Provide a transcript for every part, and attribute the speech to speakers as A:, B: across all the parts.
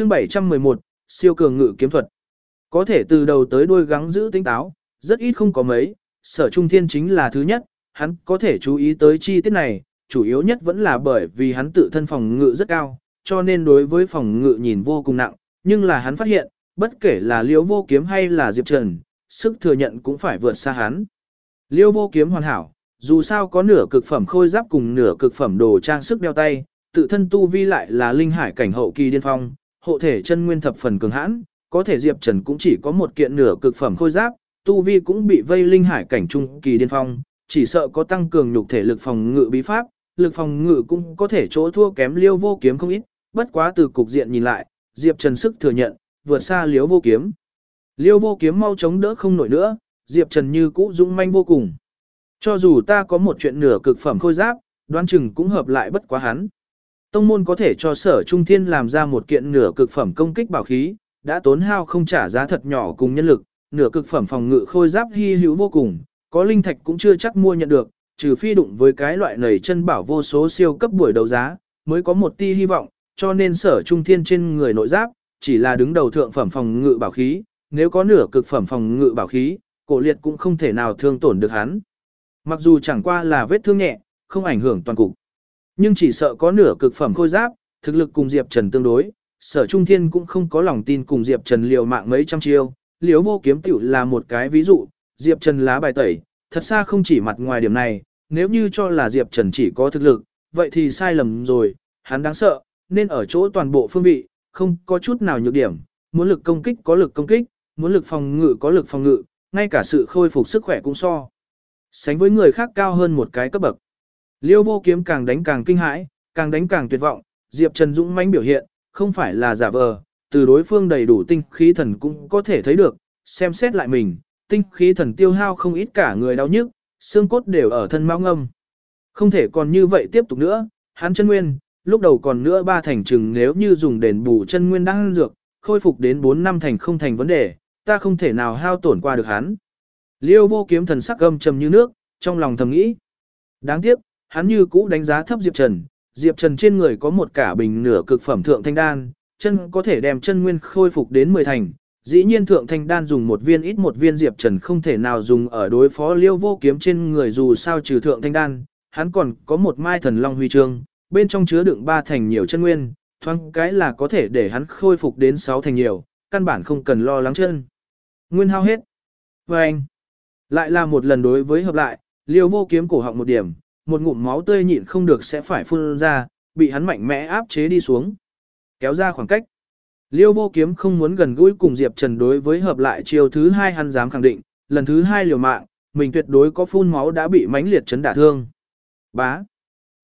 A: Chương 711, siêu cường ngự kiếm thuật. Có thể từ đầu tới đuôi gắng giữ tính táo, rất ít không có mấy, sở trung thiên chính là thứ nhất, hắn có thể chú ý tới chi tiết này, chủ yếu nhất vẫn là bởi vì hắn tự thân phòng ngự rất cao, cho nên đối với phòng ngự nhìn vô cùng nặng, nhưng là hắn phát hiện, bất kể là liễu vô kiếm hay là diệp trần, sức thừa nhận cũng phải vượt xa hắn. liêu vô kiếm hoàn hảo, dù sao có nửa cực phẩm khôi giáp cùng nửa cực phẩm đồ trang sức đeo tay, tự thân tu vi lại là linh hải cảnh hậu kỳ điên phong, hộ thể chân nguyên thập phần cường hãn, có thể Diệp Trần cũng chỉ có một kiện nửa cực phẩm khôi giáp, tu vi cũng bị vây linh hải cảnh trung kỳ điên phong, chỉ sợ có tăng cường nhục thể lực phòng ngự bí pháp, lực phòng ngự cũng có thể chỗ thua kém Liêu Vô Kiếm không ít, bất quá từ cục diện nhìn lại, Diệp Trần sức thừa nhận, vượt xa Liêu Vô Kiếm. Liêu Vô Kiếm mau chống đỡ không nổi nữa, Diệp Trần như cũ dũng manh vô cùng. Cho dù ta có một chuyện nửa cực phẩm khôi giáp, đoán chừng cũng hợp lại bất quá hắn. Tông môn có thể cho sở trung thiên làm ra một kiện nửa cực phẩm công kích bảo khí, đã tốn hao không trả giá thật nhỏ cùng nhân lực, nửa cực phẩm phòng ngự khôi giáp hy hữu vô cùng, có linh thạch cũng chưa chắc mua nhận được, trừ phi đụng với cái loại nảy chân bảo vô số siêu cấp buổi đấu giá, mới có một ti hy vọng, cho nên sở trung thiên trên người nội giáp, chỉ là đứng đầu thượng phẩm phòng ngự bảo khí, nếu có nửa cực phẩm phòng ngự bảo khí, cổ liệt cũng không thể nào thương tổn được hắn. Mặc dù chẳng qua là vết thương nhẹ, không ảnh hưởng toàn cục. Nhưng chỉ sợ có nửa cực phẩm khôi giáp, thực lực cùng Diệp Trần tương đối, sở trung thiên cũng không có lòng tin cùng Diệp Trần liều mạng mấy trăm chiêu. Liếu vô kiếm tiểu là một cái ví dụ, Diệp Trần lá bài tẩy, thật xa không chỉ mặt ngoài điểm này, nếu như cho là Diệp Trần chỉ có thực lực, vậy thì sai lầm rồi, hắn đáng sợ, nên ở chỗ toàn bộ phương vị, không có chút nào nhược điểm, muốn lực công kích có lực công kích, muốn lực phòng ngự có lực phòng ngự, ngay cả sự khôi phục sức khỏe cũng so. Sánh với người khác cao hơn một cái cấp bậc. Liêu vô kiếm càng đánh càng kinh hãi, càng đánh càng tuyệt vọng, Diệp Trần Dũng mãnh biểu hiện, không phải là giả vờ, từ đối phương đầy đủ tinh khí thần cũng có thể thấy được, xem xét lại mình, tinh khí thần tiêu hao không ít cả người đau nhức, xương cốt đều ở thân mau ngâm. Không thể còn như vậy tiếp tục nữa, hắn chân nguyên, lúc đầu còn nữa ba thành chừng nếu như dùng đền bù chân nguyên đang dược, khôi phục đến 4 năm thành không thành vấn đề, ta không thể nào hao tổn qua được hắn. Liêu vô kiếm thần sắc gâm trầm như nước, trong lòng thầm nghĩ. Đáng tiếc, hắn như cũ đánh giá thấp Diệp Trần, Diệp Trần trên người có một cả bình nửa cực phẩm thượng thanh đan, chân có thể đem chân nguyên khôi phục đến 10 thành. Dĩ nhiên thượng thanh đan dùng một viên ít một viên Diệp Trần không thể nào dùng ở đối phó liêu vô kiếm trên người dù sao trừ thượng thanh đan, hắn còn có một mai thần long huy chương, bên trong chứa đựng ba thành nhiều chân nguyên, thoáng cái là có thể để hắn khôi phục đến 6 thành nhiều, căn bản không cần lo lắng chân. Nguyên hao hết. Và anh, lại là một lần đối với hợp lại, liêu vô kiếm cổ họng một điểm, một ngụm máu tươi nhịn không được sẽ phải phun ra, bị hắn mạnh mẽ áp chế đi xuống. Kéo ra khoảng cách. Liêu vô kiếm không muốn gần gũi cùng Diệp Trần đối với hợp lại chiều thứ hai hắn dám khẳng định, lần thứ hai liều mạng, mình tuyệt đối có phun máu đã bị mãnh liệt chấn đả thương. Bá.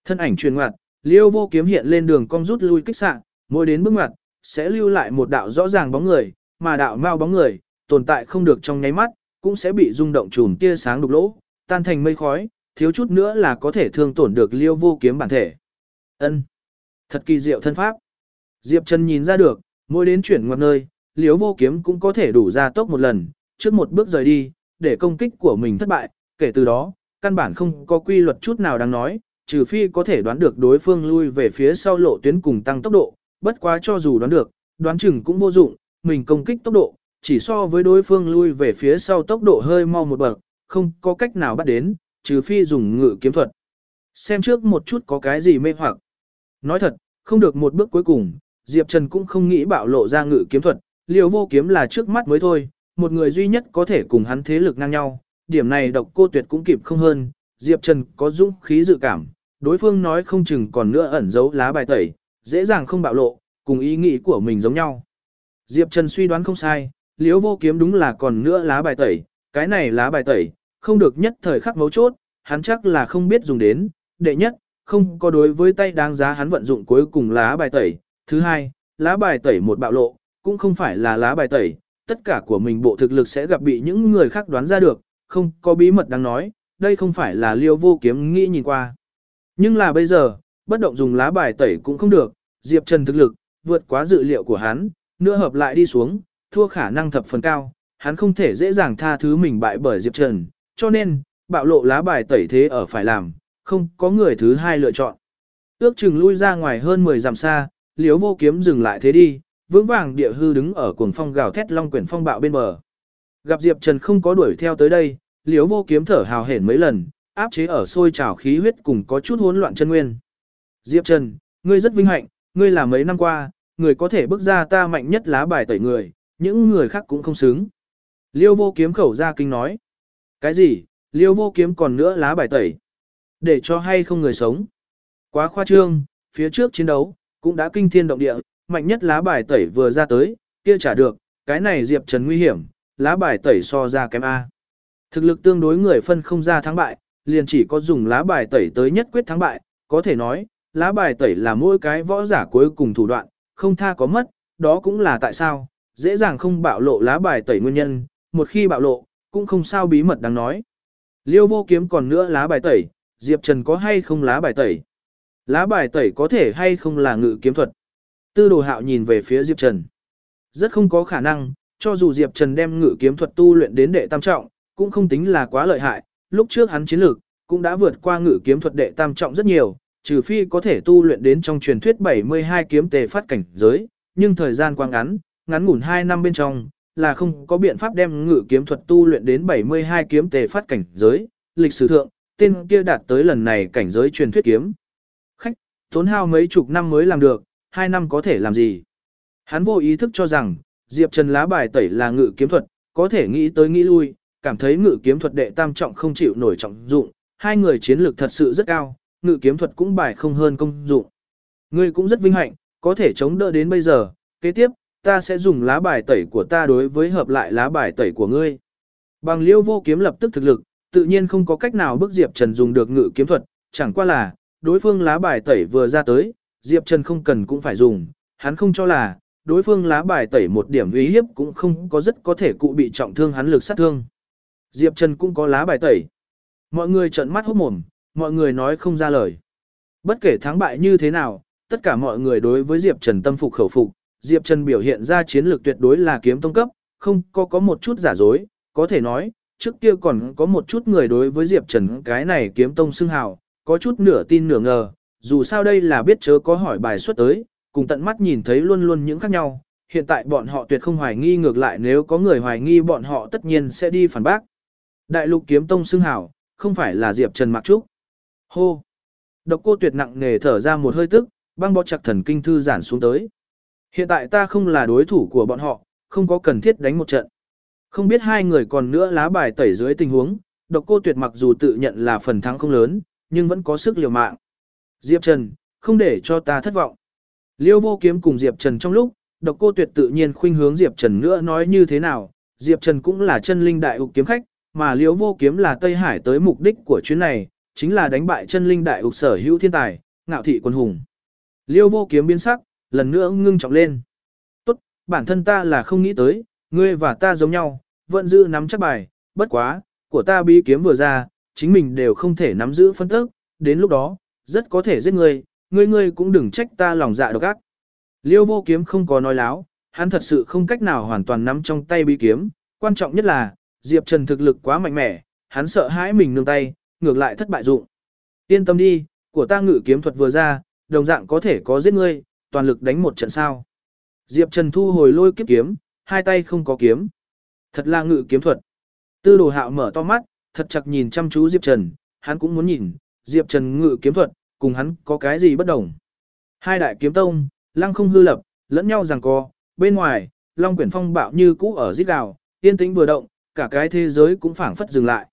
A: Thân ảnh truyền ngoặt, Liêu vô kiếm hiện lên đường cong rút lui kích sạng, mỗi đến bước ngoặt, sẽ lưu lại một đạo rõ ràng bóng người, mà đạo mau bóng người, tồn tại không được trong nháy mắt, cũng sẽ bị rung động chùm tia sáng đục lỗ, tan thành mây khói, thiếu chút nữa là có thể thương tổn được liêu vô kiếm bản thể. ân Thật kỳ diệu thân pháp. Diệp Trần nhìn ra được, mỗi đến chuyển ngoặt nơi, liêu vô kiếm cũng có thể đủ ra tốc một lần, trước một bước rời đi, để công kích của mình thất bại, kể từ đó, căn bản không có quy luật chút nào đáng nói, trừ phi có thể đoán được đối phương lui về phía sau lộ tuyến cùng tăng tốc độ, bất quá cho dù đoán được, đoán chừng cũng vô dụng, mình công kích tốc độ, chỉ so với đối phương lui về phía sau tốc độ hơi mau một bậc, không có cách nào bắt đến, trừ phi dùng ngự kiếm thuật. Xem trước một chút có cái gì mê hoặc. Nói thật, không được một bước cuối cùng, Diệp Trần cũng không nghĩ bạo lộ ra ngự kiếm thuật, liều vô kiếm là trước mắt mới thôi, một người duy nhất có thể cùng hắn thế lực ngang nhau, điểm này độc cô tuyệt cũng kịp không hơn, Diệp Trần có dũng khí dự cảm, đối phương nói không chừng còn nữa ẩn giấu lá bài tẩy, dễ dàng không bạo lộ, cùng ý nghĩ của mình giống nhau. Diệp Trần suy đoán không sai, liếu vô kiếm đúng là còn nữa lá bài tẩy, cái này lá bài tẩy, không được nhất thời khắc mấu chốt, hắn chắc là không biết dùng đến, đệ nhất, không có đối với tay đáng giá hắn vận dụng cuối cùng lá bài tẩy, thứ hai, lá bài tẩy một bạo lộ, cũng không phải là lá bài tẩy, tất cả của mình bộ thực lực sẽ gặp bị những người khác đoán ra được, không có bí mật đáng nói, đây không phải là liêu vô kiếm nghĩ nhìn qua. Nhưng là bây giờ, bất động dùng lá bài tẩy cũng không được, Diệp Trần thực lực, vượt quá dự liệu của hắn, nữa hợp lại đi xuống, thua khả năng thập phần cao, hắn không thể dễ dàng tha thứ mình bại bởi Diệp Trần, cho nên, bạo lộ lá bài tẩy thế ở phải làm, không có người thứ hai lựa chọn. Ước chừng lui ra ngoài hơn 10 dặm xa, liếu vô kiếm dừng lại thế đi, vững vàng địa hư đứng ở cuồng phong gào thét long quyển phong bạo bên bờ. Gặp Diệp Trần không có đuổi theo tới đây, liếu Vô Kiếm thở hào hển mấy lần, áp chế ở sôi trào khí huyết cùng có chút hỗn loạn chân nguyên. Diệp Trần, ngươi rất vinh hạnh, ngươi là mấy năm qua, người có thể bước ra ta mạnh nhất lá bài tẩy người, những người khác cũng không xứng. Liêu vô kiếm khẩu ra kinh nói. Cái gì, liêu vô kiếm còn nữa lá bài tẩy. Để cho hay không người sống. Quá khoa trương, phía trước chiến đấu, cũng đã kinh thiên động địa, mạnh nhất lá bài tẩy vừa ra tới, kia trả được, cái này Diệp Trần nguy hiểm, lá bài tẩy so ra kém A. Thực lực tương đối người phân không ra thắng bại, liền chỉ có dùng lá bài tẩy tới nhất quyết thắng bại, có thể nói, lá bài tẩy là mỗi cái võ giả cuối cùng thủ đoạn, không tha có mất, đó cũng là tại sao, dễ dàng không bạo lộ lá bài tẩy nguyên nhân, một khi bạo lộ, cũng không sao bí mật đáng nói. Liêu vô kiếm còn nữa lá bài tẩy, Diệp Trần có hay không lá bài tẩy? Lá bài tẩy có thể hay không là ngự kiếm thuật? Tư đồ hạo nhìn về phía Diệp Trần. Rất không có khả năng, cho dù Diệp Trần đem ngự kiếm thuật tu luyện đến đệ tam trọng, cũng không tính là quá lợi hại, lúc trước hắn chiến lược cũng đã vượt qua ngự kiếm thuật đệ tam trọng rất nhiều, trừ phi có thể tu luyện đến trong truyền thuyết 72 kiếm tề phát cảnh giới, nhưng thời gian quá ngắn, ngắn ngủn 2 năm bên trong, là không có biện pháp đem ngự kiếm thuật tu luyện đến 72 kiếm tề phát cảnh giới, lịch sử thượng, tên kia đạt tới lần này cảnh giới truyền thuyết kiếm. Khách, tốn hao mấy chục năm mới làm được, hai năm có thể làm gì? Hắn vô ý thức cho rằng, Diệp Trần lá bài tẩy là ngự kiếm thuật, có thể nghĩ tới nghĩ lui, cảm thấy ngự kiếm thuật đệ tam trọng không chịu nổi trọng dụng, hai người chiến lược thật sự rất cao, ngự kiếm thuật cũng bài không hơn công dụng. Ngươi cũng rất vinh hạnh, có thể chống đỡ đến bây giờ, kế tiếp, ta sẽ dùng lá bài tẩy của ta đối với hợp lại lá bài tẩy của ngươi. Bằng liêu vô kiếm lập tức thực lực, tự nhiên không có cách nào bức Diệp Trần dùng được ngự kiếm thuật, chẳng qua là, đối phương lá bài tẩy vừa ra tới, Diệp Trần không cần cũng phải dùng, hắn không cho là, đối phương lá bài tẩy một điểm uy hiếp cũng không có rất có thể cụ bị trọng thương hắn lực sát thương. Diệp Trần cũng có lá bài tẩy. Mọi người trợn mắt hốt mồm, mọi người nói không ra lời. Bất kể thắng bại như thế nào, tất cả mọi người đối với Diệp Trần tâm phục khẩu phục, Diệp Trần biểu hiện ra chiến lược tuyệt đối là kiếm tông cấp, không có có một chút giả dối, có thể nói, trước kia còn có một chút người đối với Diệp Trần cái này kiếm tông xưng hào, có chút nửa tin nửa ngờ, dù sao đây là biết chớ có hỏi bài xuất tới, cùng tận mắt nhìn thấy luôn luôn những khác nhau, hiện tại bọn họ tuyệt không hoài nghi ngược lại nếu có người hoài nghi bọn họ tất nhiên sẽ đi phản bác. Đại lục kiếm tông xưng hào, không phải là Diệp Trần mặc trúc. Hô! Độc cô tuyệt nặng nề thở ra một hơi tức, băng bó chặt thần kinh thư giản xuống tới. Hiện tại ta không là đối thủ của bọn họ, không có cần thiết đánh một trận. Không biết hai người còn nữa lá bài tẩy dưới tình huống, độc cô tuyệt mặc dù tự nhận là phần thắng không lớn, nhưng vẫn có sức liều mạng. Diệp Trần, không để cho ta thất vọng. Liêu vô kiếm cùng Diệp Trần trong lúc, độc cô tuyệt tự nhiên khuynh hướng Diệp Trần nữa nói như thế nào, Diệp Trần cũng là chân linh đại ục kiếm khách, mà Liêu vô kiếm là Tây Hải tới mục đích của chuyến này, chính là đánh bại chân linh đại ục sở hữu thiên tài, ngạo thị quân hùng. Liêu vô kiếm biến sắc, lần nữa ngưng trọng lên. Tốt, bản thân ta là không nghĩ tới, ngươi và ta giống nhau, vẫn giữ nắm chắc bài, bất quá, của ta bí kiếm vừa ra, chính mình đều không thể nắm giữ phân tức, đến lúc đó, rất có thể giết ngươi, ngươi ngươi cũng đừng trách ta lòng dạ độc ác. Liêu vô kiếm không có nói láo, hắn thật sự không cách nào hoàn toàn nắm trong tay bí kiếm, quan trọng nhất là, Diệp Trần thực lực quá mạnh mẽ, hắn sợ hãi mình nương tay, ngược lại thất bại dụng. Yên tâm đi, của ta ngự kiếm thuật vừa ra, đồng dạng có thể có giết ngươi, toàn lực đánh một trận sao. Diệp Trần thu hồi lôi kiếp kiếm, hai tay không có kiếm. Thật là ngự kiếm thuật. Tư đồ hạo mở to mắt, thật chặt nhìn chăm chú Diệp Trần, hắn cũng muốn nhìn, Diệp Trần ngự kiếm thuật, cùng hắn có cái gì bất đồng. Hai đại kiếm tông, lăng không hư lập, lẫn nhau rằng co, bên ngoài, Long Quyển Phong bạo như cũ ở giết đào, yên tĩnh vừa động, cả cái thế giới cũng phảng phất dừng lại.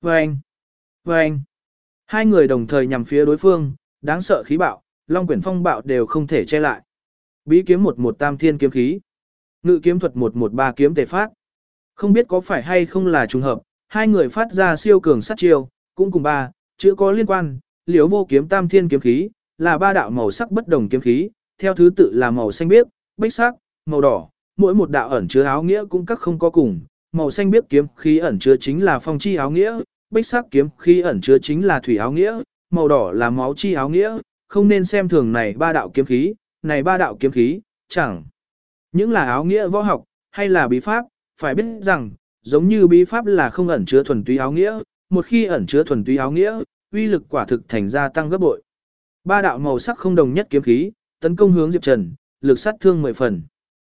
A: Vâng! Vâng! Hai người đồng thời nhằm phía đối phương, đáng sợ khí bạo, Long Quyển Phong bạo đều không thể che lại. Bí kiếm một một tam thiên kiếm khí. Ngự kiếm thuật một một ba kiếm tề phát. Không biết có phải hay không là trùng hợp, hai người phát ra siêu cường sát chiêu, cũng cùng ba, chữ có liên quan, liếu vô kiếm tam thiên kiếm khí, là ba đạo màu sắc bất đồng kiếm khí, theo thứ tự là màu xanh biếc, bích sắc, màu đỏ, mỗi một đạo ẩn chứa áo nghĩa cũng các không có cùng, màu xanh biếc kiếm khí ẩn chứa chính là phong chi áo nghĩa, bích sắc kiếm khí ẩn chứa chính là thủy áo nghĩa, màu đỏ là máu chi áo nghĩa, không nên xem thường này ba đạo kiếm khí, này ba đạo kiếm khí, chẳng những là áo nghĩa võ học, hay là bí pháp, phải biết rằng, giống như bí pháp là không ẩn chứa thuần túy áo nghĩa, một khi ẩn chứa thuần túy áo nghĩa, uy lực quả thực thành ra tăng gấp bội. Ba đạo màu sắc không đồng nhất kiếm khí, tấn công hướng Diệp Trần, lực sát thương 10 phần.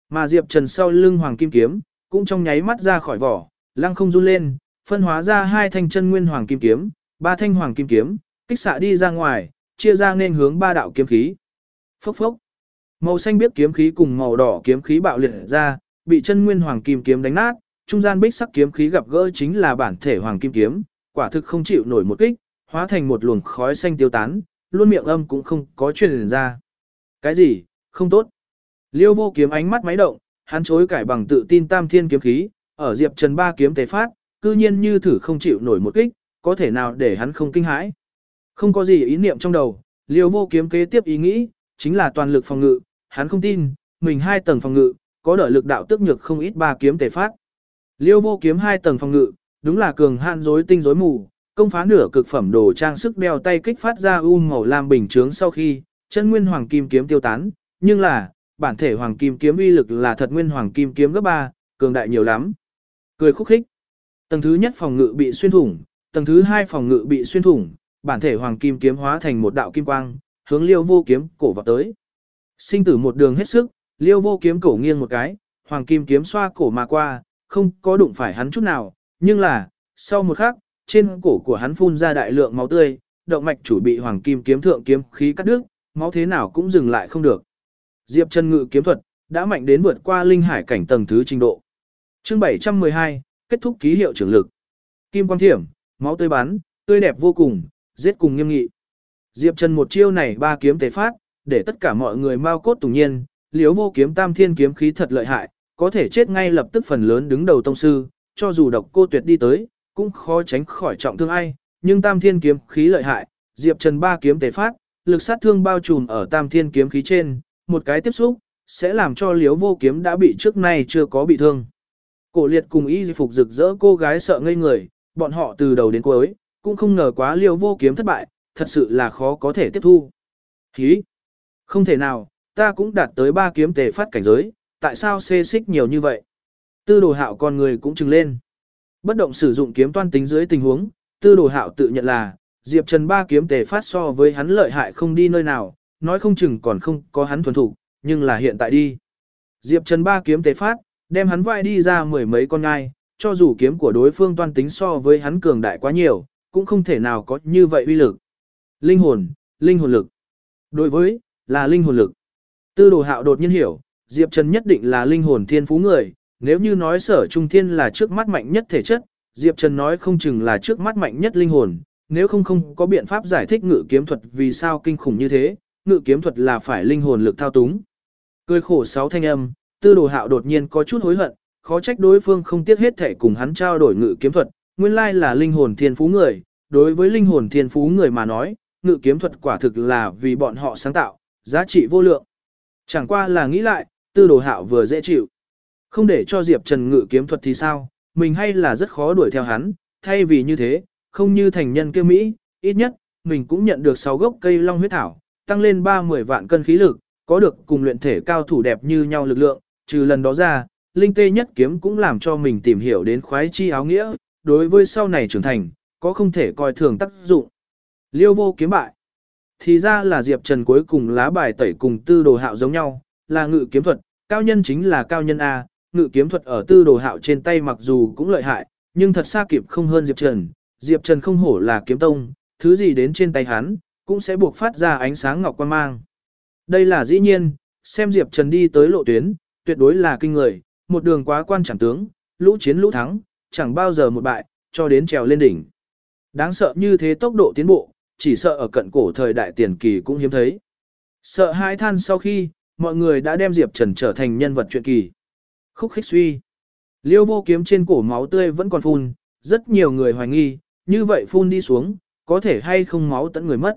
A: Mà Diệp Trần sau lưng hoàng kim kiếm, cũng trong nháy mắt ra khỏi vỏ, lăng không run lên, phân hóa ra hai thanh chân nguyên hoàng kim kiếm, ba thanh hoàng kim kiếm, kích xạ đi ra ngoài, chia ra nên hướng ba đạo kiếm khí. Phốc phốc. Màu xanh biết kiếm khí cùng màu đỏ kiếm khí bạo liệt ra, bị chân nguyên hoàng kim kiếm đánh nát, trung gian bích sắc kiếm khí gặp gỡ chính là bản thể hoàng kim kiếm, quả thực không chịu nổi một kích, hóa thành một luồng khói xanh tiêu tán, luôn miệng âm cũng không có truyền ra. Cái gì? Không tốt. Liêu vô kiếm ánh mắt máy động, hắn chối cải bằng tự tin tam thiên kiếm khí, ở Diệp Trần ba kiếm tế phát, cư nhiên như thử không chịu nổi một kích, có thể nào để hắn không kinh hãi. Không có gì ý niệm trong đầu, liêu vô kiếm kế tiếp ý nghĩ, chính là toàn lực phòng ngự, hắn không tin, mình hai tầng phòng ngự, có đợi lực đạo tức nhược không ít ba kiếm tề phát. Liêu vô kiếm hai tầng phòng ngự, đúng là cường hạn rối tinh rối mù, công phá nửa cực phẩm đồ trang sức đeo tay kích phát ra u màu lam bình chướng sau khi, chân nguyên hoàng kim kiếm tiêu tán, nhưng là, bản thể hoàng kim kiếm uy lực là thật nguyên hoàng kim kiếm gấp 3, cường đại nhiều lắm. Cười khúc khích. Tầng thứ nhất phòng ngự bị xuyên thủng, tầng thứ hai phòng ngự bị xuyên thủng, bản thể hoàng kim kiếm hóa thành một đạo kim quang, hướng liêu vô kiếm cổ vào tới. Sinh tử một đường hết sức, liêu vô kiếm cổ nghiêng một cái, hoàng kim kiếm xoa cổ mà qua, không có đụng phải hắn chút nào, nhưng là, sau một khắc, trên cổ của hắn phun ra đại lượng máu tươi, động mạch chủ bị hoàng kim kiếm thượng kiếm khí cắt đứt, máu thế nào cũng dừng lại không được. Diệp Chân Ngự kiếm thuật đã mạnh đến vượt qua linh hải cảnh tầng thứ trình độ. Chương 712, kết thúc ký hiệu trưởng lực. Kim quang thiểm, máu tươi bắn, tươi đẹp vô cùng, giết cùng nghiêm nghị. Diệp Trần một chiêu này ba kiếm tế phát, để tất cả mọi người mau cốt tùng nhiên, liếu vô kiếm tam thiên kiếm khí thật lợi hại, có thể chết ngay lập tức phần lớn đứng đầu tông sư, cho dù độc cô tuyệt đi tới, cũng khó tránh khỏi trọng thương ai, nhưng tam thiên kiếm khí lợi hại, Diệp Trần ba kiếm tế phát, lực sát thương bao trùm ở tam thiên kiếm khí trên, một cái tiếp xúc, sẽ làm cho liếu vô kiếm đã bị trước nay chưa có bị thương. Cổ liệt cùng y phục rực rỡ cô gái sợ ngây người, bọn họ từ đầu đến cuối, cũng không ngờ quá liêu vô kiếm thất bại, thật sự là khó có thể tiếp thu. Hí! Không thể nào, ta cũng đạt tới ba kiếm tề phát cảnh giới, tại sao xê xích nhiều như vậy? Tư đồ hạo con người cũng trừng lên. Bất động sử dụng kiếm toan tính dưới tình huống, tư đồ hạo tự nhận là, Diệp Trần ba kiếm tề phát so với hắn lợi hại không đi nơi nào, nói không chừng còn không có hắn thuần thủ, nhưng là hiện tại đi. Diệp Trần ba kiếm tề phát, đem hắn vai đi ra mười mấy con ngai, cho dù kiếm của đối phương toan tính so với hắn cường đại quá nhiều, cũng không thể nào có như vậy uy lực. Linh hồn, linh hồn lực. Đối với, là linh hồn lực. Tư đồ hạo đột nhiên hiểu, Diệp Trần nhất định là linh hồn thiên phú người, nếu như nói sở trung thiên là trước mắt mạnh nhất thể chất, Diệp Trần nói không chừng là trước mắt mạnh nhất linh hồn, nếu không không có biện pháp giải thích ngự kiếm thuật vì sao kinh khủng như thế, ngự kiếm thuật là phải linh hồn lực thao túng. Cười khổ sáu thanh âm, tư đồ hạo đột nhiên có chút hối hận, khó trách đối phương không tiếc hết thể cùng hắn trao đổi ngự kiếm thuật, nguyên lai là linh hồn thiên phú người, đối với linh hồn thiên phú người mà nói, ngự kiếm thuật quả thực là vì bọn họ sáng tạo, giá trị vô lượng. Chẳng qua là nghĩ lại, tư đồ hạo vừa dễ chịu. Không để cho Diệp Trần ngự kiếm thuật thì sao, mình hay là rất khó đuổi theo hắn, thay vì như thế, không như thành nhân kêu Mỹ, ít nhất, mình cũng nhận được 6 gốc cây long huyết thảo, tăng lên 30 vạn cân khí lực, có được cùng luyện thể cao thủ đẹp như nhau lực lượng, trừ lần đó ra, linh tê nhất kiếm cũng làm cho mình tìm hiểu đến khoái chi áo nghĩa, đối với sau này trưởng thành, có không thể coi thường tác dụng. Liêu vô kiếm bại. Thì ra là Diệp Trần cuối cùng lá bài tẩy cùng tư đồ hạo giống nhau, là ngự kiếm thuật, cao nhân chính là cao nhân A, ngự kiếm thuật ở tư đồ hạo trên tay mặc dù cũng lợi hại, nhưng thật xa kịp không hơn Diệp Trần. Diệp Trần không hổ là kiếm tông, thứ gì đến trên tay hắn, cũng sẽ buộc phát ra ánh sáng ngọc quan mang. Đây là dĩ nhiên, xem Diệp Trần đi tới lộ tuyến, tuyệt đối là kinh người, một đường quá quan chẳng tướng, lũ chiến lũ thắng, chẳng bao giờ một bại, cho đến trèo lên đỉnh. Đáng sợ như thế tốc độ tiến bộ, chỉ sợ ở cận cổ thời đại tiền kỳ cũng hiếm thấy. Sợ hai than sau khi, mọi người đã đem Diệp Trần trở thành nhân vật truyện kỳ. Khúc khích suy. Liêu vô kiếm trên cổ máu tươi vẫn còn phun, rất nhiều người hoài nghi, như vậy phun đi xuống, có thể hay không máu tận người mất.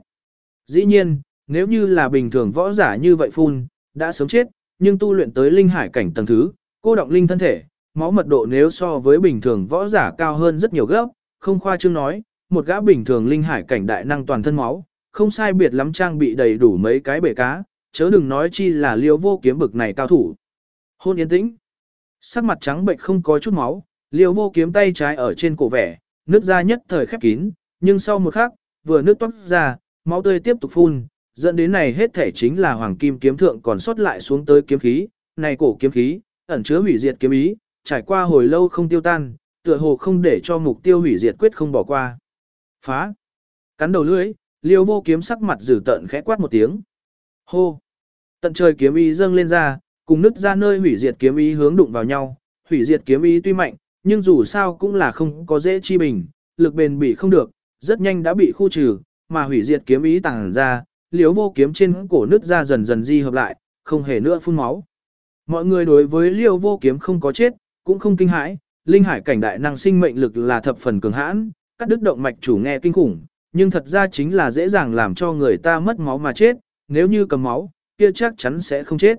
A: Dĩ nhiên, nếu như là bình thường võ giả như vậy phun, đã sớm chết, nhưng tu luyện tới linh hải cảnh tầng thứ, cô động linh thân thể, máu mật độ nếu so với bình thường võ giả cao hơn rất nhiều gấp, không khoa trương nói, một gã bình thường linh hải cảnh đại năng toàn thân máu, không sai biệt lắm trang bị đầy đủ mấy cái bể cá, chớ đừng nói chi là liêu vô kiếm bực này cao thủ. Hôn yên tĩnh, sắc mặt trắng bệnh không có chút máu, liêu vô kiếm tay trái ở trên cổ vẻ, nước ra nhất thời khép kín, nhưng sau một khắc, vừa nước toát ra, máu tươi tiếp tục phun, dẫn đến này hết thể chính là hoàng kim kiếm thượng còn sót lại xuống tới kiếm khí, này cổ kiếm khí, ẩn chứa hủy diệt kiếm ý, trải qua hồi lâu không tiêu tan, tựa hồ không để cho mục tiêu hủy diệt quyết không bỏ qua. Phá! Cắn đầu lưỡi, liêu vô kiếm sắc mặt dữ tợn khẽ quát một tiếng. Hô! Tận trời kiếm ý dâng lên ra, cùng nứt ra nơi hủy diệt kiếm ý hướng đụng vào nhau, hủy diệt kiếm ý tuy mạnh, nhưng dù sao cũng là không có dễ chi bình, lực bền bị không được, rất nhanh đã bị khu trừ, mà hủy diệt kiếm ý tàng ra, liếu vô kiếm trên cổ nứt ra dần dần di hợp lại, không hề nữa phun máu. Mọi người đối với liêu vô kiếm không có chết, cũng không kinh hãi, linh hải cảnh đại năng sinh mệnh lực là thập phần cường hãn, các đứt động mạch chủ nghe kinh khủng, nhưng thật ra chính là dễ dàng làm cho người ta mất máu mà chết, nếu như cầm máu, kia chắc chắn sẽ không chết.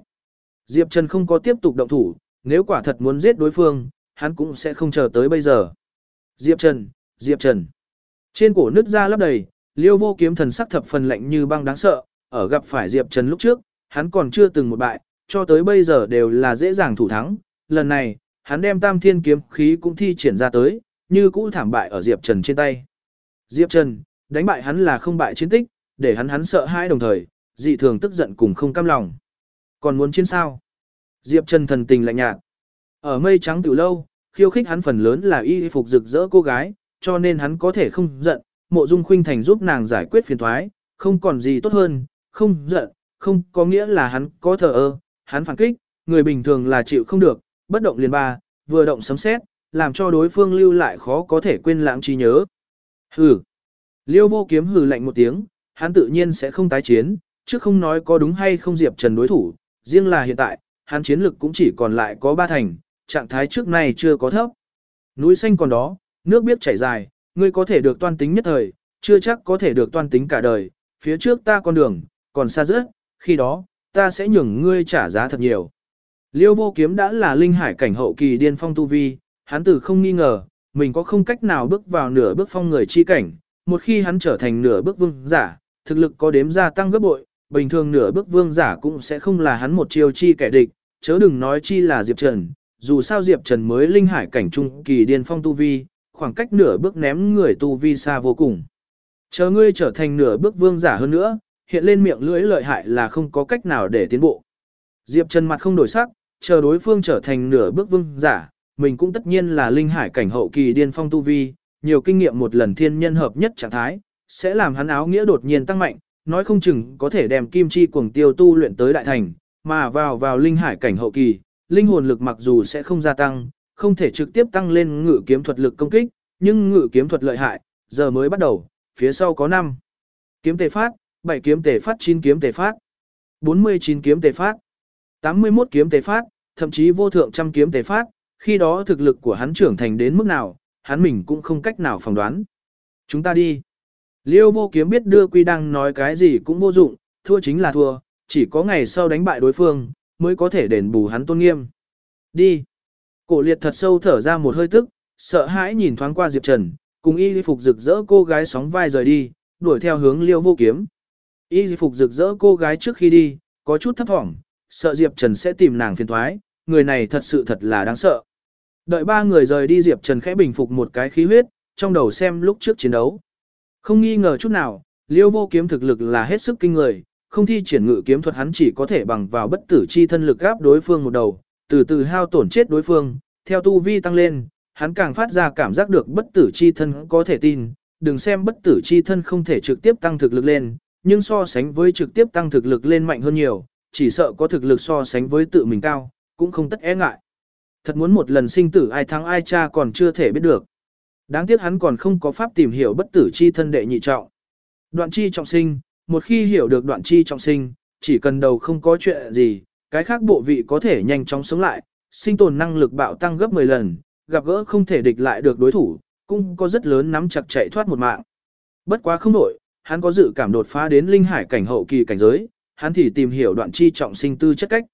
A: Diệp Trần không có tiếp tục động thủ, nếu quả thật muốn giết đối phương, hắn cũng sẽ không chờ tới bây giờ. Diệp Trần, Diệp Trần. Trên cổ nứt ra lấp đầy, liêu vô kiếm thần sắc thập phần lạnh như băng đáng sợ, ở gặp phải Diệp Trần lúc trước, hắn còn chưa từng một bại, cho tới bây giờ đều là dễ dàng thủ thắng. Lần này, hắn đem tam thiên kiếm khí cũng thi triển ra tới, như cũ thảm bại ở Diệp Trần trên tay. Diệp Trần, đánh bại hắn là không bại chiến tích, để hắn hắn sợ hãi đồng thời, dị thường tức giận cùng không cam lòng. Còn muốn chiến sao? Diệp Trần thần tình lạnh nhạt. Ở mây trắng từ lâu, khiêu khích hắn phần lớn là y phục rực rỡ cô gái, cho nên hắn có thể không giận, mộ dung khuynh thành giúp nàng giải quyết phiền thoái, không còn gì tốt hơn, không giận, không có nghĩa là hắn có thờ ơ, hắn phản kích, người bình thường là chịu không được, bất động liền ba, vừa động sấm xét, làm cho đối phương lưu lại khó có thể quên lãng trí nhớ. Hừ. Liêu vô kiếm hừ lạnh một tiếng, hắn tự nhiên sẽ không tái chiến, chứ không nói có đúng hay không Diệp Trần đối thủ, riêng là hiện tại, hắn chiến lực cũng chỉ còn lại có ba thành, trạng thái trước này chưa có thấp. Núi xanh còn đó, nước biết chảy dài, ngươi có thể được toan tính nhất thời, chưa chắc có thể được toan tính cả đời, phía trước ta con đường, còn xa rất, khi đó, ta sẽ nhường ngươi trả giá thật nhiều. Liêu vô kiếm đã là linh hải cảnh hậu kỳ điên phong tu vi, hắn tử không nghi ngờ, mình có không cách nào bước vào nửa bước phong người chi cảnh, một khi hắn trở thành nửa bước vương giả, thực lực có đếm gia tăng gấp bội, bình thường nửa bước vương giả cũng sẽ không là hắn một chiêu chi kẻ địch, chớ đừng nói chi là Diệp Trần, dù sao Diệp Trần mới linh hải cảnh trung kỳ điên phong tu vi, khoảng cách nửa bước ném người tu vi xa vô cùng. Chờ ngươi trở thành nửa bước vương giả hơn nữa, hiện lên miệng lưỡi lợi hại là không có cách nào để tiến bộ. Diệp Trần mặt không đổi sắc, chờ đối phương trở thành nửa bước vương giả, mình cũng tất nhiên là linh hải cảnh hậu kỳ điên phong tu vi, nhiều kinh nghiệm một lần thiên nhân hợp nhất trạng thái, sẽ làm hắn áo nghĩa đột nhiên tăng mạnh, nói không chừng có thể đem kim chi cuồng tiêu tu luyện tới đại thành, mà vào vào linh hải cảnh hậu kỳ, linh hồn lực mặc dù sẽ không gia tăng, không thể trực tiếp tăng lên ngự kiếm thuật lực công kích, nhưng ngự kiếm thuật lợi hại, giờ mới bắt đầu, phía sau có 5. Kiếm tề phát, 7 kiếm tề phát 9 kiếm tề phát, 49 kiếm tề phát, 81 kiếm tề phát, thậm chí vô thượng trăm kiếm tề phát, khi đó thực lực của hắn trưởng thành đến mức nào, hắn mình cũng không cách nào phỏng đoán. Chúng ta đi. Liêu vô kiếm biết đưa quy đăng nói cái gì cũng vô dụng, thua chính là thua, chỉ có ngày sau đánh bại đối phương, mới có thể đền bù hắn tôn nghiêm. Đi. Cổ liệt thật sâu thở ra một hơi tức, sợ hãi nhìn thoáng qua Diệp Trần, cùng y phục rực rỡ cô gái sóng vai rời đi, đuổi theo hướng liêu vô kiếm. Y phục rực rỡ cô gái trước khi đi, có chút thấp thỏm, sợ Diệp Trần sẽ tìm nàng phiền thoái, người này thật sự thật là đáng sợ. Đợi ba người rời đi Diệp Trần khẽ bình phục một cái khí huyết, trong đầu xem lúc trước chiến đấu. Không nghi ngờ chút nào, liêu vô kiếm thực lực là hết sức kinh người, không thi triển ngự kiếm thuật hắn chỉ có thể bằng vào bất tử chi thân lực gáp đối phương một đầu, từ từ hao tổn chết đối phương, theo tu vi tăng lên, hắn càng phát ra cảm giác được bất tử chi thân có thể tin, đừng xem bất tử chi thân không thể trực tiếp tăng thực lực lên, nhưng so sánh với trực tiếp tăng thực lực lên mạnh hơn nhiều, chỉ sợ có thực lực so sánh với tự mình cao, cũng không tất e ngại. Thật muốn một lần sinh tử ai thắng ai cha còn chưa thể biết được. Đáng tiếc hắn còn không có pháp tìm hiểu bất tử chi thân đệ nhị trọng. Đoạn chi trọng sinh, một khi hiểu được đoạn chi trọng sinh, chỉ cần đầu không có chuyện gì, cái khác bộ vị có thể nhanh chóng sống lại, sinh tồn năng lực bạo tăng gấp 10 lần, gặp gỡ không thể địch lại được đối thủ, cũng có rất lớn nắm chặt chạy thoát một mạng. Bất quá không đổi, hắn có dự cảm đột phá đến linh hải cảnh hậu kỳ cảnh giới, hắn thì tìm hiểu đoạn chi trọng sinh tư chất cách.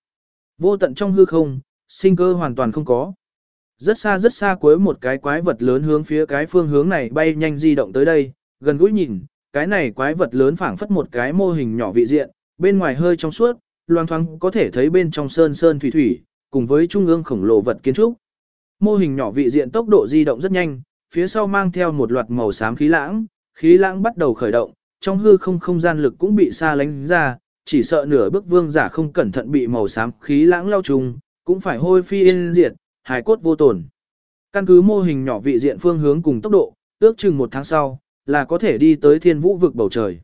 A: Vô tận trong hư không, sinh cơ hoàn toàn không có. Rất xa rất xa cuối một cái quái vật lớn hướng phía cái phương hướng này bay nhanh di động tới đây, gần gũi nhìn, cái này quái vật lớn phảng phất một cái mô hình nhỏ vị diện, bên ngoài hơi trong suốt, loang thoáng có thể thấy bên trong sơn sơn thủy thủy, cùng với trung ương khổng lồ vật kiến trúc. Mô hình nhỏ vị diện tốc độ di động rất nhanh, phía sau mang theo một loạt màu xám khí lãng, khí lãng bắt đầu khởi động, trong hư không không gian lực cũng bị xa lánh ra, chỉ sợ nửa bước vương giả không cẩn thận bị màu xám khí lãng lao trùng, cũng phải hôi phi yên diệt, hài cốt vô tổn. Căn cứ mô hình nhỏ vị diện phương hướng cùng tốc độ, ước chừng một tháng sau, là có thể đi tới thiên vũ vực bầu trời.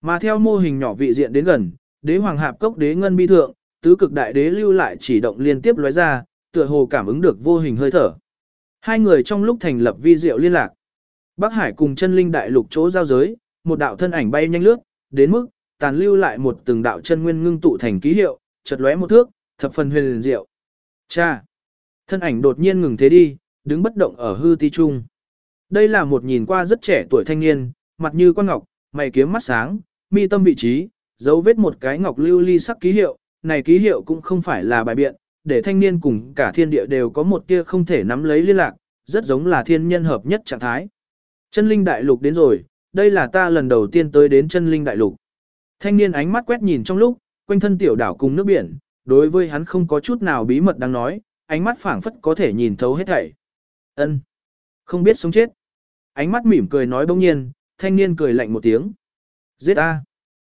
A: Mà theo mô hình nhỏ vị diện đến gần, đế hoàng hạp cốc đế ngân bi thượng, tứ cực đại đế lưu lại chỉ động liên tiếp lóe ra, tựa hồ cảm ứng được vô hình hơi thở. Hai người trong lúc thành lập vi diệu liên lạc. Bắc Hải cùng chân linh đại lục chỗ giao giới, một đạo thân ảnh bay nhanh lướt, đến mức tàn lưu lại một từng đạo chân nguyên ngưng tụ thành ký hiệu, chợt lóe một thước, thập phần huyền diệu. Cha! Thân ảnh đột nhiên ngừng thế đi, đứng bất động ở hư ti trung. Đây là một nhìn qua rất trẻ tuổi thanh niên, mặt như con ngọc, mày kiếm mắt sáng, mi tâm vị trí, dấu vết một cái ngọc lưu ly sắc ký hiệu, này ký hiệu cũng không phải là bài biện, để thanh niên cùng cả thiên địa đều có một tia không thể nắm lấy liên lạc, rất giống là thiên nhân hợp nhất trạng thái. Chân linh đại lục đến rồi, đây là ta lần đầu tiên tới đến chân linh đại lục. Thanh niên ánh mắt quét nhìn trong lúc, quanh thân tiểu đảo cùng nước biển, đối với hắn không có chút nào bí mật đang nói, ánh mắt phảng phất có thể nhìn thấu hết thảy. Ân, Không biết sống chết. Ánh mắt mỉm cười nói bỗng nhiên, thanh niên cười lạnh một tiếng. Giết a.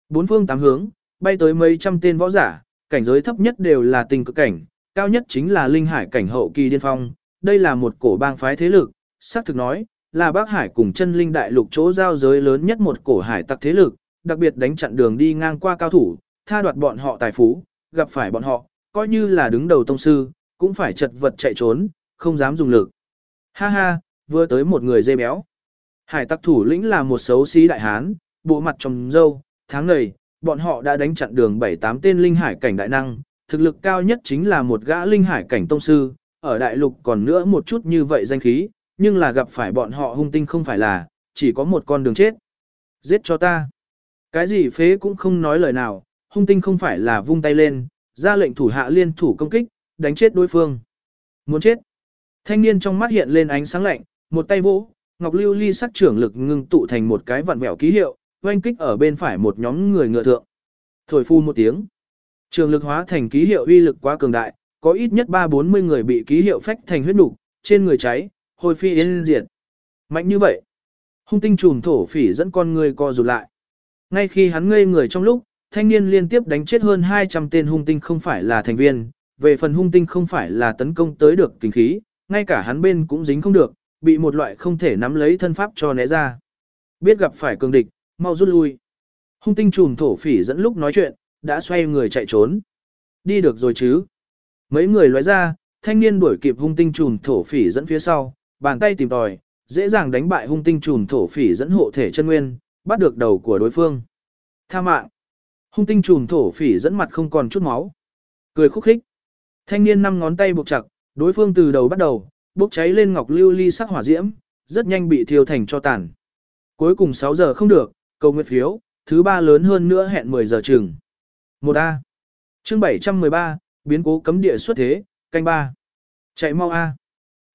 A: Bốn phương tám hướng, bay tới mấy trăm tên võ giả, cảnh giới thấp nhất đều là tình cực cảnh, cao nhất chính là linh hải cảnh hậu kỳ điên phong. Đây là một cổ bang phái thế lực, xác thực nói, là bác hải cùng chân linh đại lục chỗ giao giới lớn nhất một cổ hải tặc thế lực, đặc biệt đánh chặn đường đi ngang qua cao thủ, tha đoạt bọn họ tài phú, gặp phải bọn họ, coi như là đứng đầu tông sư, cũng phải chật vật chạy trốn, không dám dùng lực. Ha ha, vừa tới một người dê béo. Hải tặc thủ lĩnh là một xấu xí đại hán, bộ mặt trồng dâu, tháng này, bọn họ đã đánh chặn đường 7-8 tên linh hải cảnh đại năng, thực lực cao nhất chính là một gã linh hải cảnh tông sư, ở đại lục còn nữa một chút như vậy danh khí, nhưng là gặp phải bọn họ hung tinh không phải là, chỉ có một con đường chết. Giết cho ta. Cái gì phế cũng không nói lời nào, hung tinh không phải là vung tay lên, ra lệnh thủ hạ liên thủ công kích, đánh chết đối phương. Muốn chết. Thanh niên trong mắt hiện lên ánh sáng lạnh, một tay vỗ, ngọc lưu ly sắc trưởng lực ngưng tụ thành một cái vặn vẹo ký hiệu, oanh kích ở bên phải một nhóm người ngựa thượng. Thổi phu một tiếng. Trường lực hóa thành ký hiệu uy lực quá cường đại, có ít nhất 3-40 người bị ký hiệu phách thành huyết nục, trên người cháy, hồi phi yên diệt. Mạnh như vậy. Hung tinh trùm thổ phỉ dẫn con người co rụt lại. Ngay khi hắn ngây người trong lúc, thanh niên liên tiếp đánh chết hơn 200 tên hung tinh không phải là thành viên, về phần hung tinh không phải là tấn công tới được kinh khí, ngay cả hắn bên cũng dính không được, bị một loại không thể nắm lấy thân pháp cho né ra. Biết gặp phải cường địch, mau rút lui. Hung tinh trùm thổ phỉ dẫn lúc nói chuyện, đã xoay người chạy trốn. Đi được rồi chứ. Mấy người lóe ra, thanh niên đuổi kịp hung tinh trùm thổ phỉ dẫn phía sau, bàn tay tìm tòi, dễ dàng đánh bại hung tinh trùm thổ phỉ dẫn hộ thể chân nguyên, bắt được đầu của đối phương. Tha mạng. Hung tinh trùm thổ phỉ dẫn mặt không còn chút máu. Cười khúc khích. Thanh niên năm ngón tay buộc chặt, đối phương từ đầu bắt đầu, bốc cháy lên ngọc lưu ly sắc hỏa diễm, rất nhanh bị thiêu thành cho tàn. Cuối cùng 6 giờ không được, cầu nguyện phiếu, thứ ba lớn hơn nữa hẹn 10 giờ chừng. 1A. Chương 713, biến cố cấm địa xuất thế, canh ba Chạy mau A.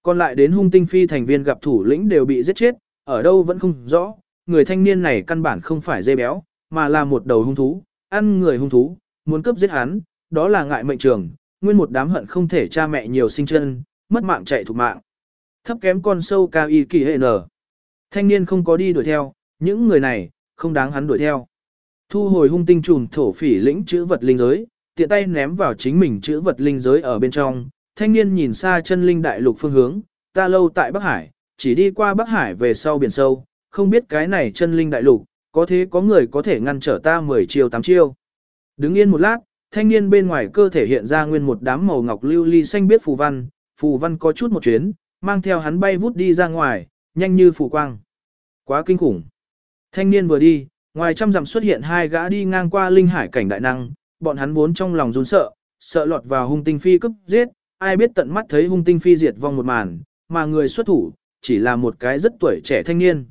A: Còn lại đến hung tinh phi thành viên gặp thủ lĩnh đều bị giết chết, ở đâu vẫn không rõ, người thanh niên này căn bản không phải dây béo, mà là một đầu hung thú, ăn người hung thú, muốn cướp giết hắn, đó là ngại mệnh trường, nguyên một đám hận không thể cha mẹ nhiều sinh chân, mất mạng chạy thục mạng. Thấp kém con sâu cao y kỳ hệ nở. Thanh niên không có đi đuổi theo, những người này, không đáng hắn đuổi theo. Thu hồi hung tinh trùm thổ phỉ lĩnh chữ vật linh giới, tiện tay ném vào chính mình chữ vật linh giới ở bên trong. Thanh niên nhìn xa chân linh đại lục phương hướng, ta lâu tại Bắc Hải, chỉ đi qua Bắc Hải về sau biển sâu, không biết cái này chân linh đại lục, có thế có người có thể ngăn trở ta 10 chiêu 8 chiêu. Đứng yên một lát, thanh niên bên ngoài cơ thể hiện ra nguyên một đám màu ngọc lưu ly xanh biết phù văn, phù văn có chút một chuyến, mang theo hắn bay vút đi ra ngoài, nhanh như phù quang. Quá kinh khủng. Thanh niên vừa đi, ngoài trăm dặm xuất hiện hai gã đi ngang qua linh hải cảnh đại năng, bọn hắn vốn trong lòng run sợ, sợ lọt vào hung tinh phi cấp giết, ai biết tận mắt thấy hung tinh phi diệt vong một màn, mà người xuất thủ, chỉ là một cái rất tuổi trẻ thanh niên.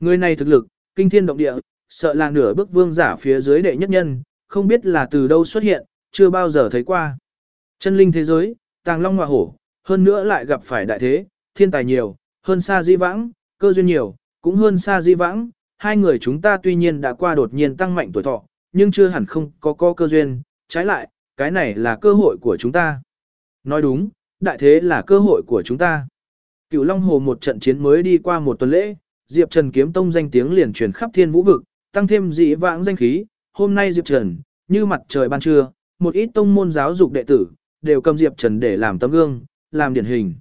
A: Người này thực lực, kinh thiên động địa, sợ là nửa bước vương giả phía dưới đệ nhất nhân, không biết là từ đâu xuất hiện, chưa bao giờ thấy qua. Chân linh thế giới, tàng long ngọa hổ, hơn nữa lại gặp phải đại thế, thiên tài nhiều, hơn xa di vãng, cơ duyên nhiều, cũng hơn xa di vãng, hai người chúng ta tuy nhiên đã qua đột nhiên tăng mạnh tuổi thọ, nhưng chưa hẳn không có có cơ duyên, trái lại, cái này là cơ hội của chúng ta. Nói đúng, đại thế là cơ hội của chúng ta. Cửu Long Hồ một trận chiến mới đi qua một tuần lễ, Diệp Trần kiếm tông danh tiếng liền truyền khắp thiên vũ vực, tăng thêm dị vãng danh khí, hôm nay Diệp Trần, như mặt trời ban trưa, một ít tông môn giáo dục đệ tử, đều cầm Diệp Trần để làm tấm gương, làm điển hình.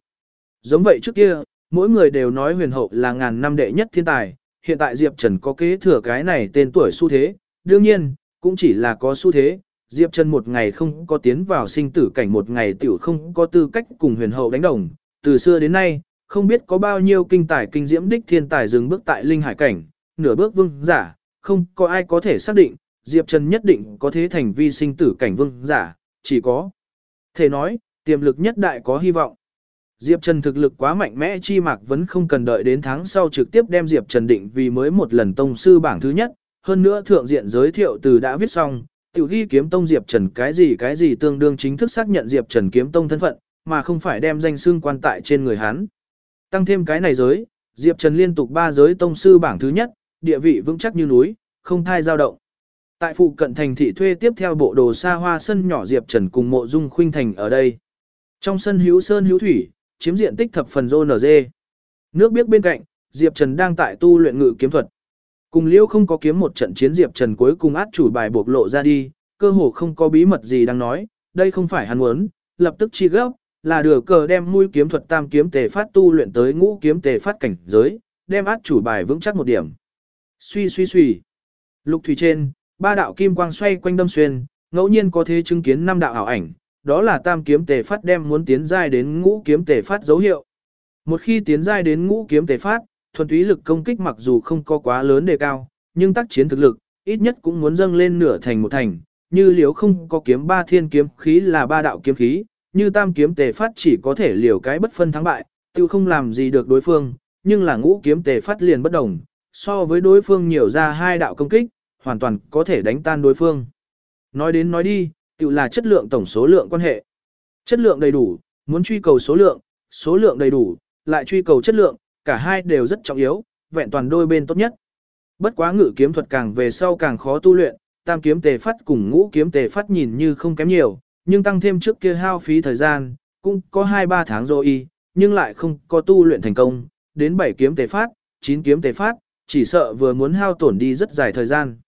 A: Giống vậy trước kia, mỗi người đều nói huyền hậu là ngàn năm đệ nhất thiên tài, hiện tại Diệp Trần có kế thừa cái này tên tuổi xu thế, đương nhiên, cũng chỉ là có xu thế, Diệp Trần một ngày không có tiến vào sinh tử cảnh một ngày tiểu không có tư cách cùng huyền hậu đánh đồng, từ xưa đến nay, không biết có bao nhiêu kinh tài kinh diễm đích thiên tài dừng bước tại linh hải cảnh, nửa bước vương giả, không có ai có thể xác định, Diệp Trần nhất định có thế thành vi sinh tử cảnh vương giả, chỉ có thể nói, tiềm lực nhất đại có hy vọng. Diệp Trần thực lực quá mạnh mẽ chi mạc vẫn không cần đợi đến tháng sau trực tiếp đem Diệp Trần định vì mới một lần tông sư bảng thứ nhất, hơn nữa thượng diện giới thiệu từ đã viết xong, tiểu ghi kiếm tông Diệp Trần cái gì cái gì tương đương chính thức xác nhận Diệp Trần kiếm tông thân phận, mà không phải đem danh xưng quan tại trên người hắn. Tăng thêm cái này giới, Diệp Trần liên tục ba giới tông sư bảng thứ nhất, địa vị vững chắc như núi, không thai dao động. Tại phụ cận thành thị thuê tiếp theo bộ đồ xa hoa sân nhỏ Diệp Trần cùng mộ dung khuynh thành ở đây. Trong sân hữu sơn hữu thủy, chiếm diện tích thập phần rô NG. Nước biếc bên cạnh, Diệp Trần đang tại tu luyện ngự kiếm thuật. Cùng Liễu không có kiếm một trận chiến Diệp Trần cuối cùng át chủ bài bộc lộ ra đi, cơ hồ không có bí mật gì đang nói, đây không phải hắn muốn, lập tức chi gấp, là đưa cờ đem mũi kiếm thuật tam kiếm tề phát tu luyện tới ngũ kiếm tề phát cảnh giới, đem át chủ bài vững chắc một điểm. Suy suy suy. Lục thủy trên, ba đạo kim quang xoay quanh đâm xuyên, ngẫu nhiên có thể chứng kiến năm đạo ảo ảnh, đó là tam kiếm tề phát đem muốn tiến giai đến ngũ kiếm tề phát dấu hiệu. Một khi tiến giai đến ngũ kiếm tề phát, thuần túy lực công kích mặc dù không có quá lớn đề cao, nhưng tác chiến thực lực, ít nhất cũng muốn dâng lên nửa thành một thành, như liếu không có kiếm ba thiên kiếm khí là ba đạo kiếm khí, như tam kiếm tề phát chỉ có thể liều cái bất phân thắng bại, tiêu không làm gì được đối phương, nhưng là ngũ kiếm tề phát liền bất đồng, so với đối phương nhiều ra hai đạo công kích, hoàn toàn có thể đánh tan đối phương. Nói đến nói đi, tự là chất lượng tổng số lượng quan hệ. Chất lượng đầy đủ, muốn truy cầu số lượng, số lượng đầy đủ, lại truy cầu chất lượng, cả hai đều rất trọng yếu, vẹn toàn đôi bên tốt nhất. Bất quá ngự kiếm thuật càng về sau càng khó tu luyện, tam kiếm tề phát cùng ngũ kiếm tề phát nhìn như không kém nhiều, nhưng tăng thêm trước kia hao phí thời gian, cũng có 2-3 tháng rồi y, nhưng lại không có tu luyện thành công, đến 7 kiếm tề phát, 9 kiếm tề phát, chỉ sợ vừa muốn hao tổn đi rất dài thời gian.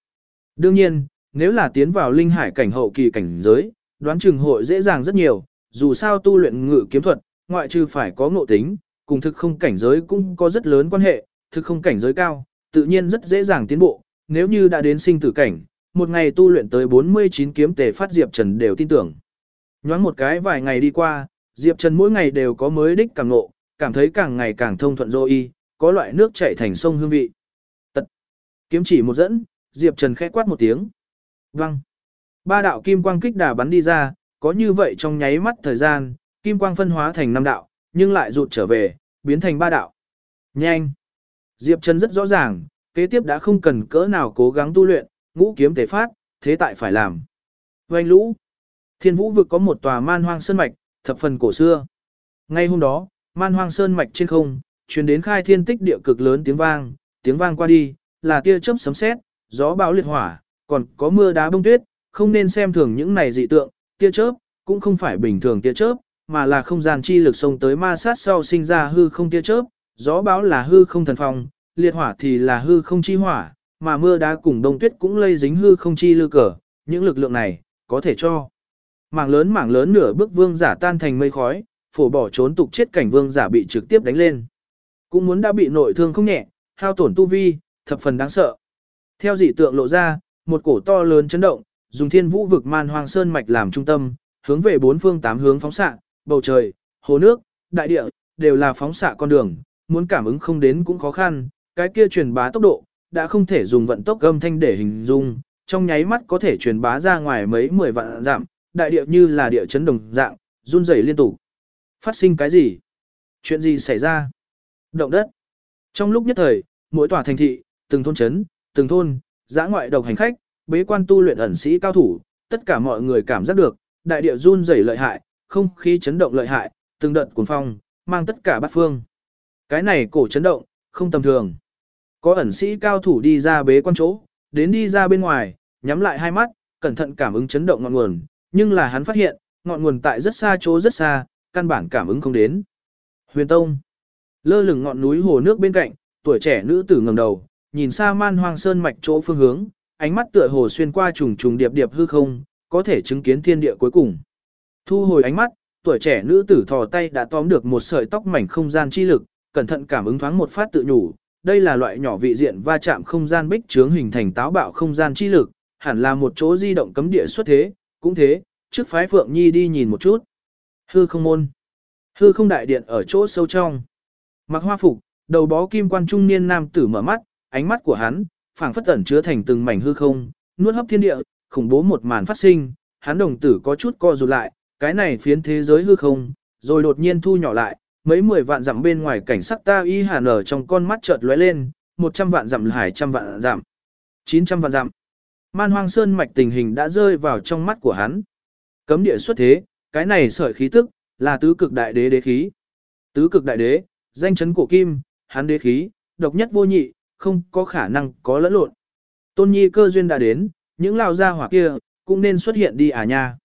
A: Đương nhiên, nếu là tiến vào linh hải cảnh hậu kỳ cảnh giới, đoán chừng hội dễ dàng rất nhiều, dù sao tu luyện ngự kiếm thuật, ngoại trừ phải có ngộ tính, cùng thực không cảnh giới cũng có rất lớn quan hệ, thực không cảnh giới cao, tự nhiên rất dễ dàng tiến bộ, nếu như đã đến sinh tử cảnh, một ngày tu luyện tới 49 kiếm tề phát Diệp Trần đều tin tưởng. Nhoáng một cái vài ngày đi qua, Diệp Trần mỗi ngày đều có mới đích càng ngộ, cảm thấy càng ngày càng thông thuận dô y, có loại nước chảy thành sông hương vị. Tật. Kiếm chỉ một dẫn, Diệp Trần khẽ quát một tiếng. Văng. Ba đạo kim quang kích đà bắn đi ra, có như vậy trong nháy mắt thời gian, kim quang phân hóa thành năm đạo, nhưng lại rụt trở về, biến thành ba đạo. Nhanh. Diệp Trần rất rõ ràng, kế tiếp đã không cần cỡ nào cố gắng tu luyện, ngũ kiếm tế phát, thế tại phải làm. Vành lũ. Thiên vũ vực có một tòa man hoang sơn mạch, thập phần cổ xưa. Ngay hôm đó, man hoang sơn mạch trên không, truyền đến khai thiên tích địa cực lớn tiếng vang, tiếng vang qua đi, là tia chớp sấm sét, gió bão liệt hỏa, còn có mưa đá bông tuyết, không nên xem thường những này dị tượng, tia chớp, cũng không phải bình thường tia chớp, mà là không gian chi lực xông tới ma sát sau sinh ra hư không tia chớp, gió bão là hư không thần phong, liệt hỏa thì là hư không chi hỏa, mà mưa đá cùng đông tuyết cũng lây dính hư không chi lư cờ, những lực lượng này, có thể cho. Mảng lớn mảng lớn nửa bước vương giả tan thành mây khói, phổ bỏ trốn tục chết cảnh vương giả bị trực tiếp đánh lên. Cũng muốn đã bị nội thương không nhẹ, hao tổn tu vi, thập phần đáng sợ. Theo dị tượng lộ ra, một cổ to lớn chấn động, dùng thiên vũ vực man hoang sơn mạch làm trung tâm, hướng về bốn phương tám hướng phóng xạ, bầu trời, hồ nước, đại địa, đều là phóng xạ con đường, muốn cảm ứng không đến cũng khó khăn, cái kia truyền bá tốc độ, đã không thể dùng vận tốc âm thanh để hình dung, trong nháy mắt có thể truyền bá ra ngoài mấy mười vạn giảm, đại địa như là địa chấn đồng dạng, run rẩy liên tục. Phát sinh cái gì? Chuyện gì xảy ra? Động đất. Trong lúc nhất thời, mỗi tòa thành thị, từng thôn chấn từng thôn, giã ngoại độc hành khách, bế quan tu luyện ẩn sĩ cao thủ, tất cả mọi người cảm giác được, đại địa run rẩy lợi hại, không khí chấn động lợi hại, từng đợt cuồng phong, mang tất cả bát phương. Cái này cổ chấn động, không tầm thường. Có ẩn sĩ cao thủ đi ra bế quan chỗ, đến đi ra bên ngoài, nhắm lại hai mắt, cẩn thận cảm ứng chấn động ngọn nguồn, nhưng là hắn phát hiện, ngọn nguồn tại rất xa chỗ rất xa, căn bản cảm ứng không đến. Huyền Tông Lơ lửng ngọn núi hồ nước bên cạnh, tuổi trẻ nữ tử ngẩng đầu, nhìn xa man hoang sơn mạch chỗ phương hướng, ánh mắt tựa hồ xuyên qua trùng trùng điệp điệp hư không, có thể chứng kiến thiên địa cuối cùng. Thu hồi ánh mắt, tuổi trẻ nữ tử thò tay đã tóm được một sợi tóc mảnh không gian chi lực, cẩn thận cảm ứng thoáng một phát tự nhủ, đây là loại nhỏ vị diện va chạm không gian bích trướng hình thành táo bạo không gian chi lực, hẳn là một chỗ di động cấm địa xuất thế, cũng thế, trước phái Phượng Nhi đi nhìn một chút. Hư không môn. Hư không đại điện ở chỗ sâu trong. Mặc hoa phục, đầu bó kim quan trung niên nam tử mở mắt, ánh mắt của hắn, phảng phất ẩn chứa thành từng mảnh hư không, nuốt hấp thiên địa, khủng bố một màn phát sinh, hắn đồng tử có chút co rụt lại, cái này phiến thế giới hư không, rồi đột nhiên thu nhỏ lại, mấy mười vạn dặm bên ngoài cảnh sắc ta y hàn ở trong con mắt chợt lóe lên, một trăm vạn dặm hải trăm vạn dặm, chín trăm vạn dặm. Man hoang sơn mạch tình hình đã rơi vào trong mắt của hắn. Cấm địa xuất thế, cái này sợi khí tức, là tứ cực đại đế đế khí. Tứ cực đại đế, danh chấn cổ kim, hắn đế khí, độc nhất vô nhị, không có khả năng có lẫn lộn. Tôn nhi cơ duyên đã đến, những lao gia hỏa kia, cũng nên xuất hiện đi à nha.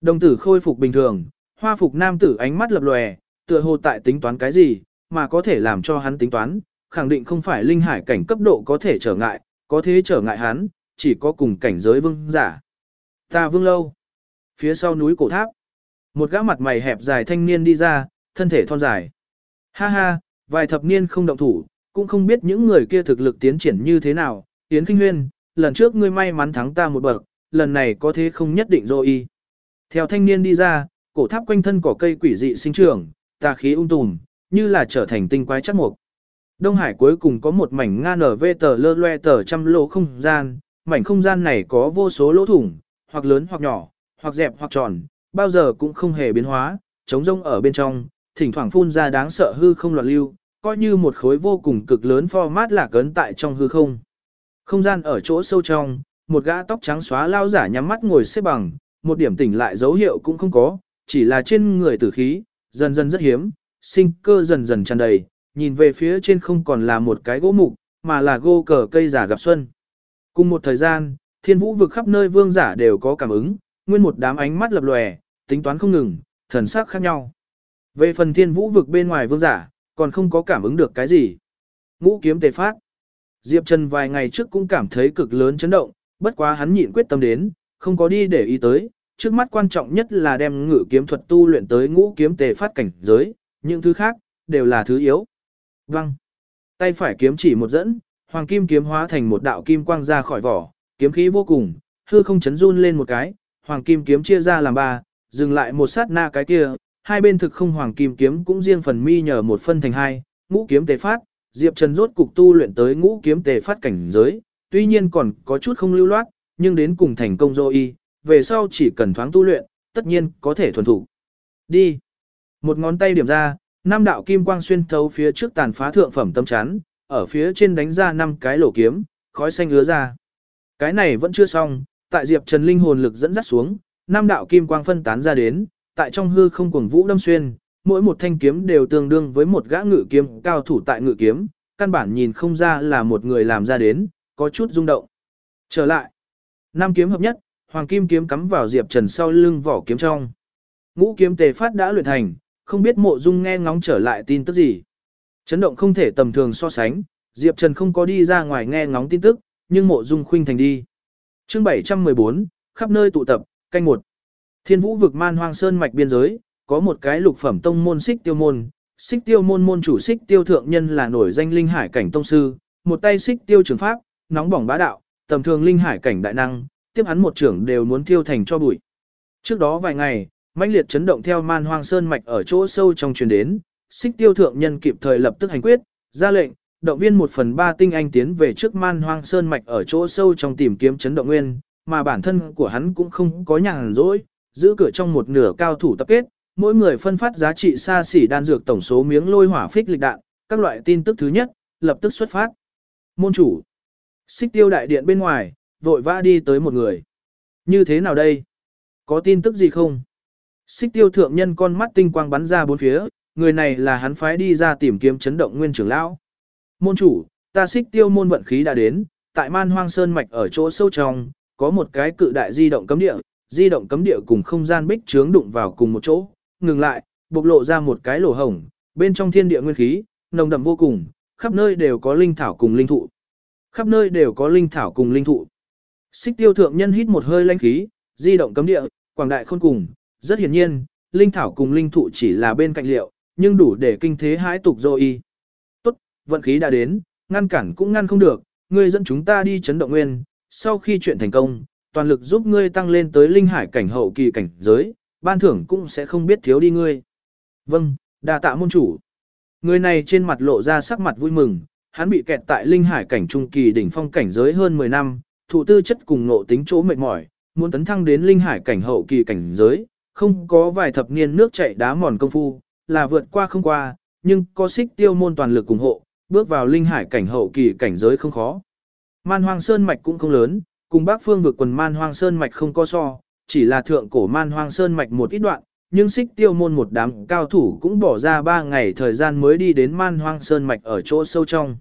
A: Đồng tử khôi phục bình thường, hoa phục nam tử ánh mắt lập lòe, tựa hồ tại tính toán cái gì, mà có thể làm cho hắn tính toán, khẳng định không phải linh hải cảnh cấp độ có thể trở ngại, có thế trở ngại hắn, chỉ có cùng cảnh giới vương giả. Ta vương lâu. Phía sau núi cổ tháp, một gã mặt mày hẹp dài thanh niên đi ra, thân thể thon dài. Ha ha, vài thập niên không động thủ, cũng không biết những người kia thực lực tiến triển như thế nào. Yến Kinh Huyên, lần trước ngươi may mắn thắng ta một bậc, lần này có thế không nhất định rồi Theo thanh niên đi ra, cổ tháp quanh thân cỏ cây quỷ dị sinh trưởng, tà khí ung tùm, như là trở thành tinh quái chắc mục. Đông Hải cuối cùng có một mảnh nga nở vê tờ lơ loe tờ trăm lỗ không gian, mảnh không gian này có vô số lỗ thủng, hoặc lớn hoặc nhỏ, hoặc dẹp hoặc tròn, bao giờ cũng không hề biến hóa, trống rông ở bên trong, thỉnh thoảng phun ra đáng sợ hư không loạn lưu, coi như một khối vô cùng cực lớn format là cấn tại trong hư không. Không gian ở chỗ sâu trong, một gã tóc trắng xóa lao giả nhắm mắt ngồi xếp bằng, một điểm tỉnh lại dấu hiệu cũng không có, chỉ là trên người tử khí, dần dần rất hiếm, sinh cơ dần dần tràn đầy, nhìn về phía trên không còn là một cái gỗ mục, mà là gô cờ cây giả gặp xuân. Cùng một thời gian, thiên vũ vực khắp nơi vương giả đều có cảm ứng, nguyên một đám ánh mắt lập lòe, tính toán không ngừng, thần sắc khác nhau. Về phần thiên vũ vực bên ngoài vương giả, còn không có cảm ứng được cái gì. Ngũ kiếm tề phát. Diệp Trần vài ngày trước cũng cảm thấy cực lớn chấn động, bất quá hắn nhịn quyết tâm đến, không có đi để ý tới, trước mắt quan trọng nhất là đem ngự kiếm thuật tu luyện tới ngũ kiếm tề phát cảnh giới, những thứ khác, đều là thứ yếu. Văng. Tay phải kiếm chỉ một dẫn, hoàng kim kiếm hóa thành một đạo kim quang ra khỏi vỏ, kiếm khí vô cùng, hư không chấn run lên một cái, hoàng kim kiếm chia ra làm ba, dừng lại một sát na cái kia, hai bên thực không hoàng kim kiếm cũng riêng phần mi nhờ một phân thành hai, ngũ kiếm tề phát, Diệp Trần rốt cục tu luyện tới ngũ kiếm tề phát cảnh giới, tuy nhiên còn có chút không lưu loát, nhưng đến cùng thành công dô y, về sau chỉ cần thoáng tu luyện, tất nhiên có thể thuần thủ. Đi. Một ngón tay điểm ra, năm đạo kim quang xuyên thấu phía trước tàn phá thượng phẩm tâm chắn, ở phía trên đánh ra năm cái lỗ kiếm, khói xanh ứa ra. Cái này vẫn chưa xong, tại Diệp Trần linh hồn lực dẫn dắt xuống, năm đạo kim quang phân tán ra đến, tại trong hư không cuồng vũ đâm xuyên, mỗi một thanh kiếm đều tương đương với một gã ngự kiếm cao thủ tại ngự kiếm, căn bản nhìn không ra là một người làm ra đến, có chút rung động. Trở lại, năm kiếm hợp nhất, hoàng kim kiếm cắm vào Diệp Trần sau lưng vỏ kiếm trong. Ngũ kiếm tề phát đã luyện thành, không biết mộ dung nghe ngóng trở lại tin tức gì. Chấn động không thể tầm thường so sánh, Diệp Trần không có đi ra ngoài nghe ngóng tin tức, nhưng mộ dung khuynh thành đi. chương 714, khắp nơi tụ tập, canh một. Thiên vũ vực man hoang sơn mạch biên giới, có một cái lục phẩm tông môn xích tiêu môn. Xích tiêu môn môn chủ xích tiêu thượng nhân là nổi danh linh hải cảnh tông sư, một tay xích tiêu trường pháp, nóng bỏng bá đạo, tầm thường linh hải cảnh đại năng, tiếp hắn một trưởng đều muốn tiêu thành cho bụi. Trước đó vài ngày, mãnh liệt chấn động theo man hoang sơn mạch ở chỗ sâu trong truyền đến, xích tiêu thượng nhân kịp thời lập tức hành quyết, ra lệnh, động viên một phần ba tinh anh tiến về trước man hoang sơn mạch ở chỗ sâu trong tìm kiếm chấn động nguyên, mà bản thân của hắn cũng không có nhàn rỗi, giữ cửa trong một nửa cao thủ tập kết, mỗi người phân phát giá trị xa xỉ đan dược tổng số miếng lôi hỏa phích lịch đạn, các loại tin tức thứ nhất, lập tức xuất phát. Môn chủ, xích tiêu đại điện bên ngoài, vội vã đi tới một người. Như thế nào đây? Có tin tức gì không? Xích tiêu thượng nhân con mắt tinh quang bắn ra bốn phía, người này là hắn phái đi ra tìm kiếm chấn động nguyên trưởng lão. Môn chủ, ta xích tiêu môn vận khí đã đến, tại man hoang sơn mạch ở chỗ sâu trong, có một cái cự đại di động cấm địa, di động cấm địa cùng không gian bích trướng đụng vào cùng một chỗ, ngừng lại, bộc lộ ra một cái lỗ hổng, bên trong thiên địa nguyên khí, nồng đậm vô cùng, khắp nơi đều có linh thảo cùng linh thụ. Khắp nơi đều có linh thảo cùng linh thụ. Xích tiêu thượng nhân hít một hơi lãnh khí, di động cấm địa, quảng đại khôn cùng, rất hiển nhiên, linh thảo cùng linh thụ chỉ là bên cạnh liệu, nhưng đủ để kinh thế hãi tục dô y. Tốt, vận khí đã đến, ngăn cản cũng ngăn không được, ngươi dẫn chúng ta đi chấn động nguyên, sau khi chuyện thành công, toàn lực giúp ngươi tăng lên tới linh hải cảnh hậu kỳ cảnh giới, ban thưởng cũng sẽ không biết thiếu đi ngươi. Vâng, đa tạ môn chủ. Người này trên mặt lộ ra sắc mặt vui mừng, hắn bị kẹt tại linh hải cảnh trung kỳ đỉnh phong cảnh giới hơn 10 năm, thụ tư chất cùng nộ tính chỗ mệt mỏi, muốn tấn thăng đến linh hải cảnh hậu kỳ cảnh giới, không có vài thập niên nước chảy đá mòn công phu, là vượt qua không qua, nhưng có xích tiêu môn toàn lực ủng hộ, bước vào linh hải cảnh hậu kỳ cảnh giới không khó. Man hoang sơn mạch cũng không lớn, cùng bác phương vượt quần man hoang sơn mạch không có so, chỉ là thượng cổ man hoang sơn mạch một ít đoạn, nhưng xích tiêu môn một đám cao thủ cũng bỏ ra 3 ngày thời gian mới đi đến man hoang sơn mạch ở chỗ sâu trong.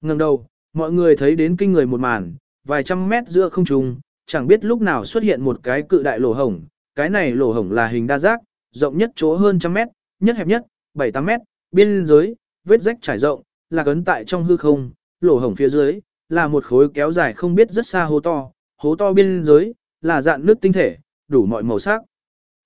A: Ngừng đầu, mọi người thấy đến kinh người một màn, vài trăm mét giữa không trung, chẳng biết lúc nào xuất hiện một cái cự đại lỗ hổng, cái này lỗ hổng là hình đa giác, rộng nhất chỗ hơn trăm mét, nhất hẹp nhất, 7-8 mét, biên giới, vết rách trải rộng, là cấn tại trong hư không, lỗ hổng phía dưới, là một khối kéo dài không biết rất xa hố to, hố to biên giới, là dạng nước tinh thể, đủ mọi màu sắc.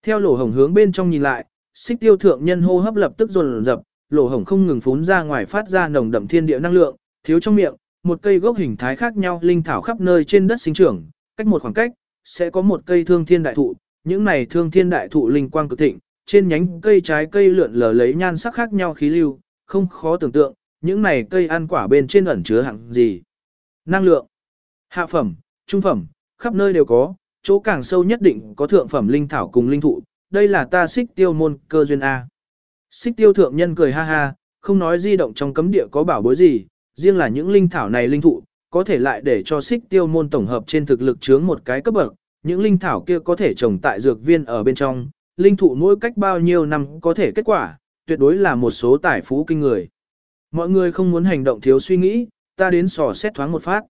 A: Theo lỗ hổng hướng bên trong nhìn lại, xích tiêu thượng nhân hô hấp lập tức dồn dập, lỗ hổng không ngừng phún ra ngoài phát ra nồng đậm thiên địa năng lượng, thiếu trong miệng, một cây gốc hình thái khác nhau linh thảo khắp nơi trên đất sinh trưởng, cách một khoảng cách, sẽ có một cây thương thiên đại thụ, những này thương thiên đại thụ linh quang cực thịnh, trên nhánh cây trái cây lượn lờ lấy nhan sắc khác nhau khí lưu, không khó tưởng tượng, những này cây ăn quả bên trên ẩn chứa hạng gì. Năng lượng, hạ phẩm, trung phẩm, khắp nơi đều có, chỗ càng sâu nhất định có thượng phẩm linh thảo cùng linh thụ, đây là ta xích tiêu môn cơ duyên A. Xích tiêu thượng nhân cười ha ha, không nói di động trong cấm địa có bảo bối gì, riêng là những linh thảo này linh thụ, có thể lại để cho xích tiêu môn tổng hợp trên thực lực chướng một cái cấp bậc, những linh thảo kia có thể trồng tại dược viên ở bên trong, linh thụ mỗi cách bao nhiêu năm có thể kết quả, tuyệt đối là một số tài phú kinh người. Mọi người không muốn hành động thiếu suy nghĩ, ta đến sò xét thoáng một phát.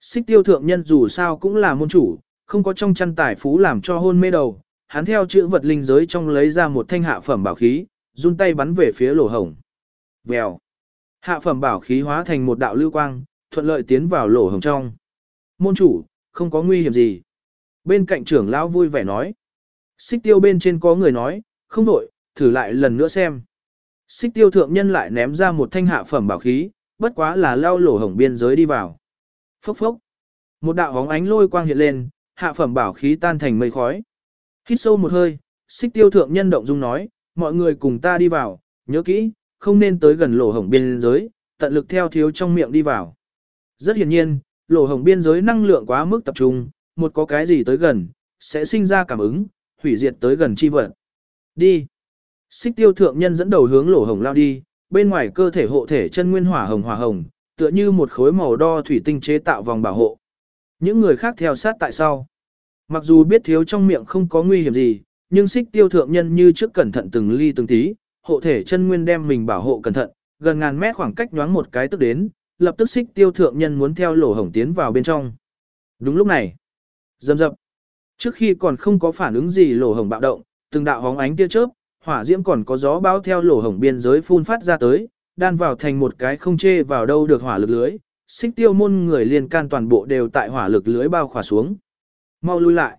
A: Xích tiêu thượng nhân dù sao cũng là môn chủ, không có trong chăn tài phú làm cho hôn mê đầu, hắn theo chữ vật linh giới trong lấy ra một thanh hạ phẩm bảo khí, run tay bắn về phía lỗ hổng. Vèo. Hạ phẩm bảo khí hóa thành một đạo lưu quang, thuận lợi tiến vào lỗ hổng trong. Môn chủ, không có nguy hiểm gì. Bên cạnh trưởng lão vui vẻ nói. Xích tiêu bên trên có người nói, không đổi, thử lại lần nữa xem. Xích tiêu thượng nhân lại ném ra một thanh hạ phẩm bảo khí, bất quá là lao lổ hổng biên giới đi vào. Phốc phốc. Một đạo bóng ánh lôi quang hiện lên, hạ phẩm bảo khí tan thành mây khói. Hít sâu một hơi, xích tiêu thượng nhân động dung nói, mọi người cùng ta đi vào, nhớ kỹ, không nên tới gần lỗ hổng biên giới, tận lực theo thiếu trong miệng đi vào. Rất hiển nhiên, lỗ hổng biên giới năng lượng quá mức tập trung, một có cái gì tới gần, sẽ sinh ra cảm ứng, hủy diệt tới gần chi vật. Đi. Xích tiêu thượng nhân dẫn đầu hướng lỗ hồng lao đi, bên ngoài cơ thể hộ thể chân nguyên hỏa hồng hỏa hồng, tựa như một khối màu đo thủy tinh chế tạo vòng bảo hộ. Những người khác theo sát tại sau. Mặc dù biết thiếu trong miệng không có nguy hiểm gì, nhưng xích tiêu thượng nhân như trước cẩn thận từng ly từng tí, hộ thể chân nguyên đem mình bảo hộ cẩn thận, gần ngàn mét khoảng cách nhoáng một cái tức đến, lập tức xích tiêu thượng nhân muốn theo lỗ hồng tiến vào bên trong. Đúng lúc này, dầm dập, trước khi còn không có phản ứng gì lỗ hổng bạo động, từng đạo hóng ánh tia chớp, hỏa diễm còn có gió bão theo lỗ hổng biên giới phun phát ra tới, đan vào thành một cái không chê vào đâu được hỏa lực lưới, xích tiêu môn người liên can toàn bộ đều tại hỏa lực lưới bao khỏa xuống. Mau lui lại.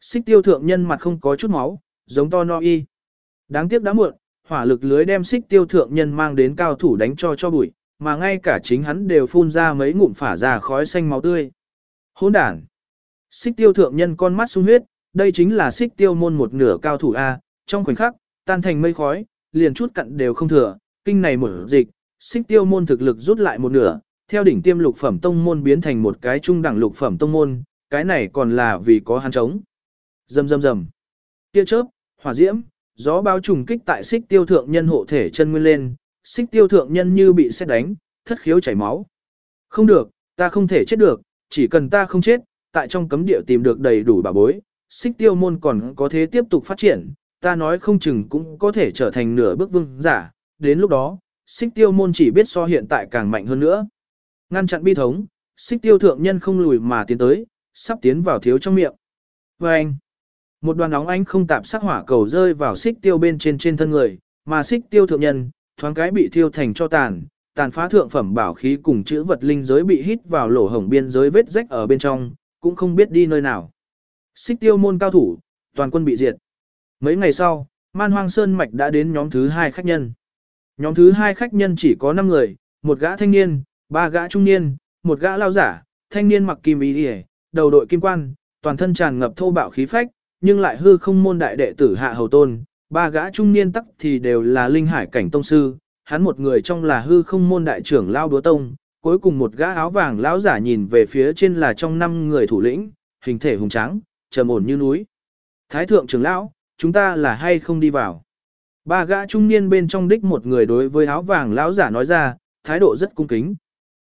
A: Xích tiêu thượng nhân mặt không có chút máu, giống to no y. Đáng tiếc đã muộn, hỏa lực lưới đem xích tiêu thượng nhân mang đến cao thủ đánh cho cho bụi, mà ngay cả chính hắn đều phun ra mấy ngụm phả ra khói xanh máu tươi. Hỗn đản. Xích tiêu thượng nhân con mắt sung huyết, đây chính là xích tiêu môn một nửa cao thủ A, trong khoảnh khắc, tan thành mây khói, liền chút cặn đều không thừa, kinh này mở dịch, xích tiêu môn thực lực rút lại một nửa, theo đỉnh tiêm lục phẩm tông môn biến thành một cái trung đẳng lục phẩm tông môn, cái này còn là vì có hắn chống. Rầm rầm rầm. Tia chớp, hỏa diễm, gió bao trùng kích tại xích tiêu thượng nhân hộ thể chân nguyên lên, xích tiêu thượng nhân như bị xét đánh, thất khiếu chảy máu. Không được, ta không thể chết được, chỉ cần ta không chết, tại trong cấm địa tìm được đầy đủ bảo bối, xích tiêu môn còn có thể tiếp tục phát triển, ta nói không chừng cũng có thể trở thành nửa bước vương giả, đến lúc đó, xích tiêu môn chỉ biết so hiện tại càng mạnh hơn nữa. Ngăn chặn bi thống, xích tiêu thượng nhân không lùi mà tiến tới, sắp tiến vào thiếu trong miệng. Và anh, một đoàn óng ánh không tạp sắc hỏa cầu rơi vào xích tiêu bên trên trên thân người, mà xích tiêu thượng nhân, thoáng cái bị thiêu thành cho tàn, tàn phá thượng phẩm bảo khí cùng chữ vật linh giới bị hít vào lỗ hổng biên giới vết rách ở bên trong, cũng không biết đi nơi nào. Xích tiêu môn cao thủ, toàn quân bị diệt. Mấy ngày sau, Man Hoang Sơn Mạch đã đến nhóm thứ hai khách nhân. Nhóm thứ hai khách nhân chỉ có 5 người, một gã thanh niên, ba gã trung niên, một gã lao giả, thanh niên mặc kim y đi đầu đội kim quan, toàn thân tràn ngập thô bạo khí phách, nhưng lại hư không môn đại đệ tử hạ hầu tôn, ba gã trung niên tắc thì đều là linh hải cảnh tông sư, hắn một người trong là hư không môn đại trưởng lao đúa tông, cuối cùng một gã áo vàng lão giả nhìn về phía trên là trong năm người thủ lĩnh, hình thể hùng tráng, trầm ổn như núi. Thái thượng trưởng lão, chúng ta là hay không đi vào? Ba gã trung niên bên trong đích một người đối với áo vàng lão giả nói ra, thái độ rất cung kính.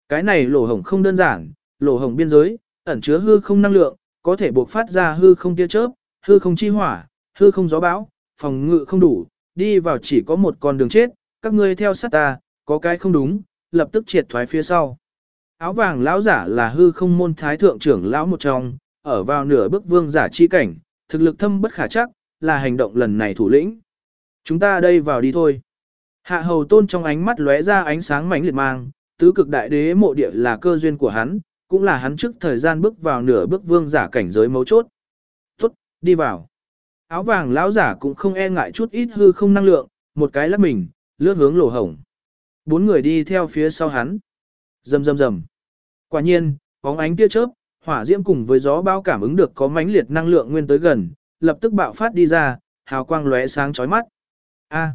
A: Cái này lỗ hổng không đơn giản, lỗ hổng biên giới, ẩn chứa hư không năng lượng, có thể buộc phát ra hư không tia chớp, hư không chi hỏa, hư không gió bão, phòng ngự không đủ, đi vào chỉ có một con đường chết, các ngươi theo sát ta, có cái không đúng, lập tức triệt thoái phía sau. Áo vàng lão giả là hư không môn thái thượng trưởng lão một trong, ở vào nửa bước vương giả chi cảnh, thực lực thâm bất khả chắc, là hành động lần này thủ lĩnh. Chúng ta đây vào đi thôi. Hạ hầu tôn trong ánh mắt lóe ra ánh sáng mãnh liệt mang, tứ cực đại đế mộ địa là cơ duyên của hắn, cũng là hắn trước thời gian bước vào nửa bước vương giả cảnh giới mấu chốt. Tốt, đi vào. Áo vàng lão giả cũng không e ngại chút ít hư không năng lượng, một cái lắc mình, lướt hướng lỗ hổng. Bốn người đi theo phía sau hắn. Rầm rầm rầm. Quả nhiên, bóng ánh tia chớp, hỏa diễm cùng với gió bao cảm ứng được có mãnh liệt năng lượng nguyên tới gần, lập tức bạo phát đi ra, hào quang lóe sáng chói mắt. A.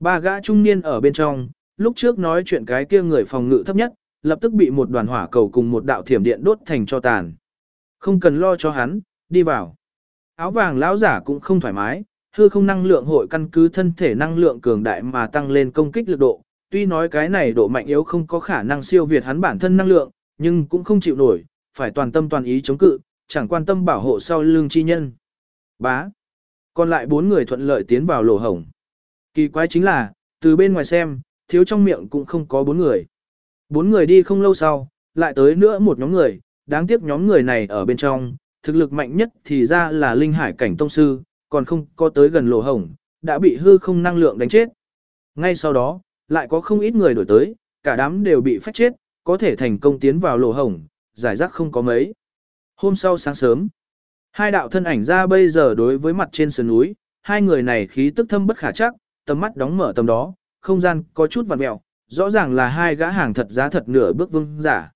A: ba gã trung niên ở bên trong, lúc trước nói chuyện cái kia người phòng ngự thấp nhất, lập tức bị một đoàn hỏa cầu cùng một đạo thiểm điện đốt thành cho tàn. Không cần lo cho hắn, đi vào. Áo vàng lão giả cũng không thoải mái, hư không năng lượng hội căn cứ thân thể năng lượng cường đại mà tăng lên công kích lực độ. Tuy nói cái này độ mạnh yếu không có khả năng siêu việt hắn bản thân năng lượng, nhưng cũng không chịu nổi, phải toàn tâm toàn ý chống cự, chẳng quan tâm bảo hộ sau lưng chi nhân. Bá. Còn lại bốn người thuận lợi tiến vào lỗ hổng. Kỳ quái chính là, từ bên ngoài xem, thiếu trong miệng cũng không có bốn người. Bốn người đi không lâu sau, lại tới nữa một nhóm người, đáng tiếc nhóm người này ở bên trong, thực lực mạnh nhất thì ra là linh hải cảnh tông sư, còn không có tới gần lỗ hổng, đã bị hư không năng lượng đánh chết. Ngay sau đó, lại có không ít người đổi tới, cả đám đều bị phách chết, có thể thành công tiến vào lỗ hổng, giải rác không có mấy. Hôm sau sáng sớm, hai đạo thân ảnh ra bây giờ đối với mặt trên sườn núi, hai người này khí tức thâm bất khả chắc, tầm mắt đóng mở tầm đó, không gian có chút vặn mẹo, rõ ràng là hai gã hàng thật giá thật nửa bước vương giả.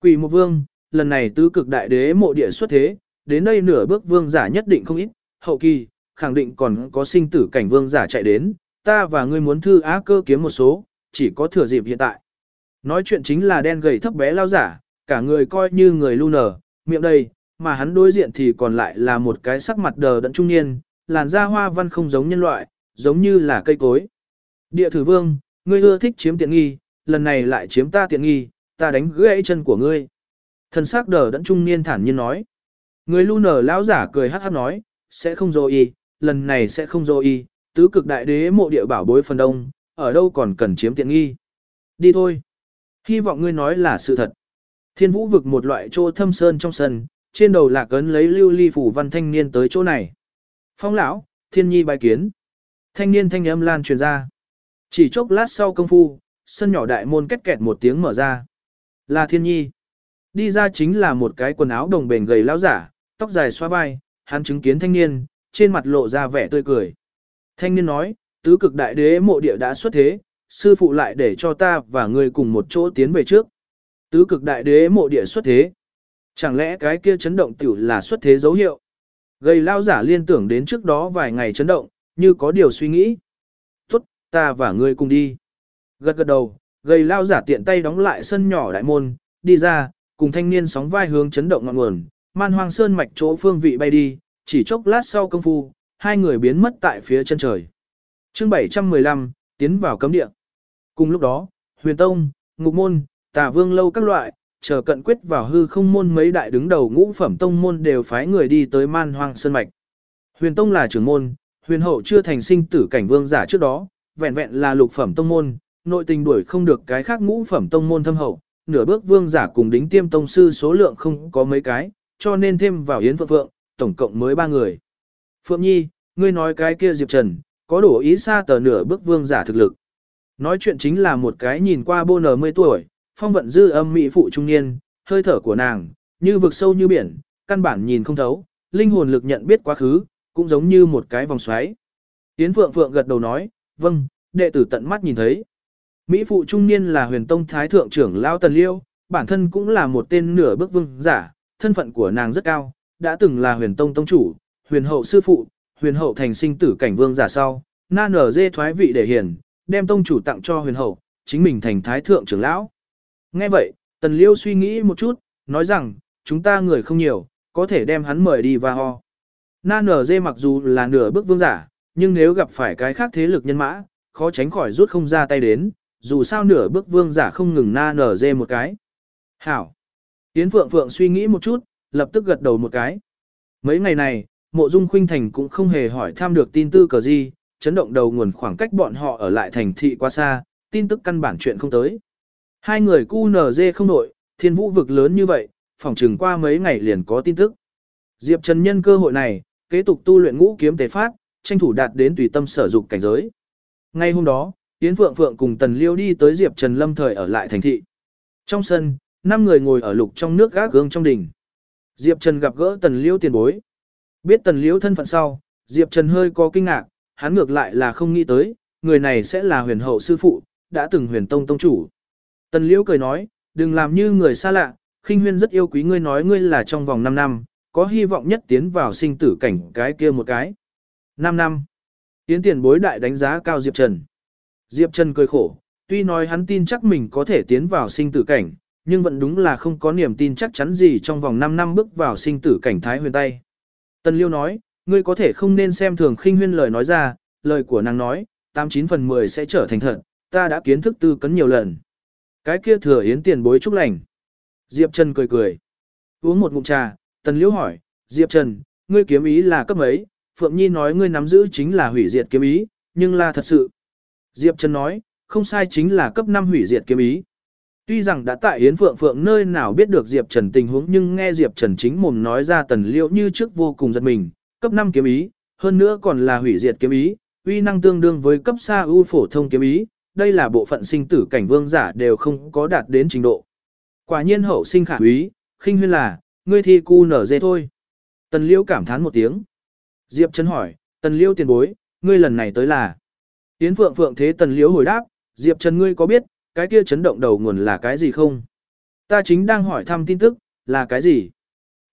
A: Quỷ một vương, lần này tứ cực đại đế mộ địa xuất thế, đến đây nửa bước vương giả nhất định không ít, hậu kỳ, khẳng định còn có sinh tử cảnh vương giả chạy đến, ta và ngươi muốn thư á cơ kiếm một số, chỉ có thừa dịp hiện tại. Nói chuyện chính là đen gầy thấp bé lao giả, cả người coi như người lu nở, miệng đầy, mà hắn đối diện thì còn lại là một cái sắc mặt đờ đẫn trung niên, làn da hoa văn không giống nhân loại, giống như là cây cối. Địa thử vương, ngươi ưa thích chiếm tiện nghi, lần này lại chiếm ta tiện nghi, ta đánh gãy chân của ngươi. Thần sắc đờ đẫn trung niên thản nhiên nói. Người lu nở lão giả cười hát hát nói, sẽ không dô y, lần này sẽ không dô y, tứ cực đại đế mộ địa bảo bối phần đông, ở đâu còn cần chiếm tiện nghi. Đi thôi. Hy vọng ngươi nói là sự thật. Thiên vũ vực một loại chỗ thâm sơn trong sân, trên đầu lạc ấn lấy lưu ly phủ văn thanh niên tới chỗ này. Phong lão, thiên nhi bài kiến. Thanh niên thanh âm lan truyền ra. Chỉ chốc lát sau công phu, sân nhỏ đại môn kết kẹt một tiếng mở ra. Là thiên nhi. Đi ra chính là một cái quần áo đồng bền gầy lão giả, tóc dài xoa vai, hắn chứng kiến thanh niên, trên mặt lộ ra vẻ tươi cười. Thanh niên nói, tứ cực đại đế mộ địa đã xuất thế, sư phụ lại để cho ta và ngươi cùng một chỗ tiến về trước. Tứ cực đại đế mộ địa xuất thế. Chẳng lẽ cái kia chấn động tiểu là xuất thế dấu hiệu? Gầy lao giả liên tưởng đến trước đó vài ngày chấn động, như có điều suy nghĩ. Tốt, ta và ngươi cùng đi. Gật gật đầu, gầy lao giả tiện tay đóng lại sân nhỏ đại môn, đi ra, cùng thanh niên sóng vai hướng chấn động ngọn nguồn, man hoang sơn mạch chỗ phương vị bay đi, chỉ chốc lát sau công phu, hai người biến mất tại phía chân trời. chương 715, tiến vào cấm địa. Cùng lúc đó, huyền tông, ngục môn, tà vương lâu các loại, chờ cận quyết vào hư không môn mấy đại đứng đầu ngũ phẩm tông môn đều phái người đi tới man hoang sơn mạch. Huyền tông là trưởng môn, huyền hậu chưa thành sinh tử cảnh vương giả trước đó, vẹn vẹn là lục phẩm tông môn, nội tình đuổi không được cái khác ngũ phẩm tông môn thâm hậu, nửa bước vương giả cùng đính tiêm tông sư số lượng không có mấy cái, cho nên thêm vào Yến Phượng Phượng, tổng cộng mới ba người. Phượng Nhi, ngươi nói cái kia Diệp Trần, có đủ ý xa tờ nửa bước vương giả thực lực. Nói chuyện chính là một cái nhìn qua bô nở mươi tuổi, phong vận dư âm mỹ phụ trung niên, hơi thở của nàng, như vực sâu như biển, căn bản nhìn không thấu, linh hồn lực nhận biết quá khứ, cũng giống như một cái vòng xoáy. Yến Phượng Phượng gật đầu nói, vâng, đệ tử tận mắt nhìn thấy. Mỹ phụ trung niên là huyền tông thái thượng trưởng Lao Tần Liêu, bản thân cũng là một tên nửa bước vương giả, thân phận của nàng rất cao, đã từng là huyền tông tông chủ, huyền hậu sư phụ, huyền hậu thành sinh tử cảnh vương giả sau, na nở dê thoái vị để hiền, đem tông chủ tặng cho huyền hậu, chính mình thành thái thượng trưởng lão. Nghe vậy, Tần Liêu suy nghĩ một chút, nói rằng, chúng ta người không nhiều, có thể đem hắn mời đi và ho. Na nở dê mặc dù là nửa bước vương giả, nhưng nếu gặp phải cái khác thế lực nhân mã, khó tránh khỏi rút không ra tay đến, dù sao nửa bước vương giả không ngừng na nở dê một cái. Hảo. Yến Phượng Phượng suy nghĩ một chút, lập tức gật đầu một cái. Mấy ngày này, mộ dung khuynh thành cũng không hề hỏi tham được tin tư cờ gì, chấn động đầu nguồn khoảng cách bọn họ ở lại thành thị quá xa, tin tức căn bản chuyện không tới. Hai người cu nở dê không nổi, thiên vũ vực lớn như vậy, phỏng chừng qua mấy ngày liền có tin tức. Diệp Trần nhân cơ hội này, kế tục tu luyện ngũ kiếm tế phát, tranh thủ đạt đến tùy tâm sở dục cảnh giới. Ngay hôm đó, Yến Phượng Phượng cùng Tần Liêu đi tới Diệp Trần lâm thời ở lại thành thị. Trong sân, năm người ngồi ở lục trong nước gác gương trong đỉnh. Diệp Trần gặp gỡ Tần Liêu tiền bối. Biết Tần liễu thân phận sau, Diệp Trần hơi có kinh ngạc, hắn ngược lại là không nghĩ tới, người này sẽ là huyền hậu sư phụ, đã từng huyền tông tông chủ. Tần liễu cười nói, đừng làm như người xa lạ, khinh huyên rất yêu quý ngươi nói ngươi là trong vòng 5 năm, có hy vọng nhất tiến vào sinh tử cảnh cái kia một cái. 5 năm. Tiến tiền bối đại đánh giá cao Diệp Trần. Diệp Trần cười khổ, tuy nói hắn tin chắc mình có thể tiến vào sinh tử cảnh, nhưng vẫn đúng là không có niềm tin chắc chắn gì trong vòng 5 năm bước vào sinh tử cảnh thái huyền tay. Tần Liêu nói, ngươi có thể không nên xem thường khinh huyên lời nói ra, lời của nàng nói, 89 phần 10 sẽ trở thành thật, ta đã kiến thức tư cấn nhiều lần. Cái kia thừa yến tiền bối chúc lành. Diệp Trần cười cười. Uống một ngụm trà, Tần Liễu hỏi, Diệp Trần, ngươi kiếm ý là cấp mấy? Phượng Nhi nói ngươi nắm giữ chính là hủy diệt kiếm ý, nhưng là thật sự. Diệp Trần nói, không sai chính là cấp 5 hủy diệt kiếm ý. Tuy rằng đã tại Yến Phượng Phượng nơi nào biết được Diệp Trần tình huống nhưng nghe Diệp Trần chính mồm nói ra Tần Liễu như trước vô cùng giật mình, cấp 5 kiếm ý, hơn nữa còn là hủy diệt kiếm ý, uy năng tương đương với cấp xa ưu phổ thông kiếm ý, đây là bộ phận sinh tử cảnh vương giả đều không có đạt đến trình độ. Quả nhiên hậu sinh khả úy, khinh huyên là, ngươi thi cu nở dê thôi. Tần Liễu cảm thán một tiếng. Diệp Trần hỏi, tần Liễu tiền bối, ngươi lần này tới là. Yến phượng phượng thế tần Liễu hồi đáp, Diệp Trần ngươi có biết, cái kia chấn động đầu nguồn là cái gì không? Ta chính đang hỏi thăm tin tức, là cái gì?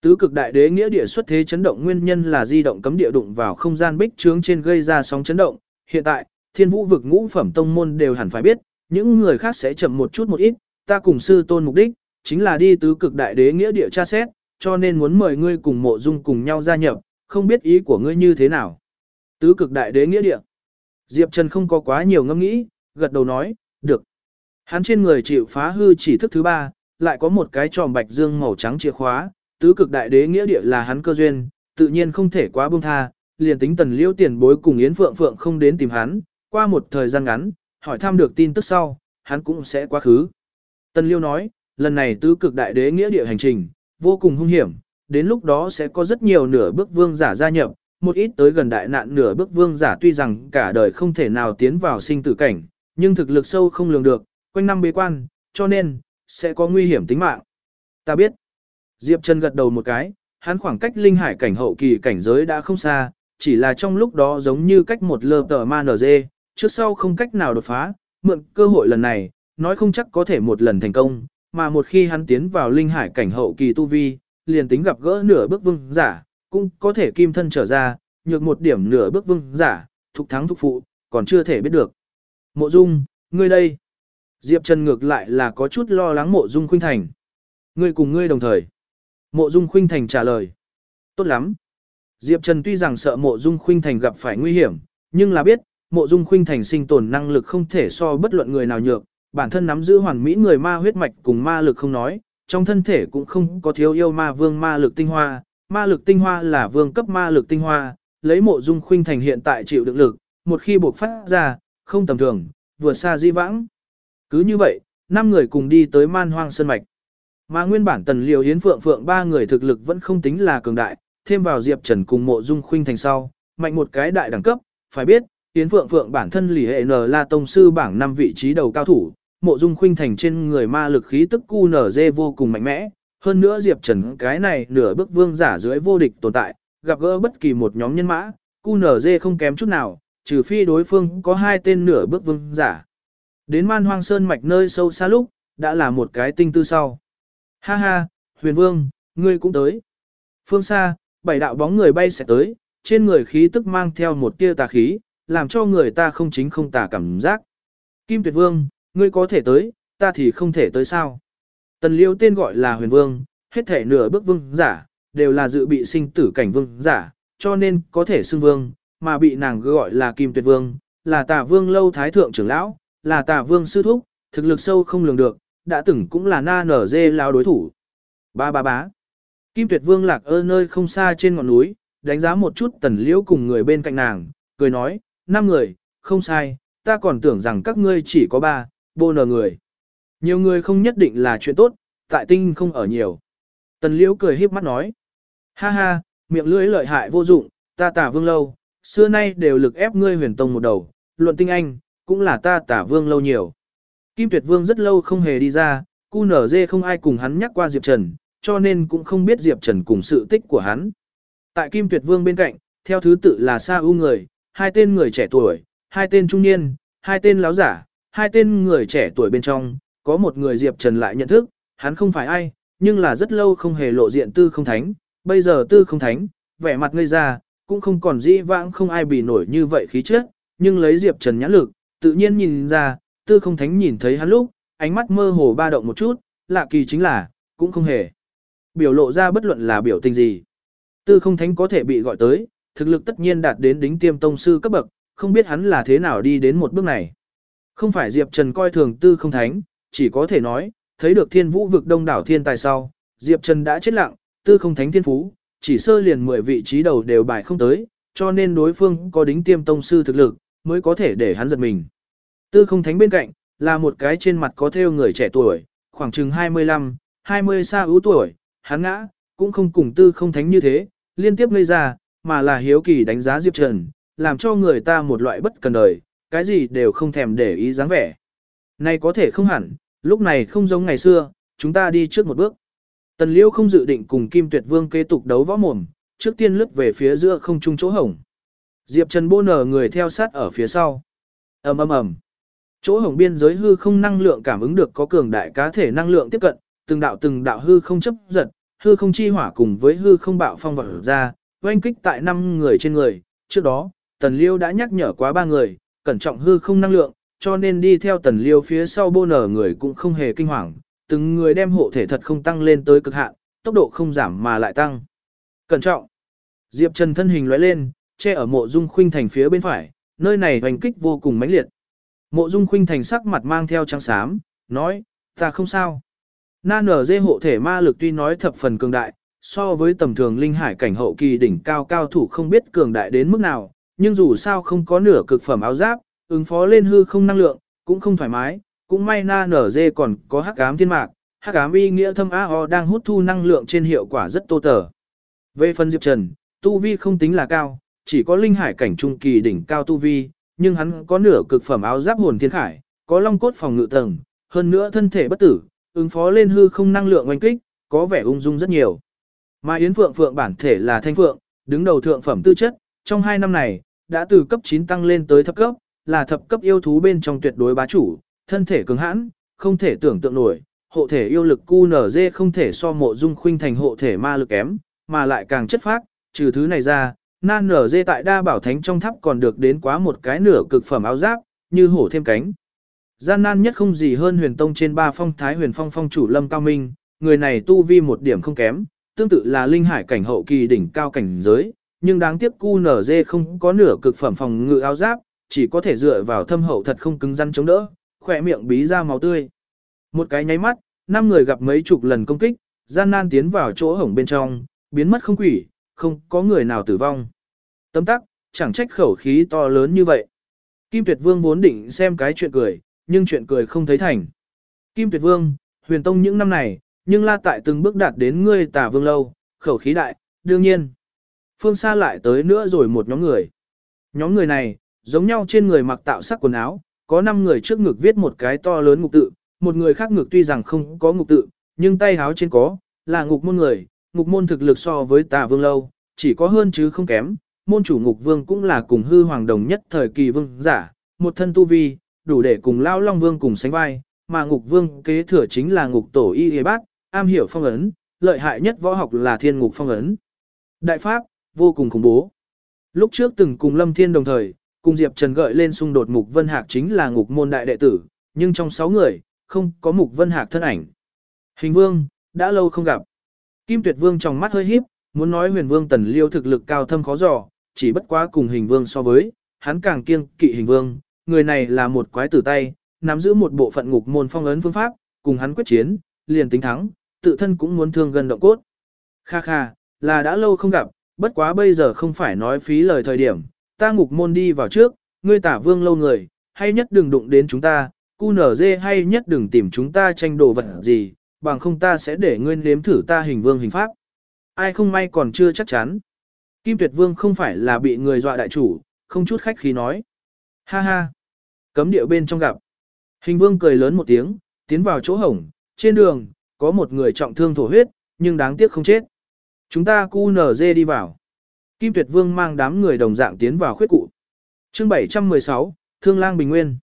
A: Tứ cực đại đế nghĩa địa xuất thế chấn động nguyên nhân là di động cấm địa đụng vào không gian bích trướng trên gây ra sóng chấn động. Hiện tại, thiên vũ vực ngũ phẩm tông môn đều hẳn phải biết, những người khác sẽ chậm một chút một ít, ta cùng sư tôn mục đích, chính là đi tứ cực đại đế nghĩa địa tra xét, cho nên muốn mời ngươi cùng mộ dung cùng nhau gia nhập, không biết ý của ngươi như thế nào. Tứ cực đại đế nghĩa địa. Diệp Trần không có quá nhiều ngâm nghĩ, gật đầu nói, được. Hắn trên người chịu phá hư chỉ thức thứ ba, lại có một cái tròn bạch dương màu trắng chìa khóa, tứ cực đại đế nghĩa địa là hắn cơ duyên, tự nhiên không thể quá buông tha, liền tính tần liêu tiền bối cùng Yến Phượng Phượng không đến tìm hắn, qua một thời gian ngắn, hỏi thăm được tin tức sau, hắn cũng sẽ quá khứ. Tần liêu nói, lần này tứ cực đại đế nghĩa địa hành trình, vô cùng hung hiểm, đến lúc đó sẽ có rất nhiều nửa bước vương giả gia nhập, một ít tới gần đại nạn nửa bước vương giả tuy rằng cả đời không thể nào tiến vào sinh tử cảnh, nhưng thực lực sâu không lường được, quanh năm bế quan, cho nên, sẽ có nguy hiểm tính mạng. Ta biết. Diệp Trần gật đầu một cái, hắn khoảng cách linh hải cảnh hậu kỳ cảnh giới đã không xa, chỉ là trong lúc đó giống như cách một lơ tờ ma nở dê, trước sau không cách nào đột phá, mượn cơ hội lần này, nói không chắc có thể một lần thành công, mà một khi hắn tiến vào linh hải cảnh hậu kỳ tu vi, liền tính gặp gỡ nửa bước vương giả, cũng có thể kim thân trở ra, nhược một điểm nửa bước vương giả, thục thắng thục phụ, còn chưa thể biết được. Mộ Dung, ngươi đây. Diệp Trần ngược lại là có chút lo lắng Mộ Dung Khuynh Thành. Ngươi cùng ngươi đồng thời. Mộ Dung Khuynh Thành trả lời. Tốt lắm. Diệp Trần tuy rằng sợ Mộ Dung Khuynh Thành gặp phải nguy hiểm, nhưng là biết, Mộ Dung Khuynh Thành sinh tồn năng lực không thể so bất luận người nào nhược, bản thân nắm giữ hoàn mỹ người ma huyết mạch cùng ma lực không nói, trong thân thể cũng không có thiếu yêu ma vương ma lực tinh hoa, ma lực tinh hoa là vương cấp ma lực tinh hoa, lấy mộ dung khuynh thành hiện tại chịu đựng lực, một khi buộc phát ra, không tầm thường, vượt xa di vãng. Cứ như vậy, năm người cùng đi tới man hoang sơn mạch. Mà nguyên bản tần liều hiến phượng phượng ba người thực lực vẫn không tính là cường đại, thêm vào Diệp Trần cùng mộ dung khuynh thành sau, mạnh một cái đại đẳng cấp, phải biết, Yến Phượng Phượng bản thân lì hệ N là tông sư bảng 5 vị trí đầu cao thủ, mộ dung khuynh thành trên người ma lực khí tức cu nở dê vô cùng mạnh mẽ, hơn nữa Diệp Trần cái này nửa bước vương giả dưới vô địch tồn tại, gặp gỡ bất kỳ một nhóm nhân mã, cu nở dê không kém chút nào, trừ phi đối phương có hai tên nửa bước vương giả. Đến man hoang sơn mạch nơi sâu xa lúc, đã là một cái tinh tư sau. Ha ha, huyền vương, ngươi cũng tới. Phương xa, bảy đạo bóng người bay sẽ tới, trên người khí tức mang theo một tia tà khí, làm cho người ta không chính không tà cảm giác. Kim Tuyệt Vương, ngươi có thể tới, ta thì không thể tới sao. Tần liêu tên gọi là huyền vương, hết thể nửa bước vương giả, đều là dự bị sinh tử cảnh vương giả, cho nên có thể xưng vương, mà bị nàng gọi là Kim Tuyệt Vương, là tà vương lâu thái thượng trưởng lão, là tà vương sư thúc, thực lực sâu không lường được, đã từng cũng là na nở dê lao đối thủ. Ba ba bá. Kim Tuyệt Vương lạc ơ nơi không xa trên ngọn núi, đánh giá một chút tần liễu cùng người bên cạnh nàng, cười nói, năm người, không sai, ta còn tưởng rằng các ngươi chỉ có ba, bô nờ người. Nhiều người không nhất định là chuyện tốt, tại tinh không ở nhiều. Tần liễu cười híp mắt nói, ha ha, miệng lưỡi lợi hại vô dụng, ta tả vương lâu, xưa nay đều lực ép ngươi huyền tông một đầu, luận tinh anh, cũng là ta tả vương lâu nhiều. Kim Tuyệt Vương rất lâu không hề đi ra, cu nở dê không ai cùng hắn nhắc qua Diệp Trần, cho nên cũng không biết Diệp Trần cùng sự tích của hắn. Tại Kim Tuyệt Vương bên cạnh, theo thứ tự là Sa U người, hai tên người trẻ tuổi, hai tên trung niên, hai tên láo giả, hai tên người trẻ tuổi bên trong, có một người Diệp Trần lại nhận thức, hắn không phải ai, nhưng là rất lâu không hề lộ diện tư không thánh, bây giờ tư không thánh, vẻ mặt ngây ra, cũng không còn dĩ vãng không ai bị nổi như vậy khí chất, nhưng lấy Diệp Trần nhãn lực, tự nhiên nhìn ra, tư không thánh nhìn thấy hắn lúc, ánh mắt mơ hồ ba động một chút, lạ kỳ chính là, cũng không hề. Biểu lộ ra bất luận là biểu tình gì. Tư không thánh có thể bị gọi tới, thực lực tất nhiên đạt đến đính tiêm tông sư cấp bậc, không biết hắn là thế nào đi đến một bước này. Không phải Diệp Trần coi thường tư không thánh, chỉ có thể nói, thấy được thiên vũ vực đông đảo thiên tài sau, Diệp Trần đã chết lặng, tư không thánh thiên phú, chỉ sơ liền 10 vị trí đầu đều bài không tới, cho nên đối phương có đính tiêm tông sư thực lực, mới có thể để hắn giật mình. Tư không thánh bên cạnh, là một cái trên mặt có theo người trẻ tuổi, khoảng chừng 25, 20 xa ưu tuổi, hắn ngã, cũng không cùng tư không thánh như thế, liên tiếp gây ra, mà là hiếu kỳ đánh giá Diệp Trần, làm cho người ta một loại bất cần đời, cái gì đều không thèm để ý dáng vẻ. Này có thể không hẳn, lúc này không giống ngày xưa, chúng ta đi trước một bước. Tần Liêu không dự định cùng Kim Tuyệt Vương kế tục đấu võ mồm, trước tiên lướt về phía giữa không trung chỗ hổng. Diệp Trần bô nở người theo sát ở phía sau. ầm ầm ầm. Chỗ hồng biên giới hư không năng lượng cảm ứng được có cường đại cá thể năng lượng tiếp cận, từng đạo từng đạo hư không chấp giật, hư không chi hỏa cùng với hư không bạo phong vật ra, oanh kích tại năm người trên người. Trước đó, Tần Liêu đã nhắc nhở quá ba người, cẩn trọng hư không năng lượng, cho nên đi theo Tần Liêu phía sau bô nở người cũng không hề kinh hoàng, từng người đem hộ thể thật không tăng lên tới cực hạn, tốc độ không giảm mà lại tăng. Cẩn trọng. Diệp Trần thân hình lóe lên, che ở mộ dung khuynh thành phía bên phải, nơi này hoành kích vô cùng mãnh liệt. Mộ dung khuynh thành sắc mặt mang theo trắng xám, nói, ta không sao. Na nở dê hộ thể ma lực tuy nói thập phần cường đại, so với tầm thường linh hải cảnh hậu kỳ đỉnh cao cao thủ không biết cường đại đến mức nào, nhưng dù sao không có nửa cực phẩm áo giáp, ứng phó lên hư không năng lượng, cũng không thoải mái, cũng may na nở dê còn có hắc ám thiên mạc, hắc ám y nghĩa thâm a đang hút thu năng lượng trên hiệu quả rất tô tở. Về phần Diệp Trần, tu vi không tính là cao, chỉ có linh hải cảnh trung kỳ đỉnh cao tu vi, nhưng hắn có nửa cực phẩm áo giáp hồn thiên khải, có long cốt phòng ngự tầng, hơn nữa thân thể bất tử, ứng phó lên hư không năng lượng oanh kích, có vẻ ung dung rất nhiều. Mà Yến Phượng Phượng bản thể là thanh phượng, đứng đầu thượng phẩm tư chất, trong hai năm này, đã từ cấp 9 tăng lên tới thập cấp, là thập cấp yêu thú bên trong tuyệt đối bá chủ, thân thể cứng hãn, không thể tưởng tượng nổi, hộ thể yêu lực QNZ không thể so mộ dung khuynh thành hộ thể ma lực kém, mà lại càng chất phác, trừ thứ này ra, nan nở dê tại đa bảo thánh trong tháp còn được đến quá một cái nửa cực phẩm áo giáp, như hổ thêm cánh. Gian nan nhất không gì hơn huyền tông trên ba phong thái huyền phong phong chủ lâm cao minh, người này tu vi một điểm không kém, tương tự là linh hải cảnh hậu kỳ đỉnh cao cảnh giới, nhưng đáng tiếc cưu nở dê không có nửa cực phẩm phòng ngự áo giáp, chỉ có thể dựa vào thâm hậu thật không cứng rắn chống đỡ, khỏe miệng bí ra máu tươi. Một cái nháy mắt, năm người gặp mấy chục lần công kích, gian nan tiến vào chỗ hổng bên trong, biến mất không quỷ, không có người nào tử vong. Tấm tắc, chẳng trách khẩu khí to lớn như vậy. Kim Tuyệt Vương vốn định xem cái chuyện cười, nhưng chuyện cười không thấy thành. Kim Tuyệt Vương, huyền tông những năm này, nhưng la tại từng bước đạt đến ngươi tả vương lâu, khẩu khí đại, đương nhiên. Phương xa lại tới nữa rồi một nhóm người. Nhóm người này, giống nhau trên người mặc tạo sắc quần áo, có 5 người trước ngực viết một cái to lớn ngục tự, một người khác ngực tuy rằng không có ngục tự, nhưng tay háo trên có, là ngục môn người, ngục môn thực lực so với tà vương lâu, chỉ có hơn chứ không kém, môn chủ ngục vương cũng là cùng hư hoàng đồng nhất thời kỳ vương giả, một thân tu vi, đủ để cùng lao long vương cùng sánh vai, mà ngục vương kế thừa chính là ngục tổ y y bát, am hiểu phong ấn, lợi hại nhất võ học là thiên ngục phong ấn. Đại pháp, vô cùng khủng bố. Lúc trước từng cùng Lâm Thiên đồng thời, cùng Diệp Trần gợi lên xung đột Mục Vân Hạc chính là ngục môn đại đệ tử, nhưng trong 6 người, không có Mục Vân Hạc thân ảnh. Hình Vương, đã lâu không gặp. Kim Tuyệt Vương trong mắt hơi híp, muốn nói Huyền Vương Tần Liêu thực lực cao thâm khó dò, chỉ bất quá cùng Hình Vương so với, hắn càng kiêng kỵ Hình Vương, người này là một quái tử tay, nắm giữ một bộ phận ngục môn phong ấn phương pháp, cùng hắn quyết chiến, liền tính thắng, tự thân cũng muốn thương gần động cốt. Kha kha, là đã lâu không gặp, bất quá bây giờ không phải nói phí lời thời điểm, ta ngục môn đi vào trước, ngươi tả vương lâu người, hay nhất đừng đụng đến chúng ta, cu nở dê hay nhất đừng tìm chúng ta tranh đồ vật gì, bằng không ta sẽ để ngươi nếm thử ta hình vương hình pháp. Ai không may còn chưa chắc chắn. Kim tuyệt vương không phải là bị người dọa đại chủ, không chút khách khí nói. Ha ha. Cấm điệu bên trong gặp. Hình vương cười lớn một tiếng, tiến vào chỗ hổng, trên đường, có một người trọng thương thổ huyết, nhưng đáng tiếc không chết. Chúng ta cu nở dê đi vào. Kim Tuyệt Vương mang đám người đồng dạng tiến vào khuyết cụ. chương 716, Thương lang Bình Nguyên.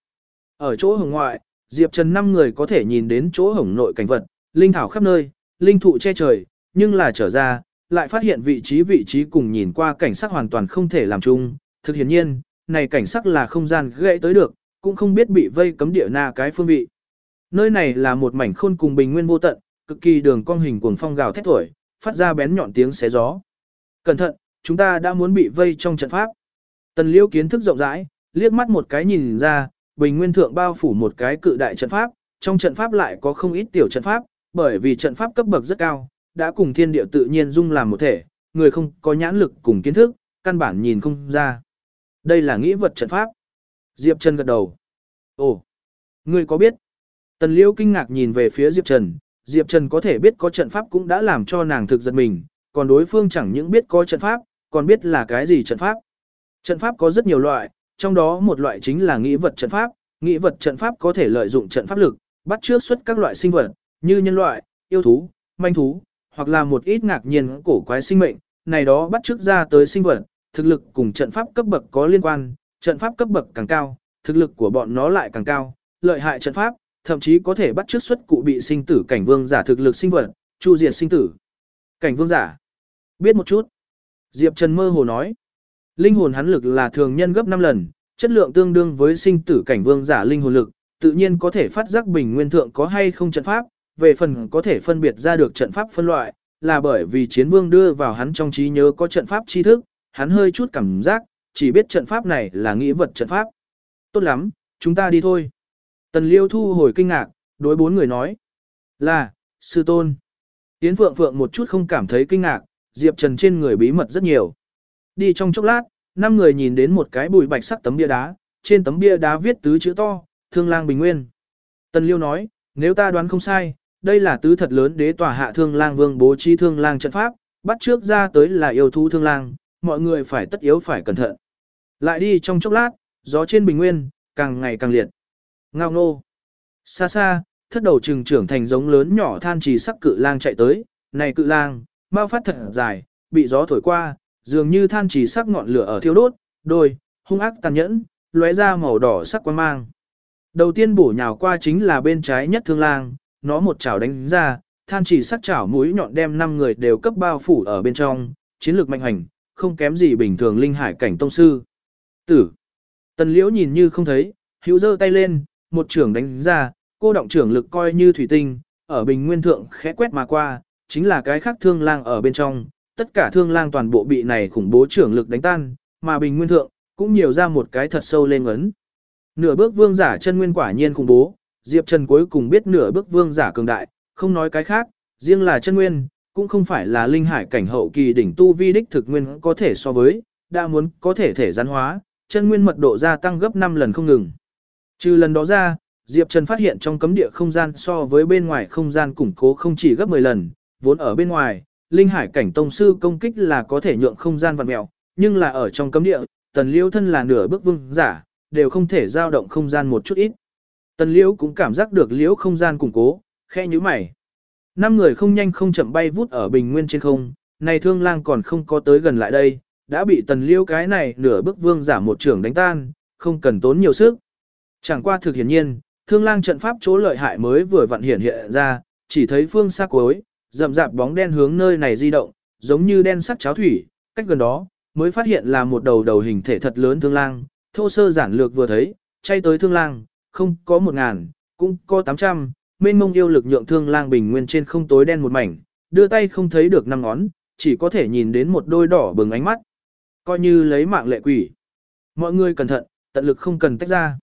A: Ở chỗ hổng ngoại, Diệp Trần năm người có thể nhìn đến chỗ hổng nội cảnh vật, linh thảo khắp nơi, linh thụ che trời, nhưng là trở ra, lại phát hiện vị trí vị trí cùng nhìn qua cảnh sắc hoàn toàn không thể làm chung. Thực hiển nhiên, này cảnh sắc là không gian gãy tới được, cũng không biết bị vây cấm địa na cái phương vị. Nơi này là một mảnh khôn cùng bình nguyên vô tận, cực kỳ đường cong hình cuồng phong gào thét thổi, phát ra bén nhọn tiếng xé gió. Cẩn thận, chúng ta đã muốn bị vây trong trận pháp. Tần Liêu kiến thức rộng rãi, liếc mắt một cái nhìn ra, bình nguyên thượng bao phủ một cái cự đại trận pháp, trong trận pháp lại có không ít tiểu trận pháp, bởi vì trận pháp cấp bậc rất cao, đã cùng thiên địa tự nhiên dung làm một thể, người không có nhãn lực cùng kiến thức, căn bản nhìn không ra. Đây là nghĩ vật trận pháp. Diệp Trần gật đầu. Ồ, ngươi có biết? Tần Liêu kinh ngạc nhìn về phía Diệp Trần, Diệp Trần có thể biết có trận pháp cũng đã làm cho nàng thực giật mình, còn đối phương chẳng những biết có trận pháp, còn biết là cái gì trận pháp. Trận pháp có rất nhiều loại, trong đó một loại chính là nghĩ vật trận pháp, nghĩ vật trận pháp có thể lợi dụng trận pháp lực, bắt trước xuất các loại sinh vật, như nhân loại, yêu thú, manh thú, hoặc là một ít ngạc nhiên cổ quái sinh mệnh, này đó bắt trước ra tới sinh vật, thực lực cùng trận pháp cấp bậc có liên quan, trận pháp cấp bậc càng cao, thực lực của bọn nó lại càng cao, lợi hại trận pháp, thậm chí có thể bắt trước xuất cụ bị sinh tử cảnh vương giả thực lực sinh vật, chu diệt sinh tử. Cảnh vương giả. Biết một chút. Diệp Trần mơ hồ nói. Linh hồn hắn lực là thường nhân gấp 5 lần, chất lượng tương đương với sinh tử cảnh vương giả linh hồn lực, tự nhiên có thể phát giác bình nguyên thượng có hay không trận pháp, về phần có thể phân biệt ra được trận pháp phân loại, là bởi vì chiến vương đưa vào hắn trong trí nhớ có trận pháp tri thức, hắn hơi chút cảm giác, chỉ biết trận pháp này là nghĩa vật trận pháp. Tốt lắm, chúng ta đi thôi. Tần Liêu thu hồi kinh ngạc, đối bốn người nói. Là, sư tôn. Yến Phượng Phượng một chút không cảm thấy kinh ngạc, Diệp Trần trên người bí mật rất nhiều. Đi trong chốc lát, năm người nhìn đến một cái bùi bạch sắc tấm bia đá, trên tấm bia đá viết tứ chữ to, Thương Lang Bình Nguyên. Tần Liêu nói, nếu ta đoán không sai, đây là tứ thật lớn đế tòa hạ Thương Lang Vương bố trí Thương Lang trận pháp, bắt trước ra tới là yêu thú Thương Lang, mọi người phải tất yếu phải cẩn thận. Lại đi trong chốc lát, gió trên Bình Nguyên, càng ngày càng liệt. Ngao nô. Xa xa, thất đầu trừng trưởng thành giống lớn nhỏ than trì sắc cự lang chạy tới, này cự lang, mau phát thật dài, bị gió thổi qua, dường như than trì sắc ngọn lửa ở thiêu đốt, đôi, hung ác tàn nhẫn, lóe ra màu đỏ sắc quan mang. Đầu tiên bổ nhào qua chính là bên trái nhất thương lang, nó một chảo đánh ra, than chỉ sắc chảo mũi nhọn đem năm người đều cấp bao phủ ở bên trong, chiến lược mạnh hành, không kém gì bình thường linh hải cảnh tông sư. Tử. Tần liễu nhìn như không thấy, hữu giơ tay lên, một trưởng đánh ra, cô động trưởng lực coi như thủy tinh, ở bình nguyên thượng khẽ quét mà qua, chính là cái khác thương lang ở bên trong, tất cả thương lang toàn bộ bị này khủng bố trưởng lực đánh tan, mà bình nguyên thượng, cũng nhiều ra một cái thật sâu lên ấn. Nửa bước vương giả chân nguyên quả nhiên khủng bố, Diệp Trần cuối cùng biết nửa bước vương giả cường đại, không nói cái khác, riêng là chân nguyên, cũng không phải là linh hải cảnh hậu kỳ đỉnh tu vi đích thực nguyên có thể so với, đã muốn có thể thể gián hóa, chân nguyên mật độ gia tăng gấp 5 lần không ngừng. Trừ lần đó ra, Diệp Trần phát hiện trong cấm địa không gian so với bên ngoài không gian củng cố không chỉ gấp 10 lần, vốn ở bên ngoài, linh hải cảnh tông sư công kích là có thể nhượng không gian vặn mèo, nhưng là ở trong cấm địa, tần liêu thân là nửa bước vương giả, đều không thể giao động không gian một chút ít. Tần Liễu cũng cảm giác được liễu không gian củng cố, khe như mày. năm người không nhanh không chậm bay vút ở bình nguyên trên không, này thương lang còn không có tới gần lại đây, đã bị tần Liễu cái này nửa bước vương giả một trưởng đánh tan, không cần tốn nhiều sức. Chẳng qua thực hiển nhiên, thương lang trận pháp chỗ lợi hại mới vừa vặn hiện hiện ra, chỉ thấy phương xa cuối, rậm rạp bóng đen hướng nơi này di động, giống như đen sắc cháo thủy, cách gần đó, mới phát hiện là một đầu đầu hình thể thật lớn thương lang, thô sơ giản lược vừa thấy, chay tới thương lang, không có một ngàn, cũng có tám trăm, mênh mông yêu lực nhượng thương lang bình nguyên trên không tối đen một mảnh, đưa tay không thấy được năm ngón, chỉ có thể nhìn đến một đôi đỏ bừng ánh mắt. Coi như lấy mạng lệ quỷ. Mọi người cẩn thận, tận lực không cần tách ra.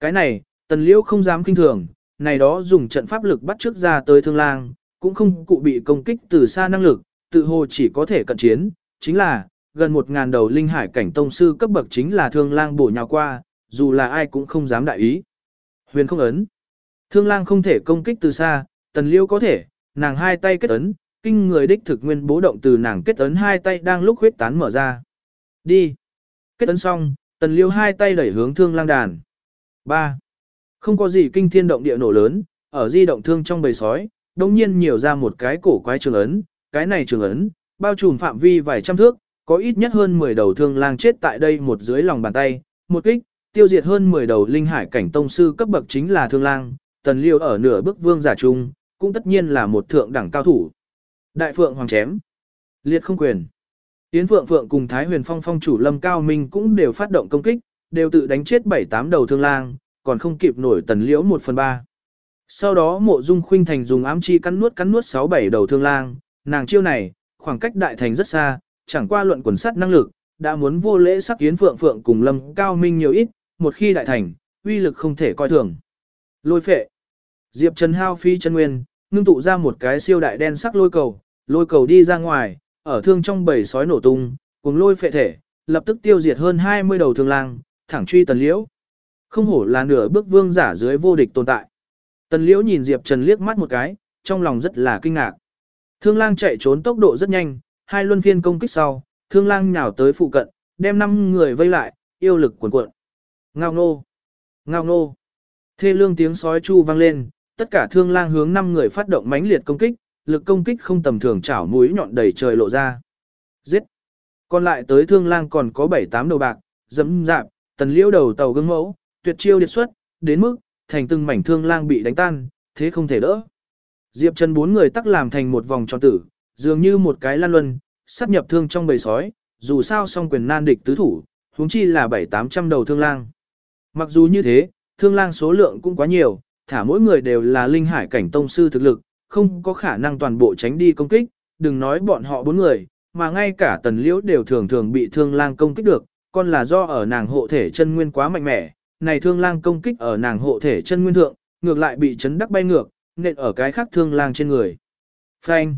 A: Cái này, tần liễu không dám kinh thường, này đó dùng trận pháp lực bắt trước ra tới thương lang, cũng không cụ bị công kích từ xa năng lực, tự hồ chỉ có thể cận chiến, chính là, gần một ngàn đầu linh hải cảnh tông sư cấp bậc chính là thương lang bổ nhào qua, dù là ai cũng không dám đại ý. Huyền không ấn. Thương lang không thể công kích từ xa, tần liêu có thể, nàng hai tay kết ấn, kinh người đích thực nguyên bố động từ nàng kết ấn hai tay đang lúc huyết tán mở ra. Đi. Kết ấn xong, tần liêu hai tay đẩy hướng thương lang đàn. 3. Không có gì kinh thiên động địa nổ lớn, ở di động thương trong bầy sói, đồng nhiên nhiều ra một cái cổ quái trường ấn, cái này trường ấn, bao trùm phạm vi vài trăm thước, có ít nhất hơn 10 đầu thương lang chết tại đây một dưới lòng bàn tay, một kích, tiêu diệt hơn 10 đầu linh hải cảnh tông sư cấp bậc chính là thương lang, tần liêu ở nửa bước vương giả trung, cũng tất nhiên là một thượng đẳng cao thủ. Đại phượng hoàng chém, liệt không quyền. Tiến phượng phượng cùng Thái huyền phong phong chủ lâm cao minh cũng đều phát động công kích, đều tự đánh chết 7-8 đầu thương lang, còn không kịp nổi tần liễu 1 phần 3. Sau đó mộ dung khuynh thành dùng ám chi cắn nuốt cắn nuốt 6-7 đầu thương lang, nàng chiêu này, khoảng cách đại thành rất xa, chẳng qua luận quần sắt năng lực, đã muốn vô lễ sắc yến phượng phượng cùng lâm cao minh nhiều ít, một khi đại thành, uy lực không thể coi thường. Lôi phệ. Diệp Trần hao phi chân nguyên, ngưng tụ ra một cái siêu đại đen sắc lôi cầu, lôi cầu đi ra ngoài, ở thương trong bầy sói nổ tung, cùng lôi phệ thể, lập tức tiêu diệt hơn 20 đầu thương lang, thẳng truy tần liễu. Không hổ là nửa bước vương giả dưới vô địch tồn tại. Tần liễu nhìn Diệp Trần liếc mắt một cái, trong lòng rất là kinh ngạc. Thương lang chạy trốn tốc độ rất nhanh, hai luân phiên công kích sau, thương lang nhào tới phụ cận, đem năm người vây lại, yêu lực cuồn cuộn. Ngao nô, ngao nô. Thê lương tiếng sói chu vang lên, tất cả thương lang hướng năm người phát động mãnh liệt công kích, lực công kích không tầm thường chảo mũi nhọn đầy trời lộ ra. Giết. Còn lại tới thương lang còn có 7-8 đầu bạc, dẫm dạp, tần liễu đầu tàu gương mẫu, tuyệt chiêu điệt xuất, đến mức, thành từng mảnh thương lang bị đánh tan, thế không thể đỡ. Diệp Trần bốn người tắc làm thành một vòng tròn tử, dường như một cái lan luân, sát nhập thương trong bầy sói, dù sao song quyền nan địch tứ thủ, huống chi là 7-800 đầu thương lang. Mặc dù như thế, thương lang số lượng cũng quá nhiều, thả mỗi người đều là linh hải cảnh tông sư thực lực, không có khả năng toàn bộ tránh đi công kích, đừng nói bọn họ bốn người, mà ngay cả tần liễu đều thường thường bị thương lang công kích được, còn là do ở nàng hộ thể chân nguyên quá mạnh mẽ, này thương lang công kích ở nàng hộ thể chân nguyên thượng, ngược lại bị chấn đắc bay ngược, nện ở cái khác thương lang trên người. Phanh.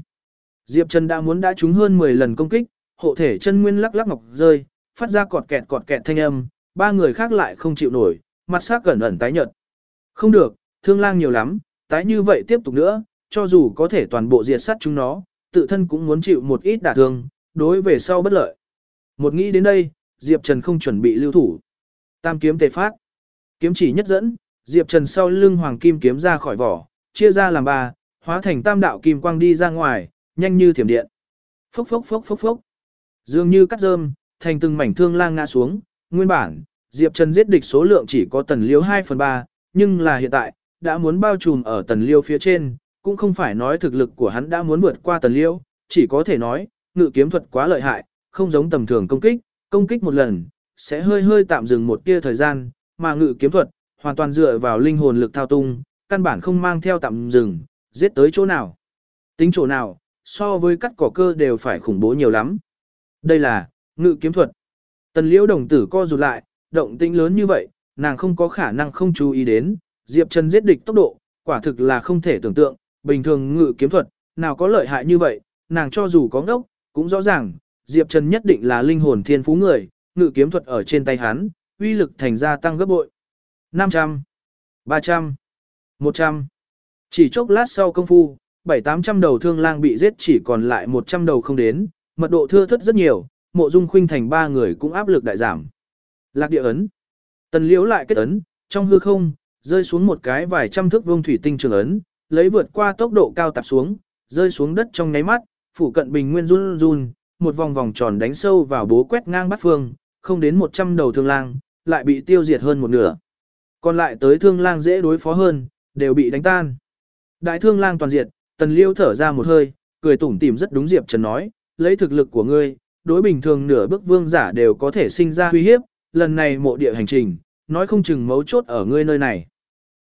A: Diệp Trần đã muốn đã trúng hơn 10 lần công kích, hộ thể chân nguyên lắc lắc ngọc rơi, phát ra cọt kẹt cọt kẹt thanh âm, ba người khác lại không chịu nổi, mặt sắc gần ẩn tái nhợt. Không được, thương lang nhiều lắm, tái như vậy tiếp tục nữa, cho dù có thể toàn bộ diệt sát chúng nó, tự thân cũng muốn chịu một ít đả thương, đối về sau bất lợi. Một nghĩ đến đây, Diệp Trần không chuẩn bị lưu thủ. Tam kiếm tề phát. Kiếm chỉ nhất dẫn, Diệp Trần sau lưng hoàng kim kiếm ra khỏi vỏ, chia ra làm ba, hóa thành tam đạo kim quang đi ra ngoài, nhanh như thiểm điện. Phốc phốc phốc phốc phốc. Dường như cắt rơm, thành từng mảnh thương lang ngã xuống, nguyên bản, Diệp Trần giết địch số lượng chỉ có tần liêu 2 phần 3, nhưng là hiện tại, đã muốn bao trùm ở tần liêu phía trên, cũng không phải nói thực lực của hắn đã muốn vượt qua tần liêu, chỉ có thể nói, ngự kiếm thuật quá lợi hại, không giống tầm thường công kích, công kích một lần, sẽ hơi hơi tạm dừng một tia thời gian, mà ngự kiếm thuật, hoàn toàn dựa vào linh hồn lực thao tung, căn bản không mang theo tạm dừng, giết tới chỗ nào. Tính chỗ nào, so với cắt cỏ cơ đều phải khủng bố nhiều lắm. Đây là, ngự kiếm thuật. Tần liễu đồng tử co rụt lại, động tĩnh lớn như vậy, nàng không có khả năng không chú ý đến, Diệp Trần giết địch tốc độ, quả thực là không thể tưởng tượng, bình thường ngự kiếm thuật, nào có lợi hại như vậy, nàng cho dù có ngốc, cũng rõ ràng, Diệp Trần nhất định là linh hồn thiên phú người, ngự kiếm thuật ở trên tay hắn, uy lực thành ra tăng gấp bội. 500, 300, 100. Chỉ chốc lát sau công phu, 7-800 đầu thương lang bị giết chỉ còn lại 100 đầu không đến, mật độ thưa thất rất nhiều, mộ dung khuynh thành ba người cũng áp lực đại giảm. Lạc địa ấn. Tần liễu lại kết ấn, trong hư không, rơi xuống một cái vài trăm thước vông thủy tinh trường ấn, lấy vượt qua tốc độ cao tạp xuống, rơi xuống đất trong nháy mắt, phủ cận bình nguyên run run, một vòng vòng tròn đánh sâu vào bố quét ngang bắt phương, không đến 100 đầu thương lang, lại bị tiêu diệt hơn một nửa. Còn lại tới thương lang dễ đối phó hơn, đều bị đánh tan. Đại thương lang toàn diệt, tần liêu thở ra một hơi, cười tủm tỉm rất đúng Diệp Trần nói, lấy thực lực của ngươi, đối bình thường nửa bước vương giả đều có thể sinh ra uy hiếp, lần này mộ địa hành trình, nói không chừng mấu chốt ở ngươi nơi này.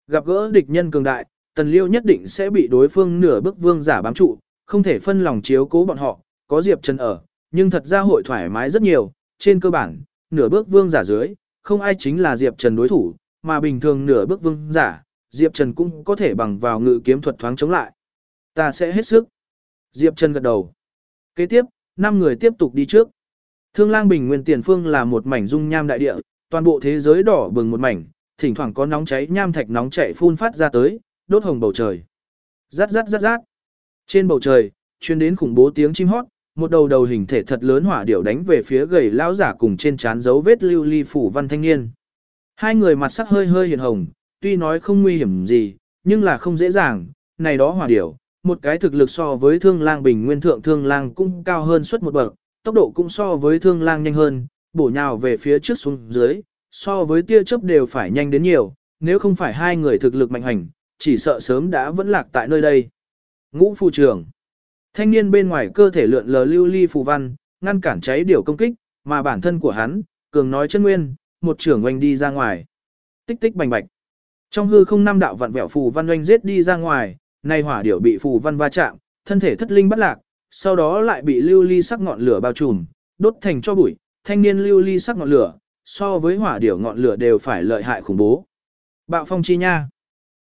A: Gặp gỡ địch nhân cường đại, tần liêu nhất định sẽ bị đối phương nửa bước vương giả bám trụ, không thể phân lòng chiếu cố bọn họ, có Diệp Trần ở, nhưng thật ra hội thoải mái rất nhiều, trên cơ bản, nửa bước vương giả dưới, không ai chính là Diệp Trần đối thủ, mà bình thường nửa bước vương giả, Diệp Trần cũng có thể bằng vào ngự kiếm thuật thoáng chống lại. Ta sẽ hết sức. Diệp Trần gật đầu. Kế tiếp, năm người tiếp tục đi trước. Thương lang bình nguyên tiền phương là một mảnh dung nham đại địa, toàn bộ thế giới đỏ bừng một mảnh, thỉnh thoảng có nóng cháy nham thạch nóng chảy phun phát ra tới, đốt hồng bầu trời. Rát rát rát rát. Trên bầu trời, truyền đến khủng bố tiếng chim hót, một đầu đầu hình thể thật lớn hỏa điểu đánh về phía gầy lão giả cùng trên trán dấu vết lưu ly phủ văn thanh niên. Hai người mặt sắc hơi hơi hiền hồng, tuy nói không nguy hiểm gì, nhưng là không dễ dàng, này đó hỏa điểu, một cái thực lực so với thương lang bình nguyên thượng thương lang cũng cao hơn suốt một bậc, tốc độ cũng so với thương lang nhanh hơn, bổ nhào về phía trước xuống dưới, so với tia chớp đều phải nhanh đến nhiều, nếu không phải hai người thực lực mạnh hành, chỉ sợ sớm đã vẫn lạc tại nơi đây. Ngũ phù trưởng Thanh niên bên ngoài cơ thể lượn lờ lưu ly phù văn, ngăn cản cháy điều công kích, mà bản thân của hắn, cường nói chân nguyên, một trưởng oanh đi ra ngoài. Tích tích bành bạch. Trong hư không năm đạo vặn vẹo phù văn oanh giết đi ra ngoài, nay hỏa điểu bị phù văn va chạm, thân thể thất linh bất lạc, sau đó lại bị lưu ly sắc ngọn lửa bao trùm, đốt thành cho bụi, thanh niên lưu ly sắc ngọn lửa, so với hỏa điểu ngọn lửa đều phải lợi hại khủng bố. Bạo phong chi nha.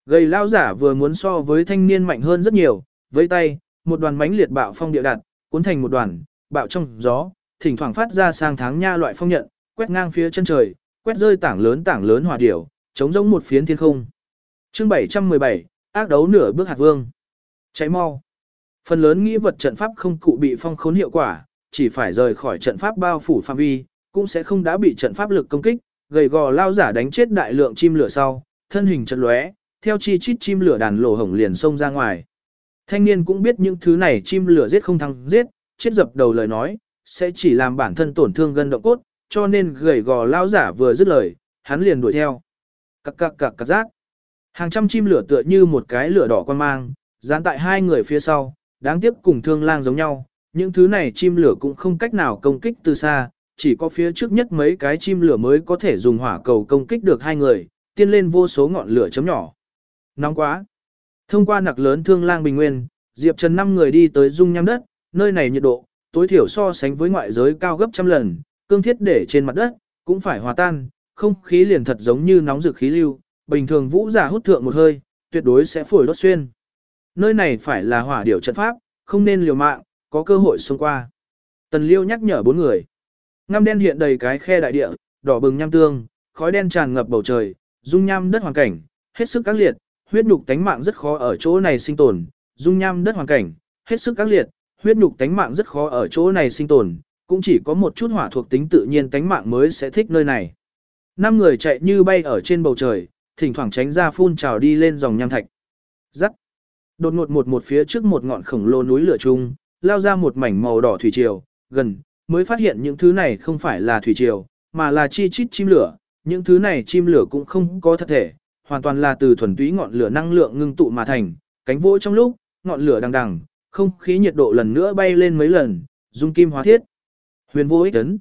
A: Gầy lao giả vừa muốn so với thanh niên mạnh hơn rất nhiều, với tay, một đoàn mánh liệt bạo phong địa đặt, cuốn thành một đoàn, bạo trong gió, thỉnh thoảng phát ra sang tháng nha loại phong nhận, quét ngang phía chân trời, quét rơi tảng lớn tảng lớn hỏa điểu, chống giống một phiến thiên không. Chương 717, ác đấu nửa bước hạt vương. Cháy mau. Phần lớn nghĩ vật trận pháp không cụ bị phong khốn hiệu quả, chỉ phải rời khỏi trận pháp bao phủ phạm vi, cũng sẽ không đã bị trận pháp lực công kích, gầy gò lao giả đánh chết đại lượng chim lửa sau, thân hình trận lóe, theo chi chít chim lửa đàn lổ hổng liền xông ra ngoài. Thanh niên cũng biết những thứ này chim lửa giết không thắng giết, chết dập đầu lời nói, sẽ chỉ làm bản thân tổn thương gân động cốt, cho nên gầy gò lao giả vừa dứt lời, hắn liền đuổi theo. Cặc cặc cặc cặc rác. Hàng trăm chim lửa tựa như một cái lửa đỏ quan mang, dán tại hai người phía sau, đáng tiếc cùng thương lang giống nhau, những thứ này chim lửa cũng không cách nào công kích từ xa, chỉ có phía trước nhất mấy cái chim lửa mới có thể dùng hỏa cầu công kích được hai người, tiên lên vô số ngọn lửa chấm nhỏ. Nóng quá! Thông qua nặc lớn thương lang bình nguyên, Diệp Trần năm người đi tới dung nham đất, nơi này nhiệt độ, tối thiểu so sánh với ngoại giới cao gấp trăm lần, cương thiết để trên mặt đất, cũng phải hòa tan, không khí liền thật giống như nóng rực khí lưu, bình thường vũ giả hút thượng một hơi, tuyệt đối sẽ phổi đốt xuyên. Nơi này phải là hỏa điểu trận pháp, không nên liều mạng, có cơ hội xông qua. Tần Liêu nhắc nhở bốn người. Ngăm đen hiện đầy cái khe đại địa, đỏ bừng nham tương, khói đen tràn ngập bầu trời, dung nham đất hoàn cảnh, hết sức các liệt, huyết nhục tánh mạng rất khó ở chỗ này sinh tồn, dung nham đất hoàn cảnh, hết sức các liệt, huyết nhục tánh mạng rất khó ở chỗ này sinh tồn, cũng chỉ có một chút hỏa thuộc tính tự nhiên tánh mạng mới sẽ thích nơi này. Năm người chạy như bay ở trên bầu trời, thỉnh thoảng tránh ra phun trào đi lên dòng nham thạch. Rắc. Đột ngột một một phía trước một ngọn khổng lồ núi lửa chung, lao ra một mảnh màu đỏ thủy triều, gần, mới phát hiện những thứ này không phải là thủy triều, mà là chi chít chim lửa, những thứ này chim lửa cũng không có thật thể, hoàn toàn là từ thuần túy ngọn lửa năng lượng ngưng tụ mà thành, cánh vỗ trong lúc, ngọn lửa đằng đằng, không khí nhiệt độ lần nữa bay lên mấy lần, dung kim hóa thiết. Huyền vô ích tấn.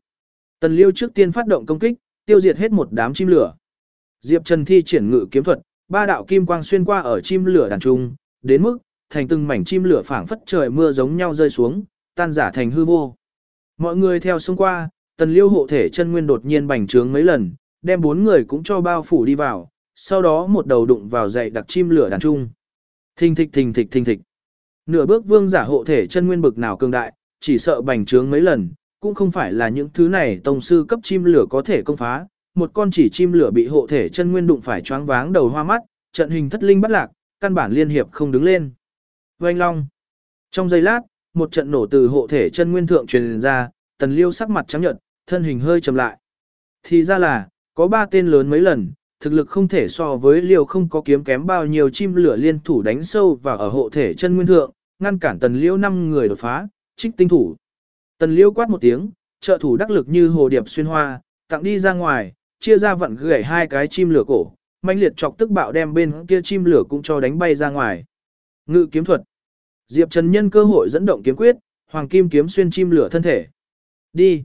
A: Tần Liêu trước tiên phát động công kích, tiêu diệt hết một đám chim lửa. Diệp Trần thi triển ngự kiếm thuật, ba đạo kim quang xuyên qua ở chim lửa đàn trung, đến mức thành từng mảnh chim lửa phảng phất trời mưa giống nhau rơi xuống, tan giả thành hư vô. Mọi người theo xung qua, Tần Liêu hộ thể chân nguyên đột nhiên bành trướng mấy lần, đem bốn người cũng cho bao phủ đi vào, sau đó một đầu đụng vào dậy đặc chim lửa đàn trung. Thình thịch thình thịch thình thịch. Nửa bước vương giả hộ thể chân nguyên bực nào cường đại, chỉ sợ bành trướng mấy lần, cũng không phải là những thứ này tông sư cấp chim lửa có thể công phá. Một con chỉ chim lửa bị hộ thể chân nguyên đụng phải choáng váng đầu hoa mắt, trận hình thất linh bất lạc, căn bản liên hiệp không đứng lên. Oanh long. Trong giây lát, một trận nổ từ hộ thể chân nguyên thượng truyền ra, tần liêu sắc mặt trắng nhợt, thân hình hơi trầm lại. Thì ra là, có ba tên lớn mấy lần, thực lực không thể so với liêu không có kiếm kém bao nhiêu chim lửa liên thủ đánh sâu vào ở hộ thể chân nguyên thượng, ngăn cản tần liêu năm người đột phá, trích tinh thủ. Tần liêu quát một tiếng, trợ thủ đắc lực như hồ điệp xuyên hoa, tặng đi ra ngoài, chia ra vặn gãy hai cái chim lửa cổ, manh liệt chọc tức bạo đem bên kia chim lửa cũng cho đánh bay ra ngoài. Ngự kiếm thuật. Diệp Trần nhân cơ hội dẫn động kiếm quyết, hoàng kim kiếm xuyên chim lửa thân thể. Đi.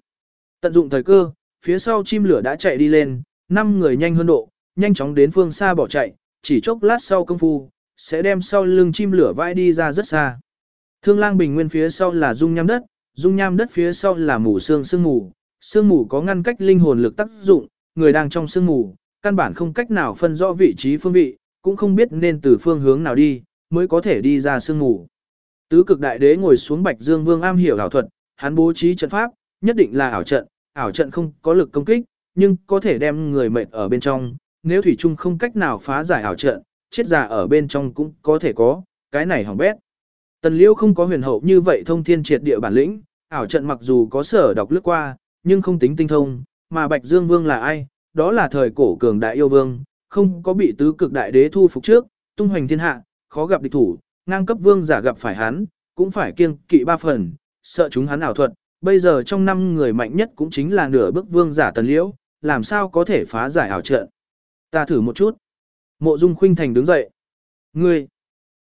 A: Tận dụng thời cơ, phía sau chim lửa đã chạy đi lên, năm người nhanh hơn độ, nhanh chóng đến phương xa bỏ chạy, chỉ chốc lát sau công phu, sẽ đem sau lưng chim lửa vãi đi ra rất xa. Thương lang bình nguyên phía sau là dung nham đất, dung nham đất phía sau là mù sương sương mù, sương mù có ngăn cách linh hồn lực tác dụng, người đang trong sương mù, căn bản không cách nào phân rõ vị trí phương vị, cũng không biết nên từ phương hướng nào đi, mới có thể đi ra sương mù. Tứ cực đại đế ngồi xuống Bạch Dương Vương am hiểu ảo thuật, hắn bố trí trận pháp, nhất định là ảo trận, ảo trận không có lực công kích, nhưng có thể đem người mệt ở bên trong, nếu thủy chung không cách nào phá giải ảo trận, chết già ở bên trong cũng có thể có, cái này hỏng bét. Tần Liêu không có huyền hậu như vậy thông thiên triệt địa bản lĩnh, ảo trận mặc dù có sở đọc lướt qua, nhưng không tính tinh thông, mà Bạch Dương Vương là ai, đó là thời cổ cường đại yêu vương, không có bị tứ cực đại đế thu phục trước, tung hoành thiên hạ, khó gặp địch thủ, ngang cấp vương giả gặp phải hắn, cũng phải kiêng kỵ ba phần, sợ chúng hắn ảo thuật, bây giờ trong năm người mạnh nhất cũng chính là nửa bước vương giả tần liễu, làm sao có thể phá giải ảo trận. Ta thử một chút. Mộ Dung Khuynh Thành đứng dậy. Ngươi!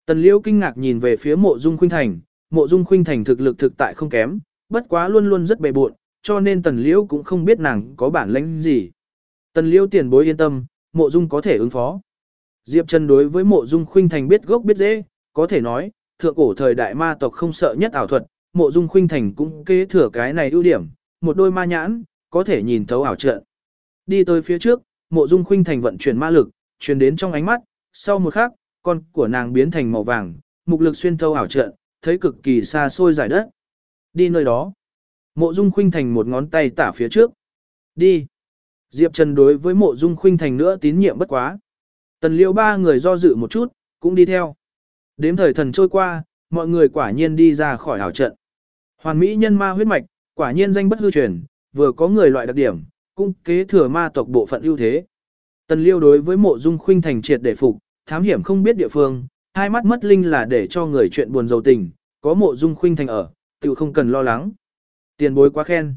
A: Tần liễu kinh ngạc nhìn về phía mộ Dung Khuynh Thành, mộ Dung Khuynh Thành thực lực thực tại không kém, bất quá luôn luôn rất bề bộn, cho nên tần liễu cũng không biết nàng có bản lĩnh gì. Tần liễu tiền bối yên tâm, mộ Dung có thể ứng phó. Diệp Trần đối với mộ Dung Khuynh Thành biết gốc biết dễ, có thể nói, thượng cổ thời đại ma tộc không sợ nhất ảo thuật, mộ dung khuynh thành cũng kế thừa cái này ưu điểm, một đôi ma nhãn, có thể nhìn thấu ảo trận. Đi tới phía trước, mộ dung khuynh thành vận chuyển ma lực, truyền đến trong ánh mắt, sau một khắc, con của nàng biến thành màu vàng, mục lực xuyên thấu ảo trận, thấy cực kỳ xa xôi giải đất. Đi nơi đó. Mộ dung khuynh thành một ngón tay tả phía trước. Đi. Diệp Trần đối với mộ dung khuynh thành nữa tín nhiệm bất quá. Tần liêu ba người do dự một chút, cũng đi theo. Đếm thời thần trôi qua, mọi người quả nhiên đi ra khỏi hảo trận. Hoàn mỹ nhân ma huyết mạch, quả nhiên danh bất hư truyền, vừa có người loại đặc điểm, cũng kế thừa ma tộc bộ phận ưu thế. Tần Liêu đối với mộ dung khuynh thành triệt để phục, thám hiểm không biết địa phương, hai mắt mất linh là để cho người chuyện buồn dầu tình, có mộ dung khuynh thành ở, tự không cần lo lắng. Tiền bối quá khen.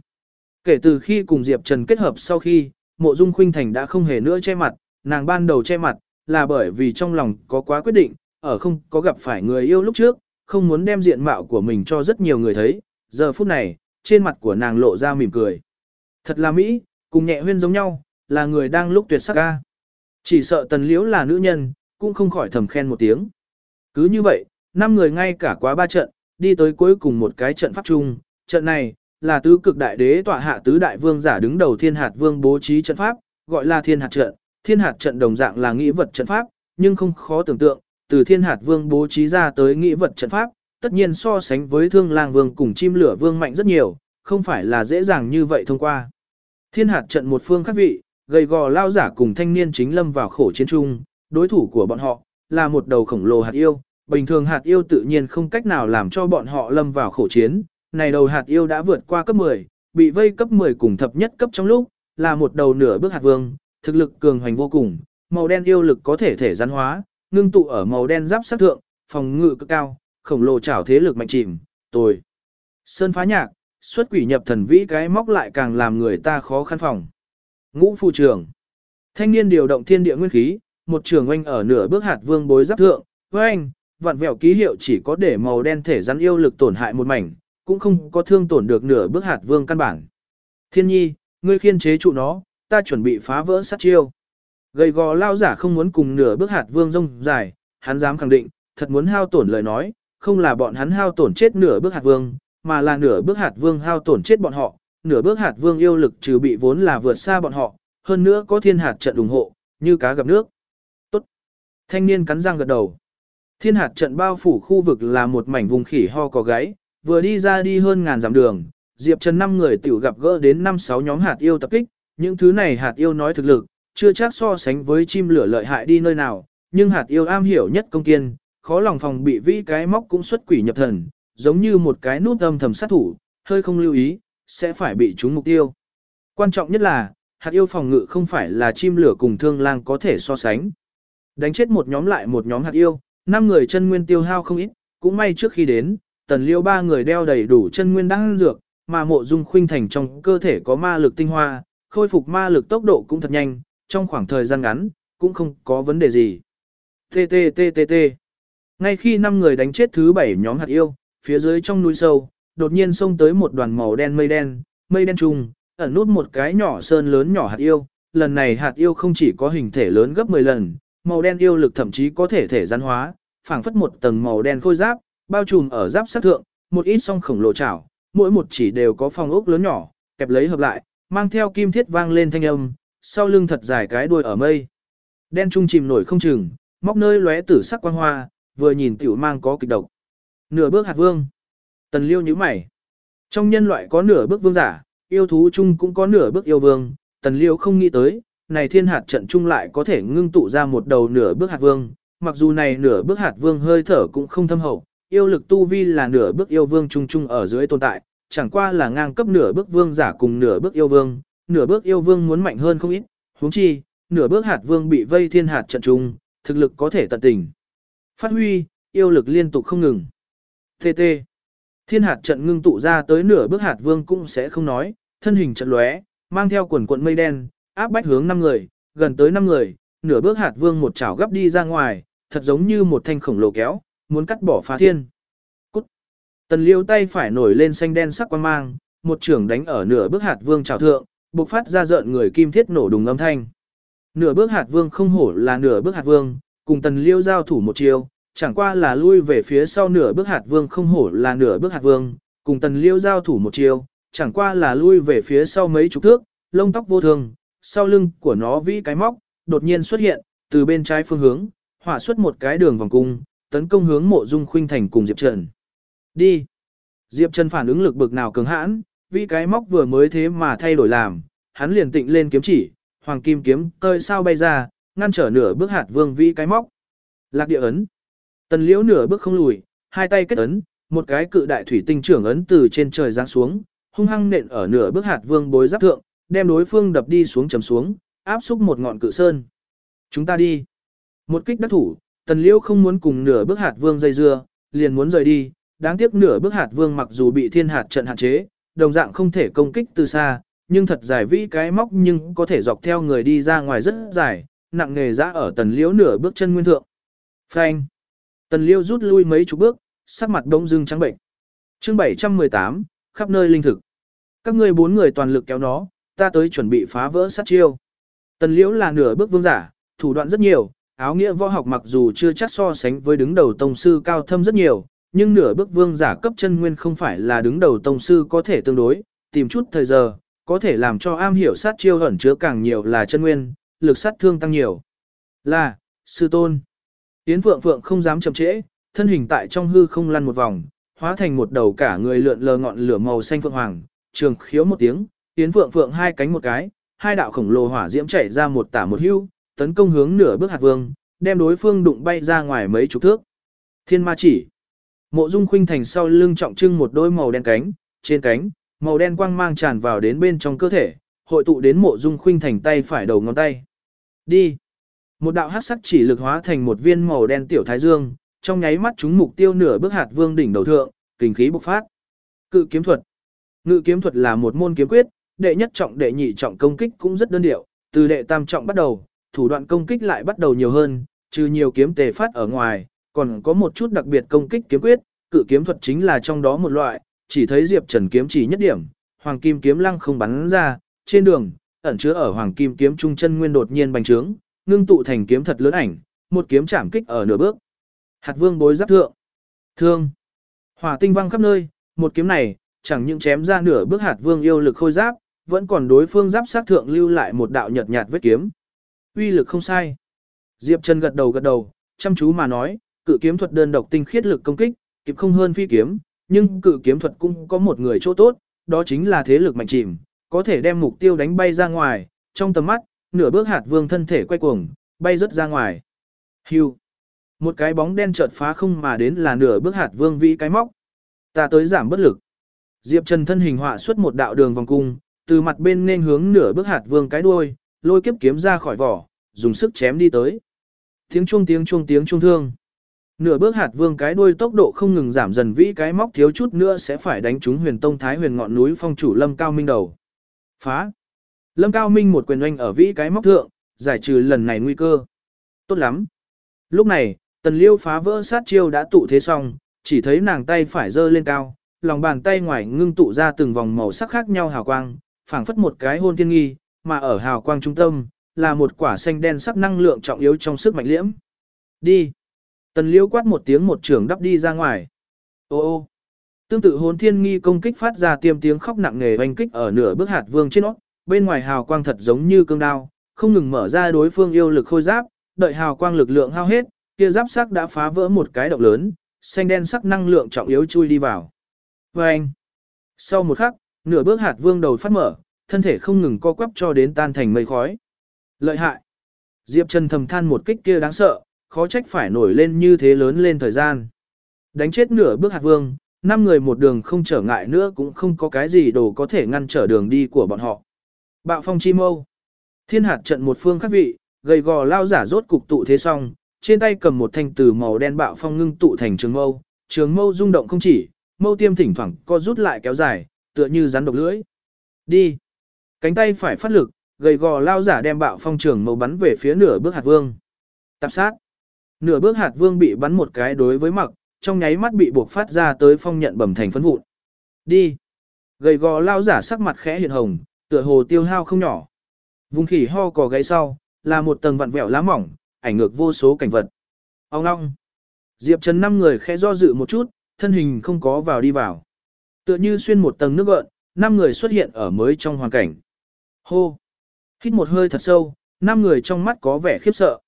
A: Kể từ khi cùng Diệp Trần kết hợp sau khi, mộ dung khuynh thành đã không hề nữa che mặt, nàng ban đầu che mặt, là bởi vì trong lòng có quá quyết định, ở không có gặp phải người yêu lúc trước, không muốn đem diện mạo của mình cho rất nhiều người thấy, giờ phút này, trên mặt của nàng lộ ra mỉm cười. Thật là Mỹ, cùng nhẹ huyên giống nhau, là người đang lúc tuyệt sắc ca. Chỉ sợ tần liễu là nữ nhân, cũng không khỏi thầm khen một tiếng. Cứ như vậy, năm người ngay cả quá ba trận, đi tới cuối cùng một cái trận pháp chung, trận này, là tứ cực đại đế tọa hạ tứ đại vương giả đứng đầu thiên hạt vương bố trí trận pháp, gọi là thiên hạt trận. Thiên hạt trận đồng dạng là nghĩa vật trận pháp, nhưng không khó tưởng tượng, từ thiên hạt vương bố trí ra tới nghĩa vật trận pháp, tất nhiên so sánh với thương lang vương cùng chim lửa vương mạnh rất nhiều, không phải là dễ dàng như vậy thông qua. Thiên hạt trận một phương khác vị, gầy gò lao giả cùng thanh niên chính lâm vào khổ chiến trung, đối thủ của bọn họ, là một đầu khổng lồ hạt yêu, bình thường hạt yêu tự nhiên không cách nào làm cho bọn họ lâm vào khổ chiến, này đầu hạt yêu đã vượt qua cấp 10, bị vây cấp 10 cùng thập nhất cấp trong lúc, là một đầu nửa bước hạt vương, thực lực cường hoành vô cùng, màu đen yêu lực có thể thể rắn hóa, ngưng tụ ở màu đen giáp sát thượng, phòng ngự cực cao, khổng lồ trảo thế lực mạnh chìm, tồi. Sơn phá nhạc, xuất quỷ nhập thần vĩ cái móc lại càng làm người ta khó khăn phòng. Ngũ phụ trưởng. Thanh niên điều động thiên địa nguyên khí, một trường oanh ở nửa bước hạt vương bối giáp thượng, với anh, vặn vẹo ký hiệu chỉ có để màu đen thể rắn yêu lực tổn hại một mảnh, cũng không có thương tổn được nửa bước hạt vương căn bản. Thiên nhi, ngươi khiên chế trụ nó, ta chuẩn bị phá vỡ sát chiêu. Gầy gò lao giả không muốn cùng nửa bước hạt vương rông dài, hắn dám khẳng định, thật muốn hao tổn lời nói, không là bọn hắn hao tổn chết nửa bước hạt vương, mà là nửa bước hạt vương hao tổn chết bọn họ, nửa bước hạt vương yêu lực trừ bị vốn là vượt xa bọn họ, hơn nữa có thiên hạt trận ủng hộ, như cá gặp nước. Tốt. Thanh niên cắn răng gật đầu. Thiên hạt trận bao phủ khu vực là một mảnh vùng khỉ ho có gáy, vừa đi ra đi hơn ngàn dặm đường, Diệp Trần năm người tiểu gặp gỡ đến năm sáu nhóm hạt yêu tập kích, những thứ này hạt yêu nói thực lực, chưa chắc so sánh với chim lửa lợi hại đi nơi nào, nhưng hạt yêu am hiểu nhất công kiên, khó lòng phòng bị vĩ cái móc cũng xuất quỷ nhập thần, giống như một cái nút âm thầm sát thủ, hơi không lưu ý, sẽ phải bị trúng mục tiêu. Quan trọng nhất là, hạt yêu phòng ngự không phải là chim lửa cùng thương lang có thể so sánh. Đánh chết một nhóm lại một nhóm hạt yêu, năm người chân nguyên tiêu hao không ít, cũng may trước khi đến, tần liêu ba người đeo đầy đủ chân nguyên đan dược, mà mộ dung khuynh thành trong cơ thể có ma lực tinh hoa, khôi phục ma lực tốc độ cũng thật nhanh, trong khoảng thời gian ngắn, cũng không có vấn đề gì. TTTTT Ngay khi năm người đánh chết thứ bảy nhóm hạt yêu, phía dưới trong núi sâu, đột nhiên xông tới một đoàn màu đen mây đen, mây đen trùng, ẩn nút một cái nhỏ sơn lớn nhỏ hạt yêu, lần này hạt yêu không chỉ có hình thể lớn gấp 10 lần, màu đen yêu lực thậm chí có thể thể rắn hóa, phảng phất một tầng màu đen khôi giáp, bao trùm ở giáp sát thượng, một ít song khổng lồ chảo, mỗi một chỉ đều có phòng ốc lớn nhỏ, kẹp lấy hợp lại, mang theo kim thiết vang lên thanh âm, sau lưng thật dài cái đuôi ở mây. Đen trung chìm nổi không chừng, móc nơi lóe tử sắc quang hoa, vừa nhìn tiểu mang có kịch độc. Nửa bước hạt vương. Tần liêu nhíu mày. Trong nhân loại có nửa bước vương giả, yêu thú chung cũng có nửa bước yêu vương, tần liêu không nghĩ tới, này thiên hạt trận chung lại có thể ngưng tụ ra một đầu nửa bước hạt vương, mặc dù này nửa bước hạt vương hơi thở cũng không thâm hậu, yêu lực tu vi là nửa bước yêu vương chung chung ở dưới tồn tại, chẳng qua là ngang cấp nửa bước vương giả cùng nửa bước yêu vương, nửa bước yêu vương muốn mạnh hơn không ít, huống chi, nửa bước hạt vương bị vây thiên hạt trận trung, thực lực có thể tận tình. Phát huy, yêu lực liên tục không ngừng. TT. Thiên hạt trận ngưng tụ ra tới nửa bước hạt vương cũng sẽ không nói, thân hình trận lóe, mang theo quần cuộn mây đen, áp bách hướng năm người, gần tới năm người, nửa bước hạt vương một chảo gấp đi ra ngoài, thật giống như một thanh khổng lồ kéo, muốn cắt bỏ phá thiên. Cút. Tần liêu tay phải nổi lên xanh đen sắc quan mang, một trưởng đánh ở nửa bước hạt vương chảo thượng, bộc phát ra rợn người kim thiết nổ đùng âm thanh. Nửa bước hạt vương không hổ là nửa bước hạt vương, cùng tần liêu giao thủ một chiều, chẳng qua là lui về phía sau nửa bước hạt vương không hổ là nửa bước hạt vương, cùng tần liêu giao thủ một chiều, chẳng qua là lui về phía sau mấy chục thước, lông tóc vô thường, sau lưng của nó vĩ cái móc, đột nhiên xuất hiện, từ bên trái phương hướng, hỏa xuất một cái đường vòng cung, tấn công hướng mộ dung khuynh thành cùng Diệp Trần. Đi! Diệp Trần phản ứng lực bực nào cường hãn, vì cái móc vừa mới thế mà thay đổi làm, hắn liền tịnh lên kiếm chỉ, hoàng kim kiếm tơi sao bay ra, ngăn trở nửa bước hạt vương vĩ cái móc. Lạc địa ấn. Tần liễu nửa bước không lùi, hai tay kết ấn, một cái cự đại thủy tinh trưởng ấn từ trên trời giáng xuống, hung hăng nện ở nửa bước hạt vương bối giáp thượng, đem đối phương đập đi xuống chầm xuống, áp xúc một ngọn cự sơn. Chúng ta đi. Một kích đắc thủ, tần liễu không muốn cùng nửa bước hạt vương dây dưa, liền muốn rời đi, đáng tiếc nửa bước hạt vương mặc dù bị thiên hạt trận hạn chế, đồng dạng không thể công kích từ xa, nhưng thật dài vĩ cái móc nhưng có thể dọc theo người đi ra ngoài rất dài, nặng nghề ra ở tần liễu nửa bước chân nguyên thượng. Phanh. Tần liễu rút lui mấy chục bước, sắc mặt đông dưng trắng bệnh. Chương 718, khắp nơi linh thực. Các ngươi bốn người toàn lực kéo nó, ta tới chuẩn bị phá vỡ sát chiêu. Tần liễu là nửa bước vương giả, thủ đoạn rất nhiều, áo nghĩa võ học mặc dù chưa chắc so sánh với đứng đầu tông sư cao thâm rất nhiều, nhưng nửa bước vương giả cấp chân nguyên không phải là đứng đầu tông sư có thể tương đối, tìm chút thời giờ, có thể làm cho am hiểu sát chiêu ẩn chứa càng nhiều là chân nguyên, lực sát thương tăng nhiều. Là, sư tôn. Yến Phượng Phượng không dám chậm trễ, thân hình tại trong hư không lăn một vòng, hóa thành một đầu cả người lượn lờ ngọn lửa màu xanh phượng hoàng, trường khiếu một tiếng, Yến Phượng Phượng hai cánh một cái, hai đạo khổng lồ hỏa diễm chảy ra một tả một hưu, tấn công hướng nửa bước hạt vương, đem đối phương đụng bay ra ngoài mấy chục thước. Thiên ma chỉ. Mộ Dung Khuynh Thành sau lưng trọng trưng một đôi màu đen cánh, trên cánh, màu đen quang mang tràn vào đến bên trong cơ thể, hội tụ đến Mộ Dung Khuynh Thành tay phải đầu ngón tay. Đi. Một đạo hắc sắc chỉ lực hóa thành một viên màu đen tiểu thái dương, trong nháy mắt chúng mục tiêu nửa bước hạt vương đỉnh đầu thượng, kình khí bộc phát. Cự kiếm thuật. Ngự kiếm thuật là một môn kiếm quyết, đệ nhất trọng đệ nhị trọng công kích cũng rất đơn điệu, từ đệ tam trọng bắt đầu, thủ đoạn công kích lại bắt đầu nhiều hơn, trừ nhiều kiếm tề phát ở ngoài, còn có một chút đặc biệt công kích kiếm quyết, cự kiếm thuật chính là trong đó một loại, chỉ thấy Diệp Trần kiếm chỉ nhất điểm, hoàng kim kiếm lăng không bắn ra, trên đường, ẩn chứa ở hoàng kim kiếm trung chân nguyên đột nhiên bành trướng, ngưng tụ thành kiếm thật lớn ảnh, một kiếm chạm kích ở nửa bước. Hạt Vương bối giáp thượng. Thương. Hỏa tinh văng khắp nơi, một kiếm này, chẳng những chém ra nửa bước Hạt Vương yêu lực khôi giáp, vẫn còn đối phương giáp sát thượng lưu lại một đạo nhợt nhạt vết kiếm. Uy lực không sai. Diệp Trần gật đầu gật đầu, chăm chú mà nói, cự kiếm thuật đơn độc tinh khiết lực công kích, kịp không hơn phi kiếm, nhưng cự kiếm thuật cũng có một người chỗ tốt, đó chính là thế lực mạnh chìm, có thể đem mục tiêu đánh bay ra ngoài, trong tầm mắt, nửa bước hạt vương thân thể quay cuồng, bay rất ra ngoài. Hưu. Một cái bóng đen chợt phá không mà đến là nửa bước hạt vương vĩ cái móc. Ta tới giảm bất lực. Diệp Trần thân hình họa xuất một đạo đường vòng cung, từ mặt bên nên hướng nửa bước hạt vương cái đuôi, lôi kiếp kiếm ra khỏi vỏ, dùng sức chém đi tới. Tiếng chuông tiếng chuông tiếng chuông thương. Nửa bước hạt vương cái đuôi tốc độ không ngừng giảm dần vĩ cái móc thiếu chút nữa sẽ phải đánh trúng huyền tông thái huyền ngọn núi phong chủ lâm cao minh đầu. Phá! Lâm cao minh một quyền oanh ở vĩ cái móc thượng, giải trừ lần này nguy cơ. Tốt lắm! Lúc này, tần liêu phá vỡ sát chiêu đã tụ thế xong, chỉ thấy nàng tay phải giơ lên cao, lòng bàn tay ngoài ngưng tụ ra từng vòng màu sắc khác nhau hào quang, phảng phất một cái hôn thiên nghi, mà ở hào quang trung tâm, là một quả xanh đen sắc năng lượng trọng yếu trong sức mạnh liễm. Đi! Tần liễu quát một tiếng một trường đắp đi ra ngoài. Ô ô! Tương tự hồn thiên nghi công kích phát ra tiêm tiếng khóc nặng nề oanh kích ở nửa bước hạt vương trên nó, bên ngoài hào quang thật giống như cương đao, không ngừng mở ra đối phương yêu lực khôi giáp, đợi hào quang lực lượng hao hết, kia giáp sắc đã phá vỡ một cái động lớn, xanh đen sắc năng lượng trọng yếu chui đi vào. Và anh, sau một khắc, nửa bước hạt vương đầu phát mở, thân thể không ngừng co quắp cho đến tan thành mây khói. Lợi hại. Diệp Trần thầm than một kích kia đáng sợ, khó trách phải nổi lên như thế lớn lên thời gian. Đánh chết nửa bước hạt vương, năm người một đường không trở ngại nữa cũng không có cái gì đồ có thể ngăn trở đường đi của bọn họ. Bạo phong chi mâu. Thiên hạt trận một phương khác vị, gầy gò lao giả rốt cục tụ thế xong, trên tay cầm một thanh từ màu đen bạo phong ngưng tụ thành trường mâu, trường mâu rung động không chỉ, mâu tiêm thỉnh thoảng co rút lại kéo dài, tựa như rắn độc lưỡi. Đi. Cánh tay phải phát lực, gầy gò lao giả đem bạo phong trường màu bắn về phía nửa bước hạt vương. Tạp sát. Nửa bước hạt vương bị bắn một cái đối với mặc, trong nháy mắt bị buộc phát ra tới phong nhận bầm thành phấn vụn. Đi. Gầy gò lao giả sắc mặt khẽ hiện hồng, tựa hồ tiêu hao không nhỏ. Vùng khỉ ho cò gáy sau, là một tầng vặn vẹo lá mỏng, ảnh ngược vô số cảnh vật. Ông long. Diệp Trần năm người khẽ do dự một chút, thân hình không có vào đi vào. Tựa như xuyên một tầng nước gợn, năm người xuất hiện ở mới trong hoàn cảnh. Hô. Hít một hơi thật sâu, năm người trong mắt có vẻ khiếp sợ.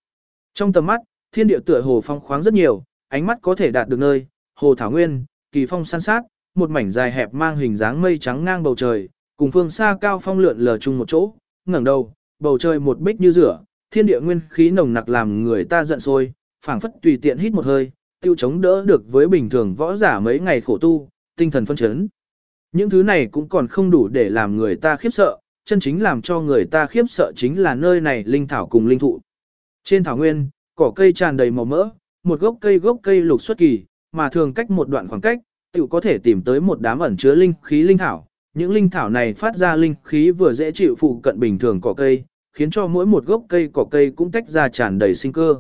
A: Trong tầm mắt, thiên địa tựa hồ phong khoáng rất nhiều, ánh mắt có thể đạt được nơi, hồ thảo nguyên, kỳ phong san sát, một mảnh dài hẹp mang hình dáng mây trắng ngang bầu trời, cùng phương xa cao phong lượn lờ chung một chỗ, ngẩng đầu, bầu trời một bích như rửa, thiên địa nguyên khí nồng nặc làm người ta giận sôi, phảng phất tùy tiện hít một hơi, tiêu chống đỡ được với bình thường võ giả mấy ngày khổ tu, tinh thần phân chấn. Những thứ này cũng còn không đủ để làm người ta khiếp sợ, chân chính làm cho người ta khiếp sợ chính là nơi này linh thảo cùng linh thụ. Trên thảo nguyên, cỏ cây tràn đầy màu mỡ, một gốc cây gốc cây lục xuất kỳ, mà thường cách một đoạn khoảng cách, tự có thể tìm tới một đám ẩn chứa linh khí linh thảo. Những linh thảo này phát ra linh khí vừa dễ chịu phụ cận bình thường cỏ cây, khiến cho mỗi một gốc cây cỏ cây cũng tách ra tràn đầy sinh cơ.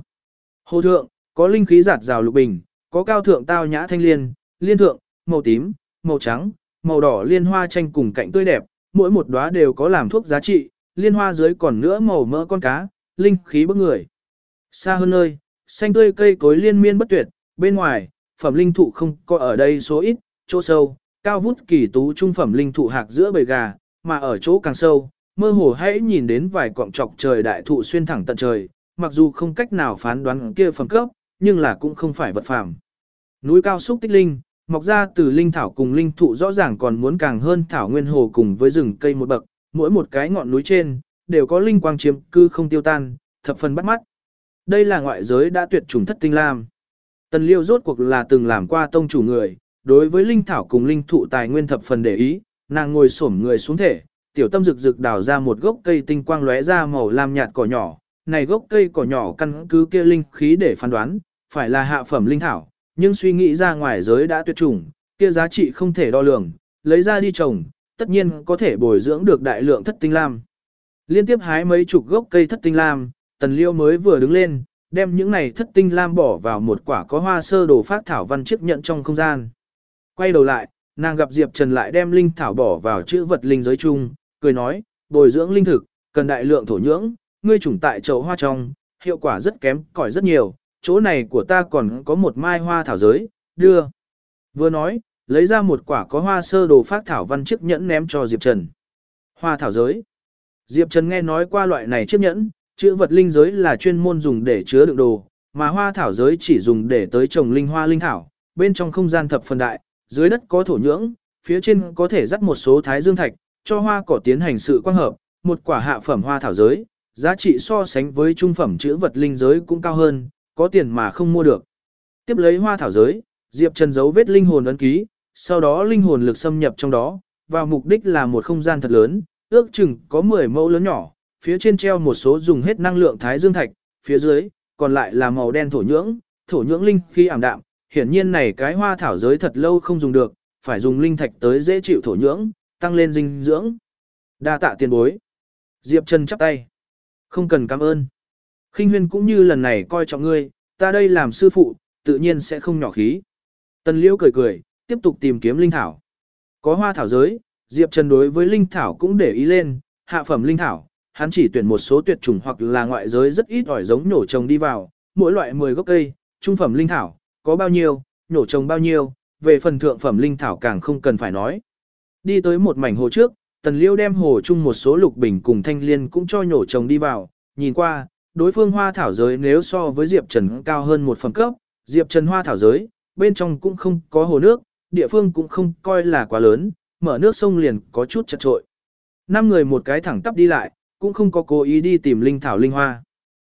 A: Hồ thượng, có linh khí giạt rào lục bình, có cao thượng tao nhã thanh liên, liên thượng, màu tím, màu trắng, màu đỏ liên hoa tranh cùng cạnh tươi đẹp, mỗi một đóa đều có làm thuốc giá trị, liên hoa dưới còn nữa màu mỡ con cá, linh khí bức người. Xa hơn nơi, xanh tươi cây cối liên miên bất tuyệt, bên ngoài, phẩm linh thụ không có ở đây số ít, chỗ sâu, cao vút kỳ tú trung phẩm linh thụ hạc giữa bầy gà, mà ở chỗ càng sâu, mơ hồ hãy nhìn đến vài cọng trọc trời đại thụ xuyên thẳng tận trời, mặc dù không cách nào phán đoán kia phẩm cấp, nhưng là cũng không phải vật phàm. Núi cao xúc tích linh, mọc ra từ linh thảo cùng linh thụ rõ ràng còn muốn càng hơn thảo nguyên hồ cùng với rừng cây một bậc, mỗi một cái ngọn núi trên, đều có linh quang chiếm cư không tiêu tan, thập phần bắt mắt. Đây là ngoại giới đã tuyệt chủng thất tinh lam. Tần liêu rốt cuộc là từng làm qua tông chủ người, đối với linh thảo cùng linh thụ tài nguyên thập phần để ý, nàng ngồi xổm người xuống thể, tiểu tâm rực rực đào ra một gốc cây tinh quang lóe ra màu lam nhạt cỏ nhỏ, này gốc cây cỏ nhỏ căn cứ kia linh khí để phán đoán, phải là hạ phẩm linh thảo, nhưng suy nghĩ ra ngoài giới đã tuyệt chủng, kia giá trị không thể đo lường, lấy ra đi trồng, tất nhiên có thể bồi dưỡng được đại lượng thất tinh lam. Liên tiếp hái mấy chục gốc cây thất tinh lam, tần liêu mới vừa đứng lên, đem những này thất tinh lam bỏ vào một quả có hoa sơ đồ phát thảo văn chiếc nhận trong không gian. Quay đầu lại, nàng gặp Diệp Trần lại đem linh thảo bỏ vào chữ vật linh giới chung, cười nói, bồi dưỡng linh thực, cần đại lượng thổ nhưỡng, ngươi chủng tại chậu hoa trong, hiệu quả rất kém, cỏi rất nhiều, chỗ này của ta còn có một mai hoa thảo giới, đưa. Vừa nói, lấy ra một quả có hoa sơ đồ phát thảo văn chiếc nhẫn ném cho Diệp Trần. Hoa thảo giới. Diệp Trần nghe nói qua loại này chiếc nhẫn, chữ vật linh giới là chuyên môn dùng để chứa đựng đồ, mà hoa thảo giới chỉ dùng để tới trồng linh hoa linh thảo, bên trong không gian thập phần đại, dưới đất có thổ nhưỡng, phía trên có thể dắt một số thái dương thạch, cho hoa cỏ tiến hành sự quang hợp, một quả hạ phẩm hoa thảo giới, giá trị so sánh với trung phẩm chữ vật linh giới cũng cao hơn, có tiền mà không mua được. Tiếp lấy hoa thảo giới, Diệp Trần giấu vết linh hồn ấn ký, sau đó linh hồn lực xâm nhập trong đó, vào mục đích là một không gian thật lớn, ước chừng có 10 mẫu lớn nhỏ, phía trên treo một số dùng hết năng lượng thái dương thạch, phía dưới còn lại là màu đen thổ nhưỡng, thổ nhưỡng linh khi ảm đạm, hiển nhiên này cái hoa thảo giới thật lâu không dùng được, phải dùng linh thạch tới dễ chịu thổ nhưỡng, tăng lên dinh dưỡng. Đa tạ tiền bối. Diệp Trần chắp tay. Không cần cảm ơn. Khinh huyên cũng như lần này coi trọng ngươi, ta đây làm sư phụ, tự nhiên sẽ không nhỏ khí. Tần Liễu cười cười, tiếp tục tìm kiếm linh thảo. Có hoa thảo giới, Diệp Trần đối với linh thảo cũng để ý lên, hạ phẩm linh thảo, hắn chỉ tuyển một số tuyệt chủng hoặc là ngoại giới rất ít ỏi giống nhổ trồng đi vào, mỗi loại 10 gốc cây, trung phẩm linh thảo, có bao nhiêu, nhổ trồng bao nhiêu, về phần thượng phẩm linh thảo càng không cần phải nói. Đi tới một mảnh hồ trước, Tần Liêu đem hồ chung một số lục bình cùng thanh liên cũng cho nhổ trồng đi vào, nhìn qua, đối phương hoa thảo giới nếu so với Diệp Trần cao hơn một phẩm cấp, Diệp Trần hoa thảo giới, bên trong cũng không có hồ nước, địa phương cũng không coi là quá lớn, mở nước sông liền có chút chật trội. Năm người một cái thẳng tắp đi lại, cũng không có cố ý đi tìm linh thảo linh hoa.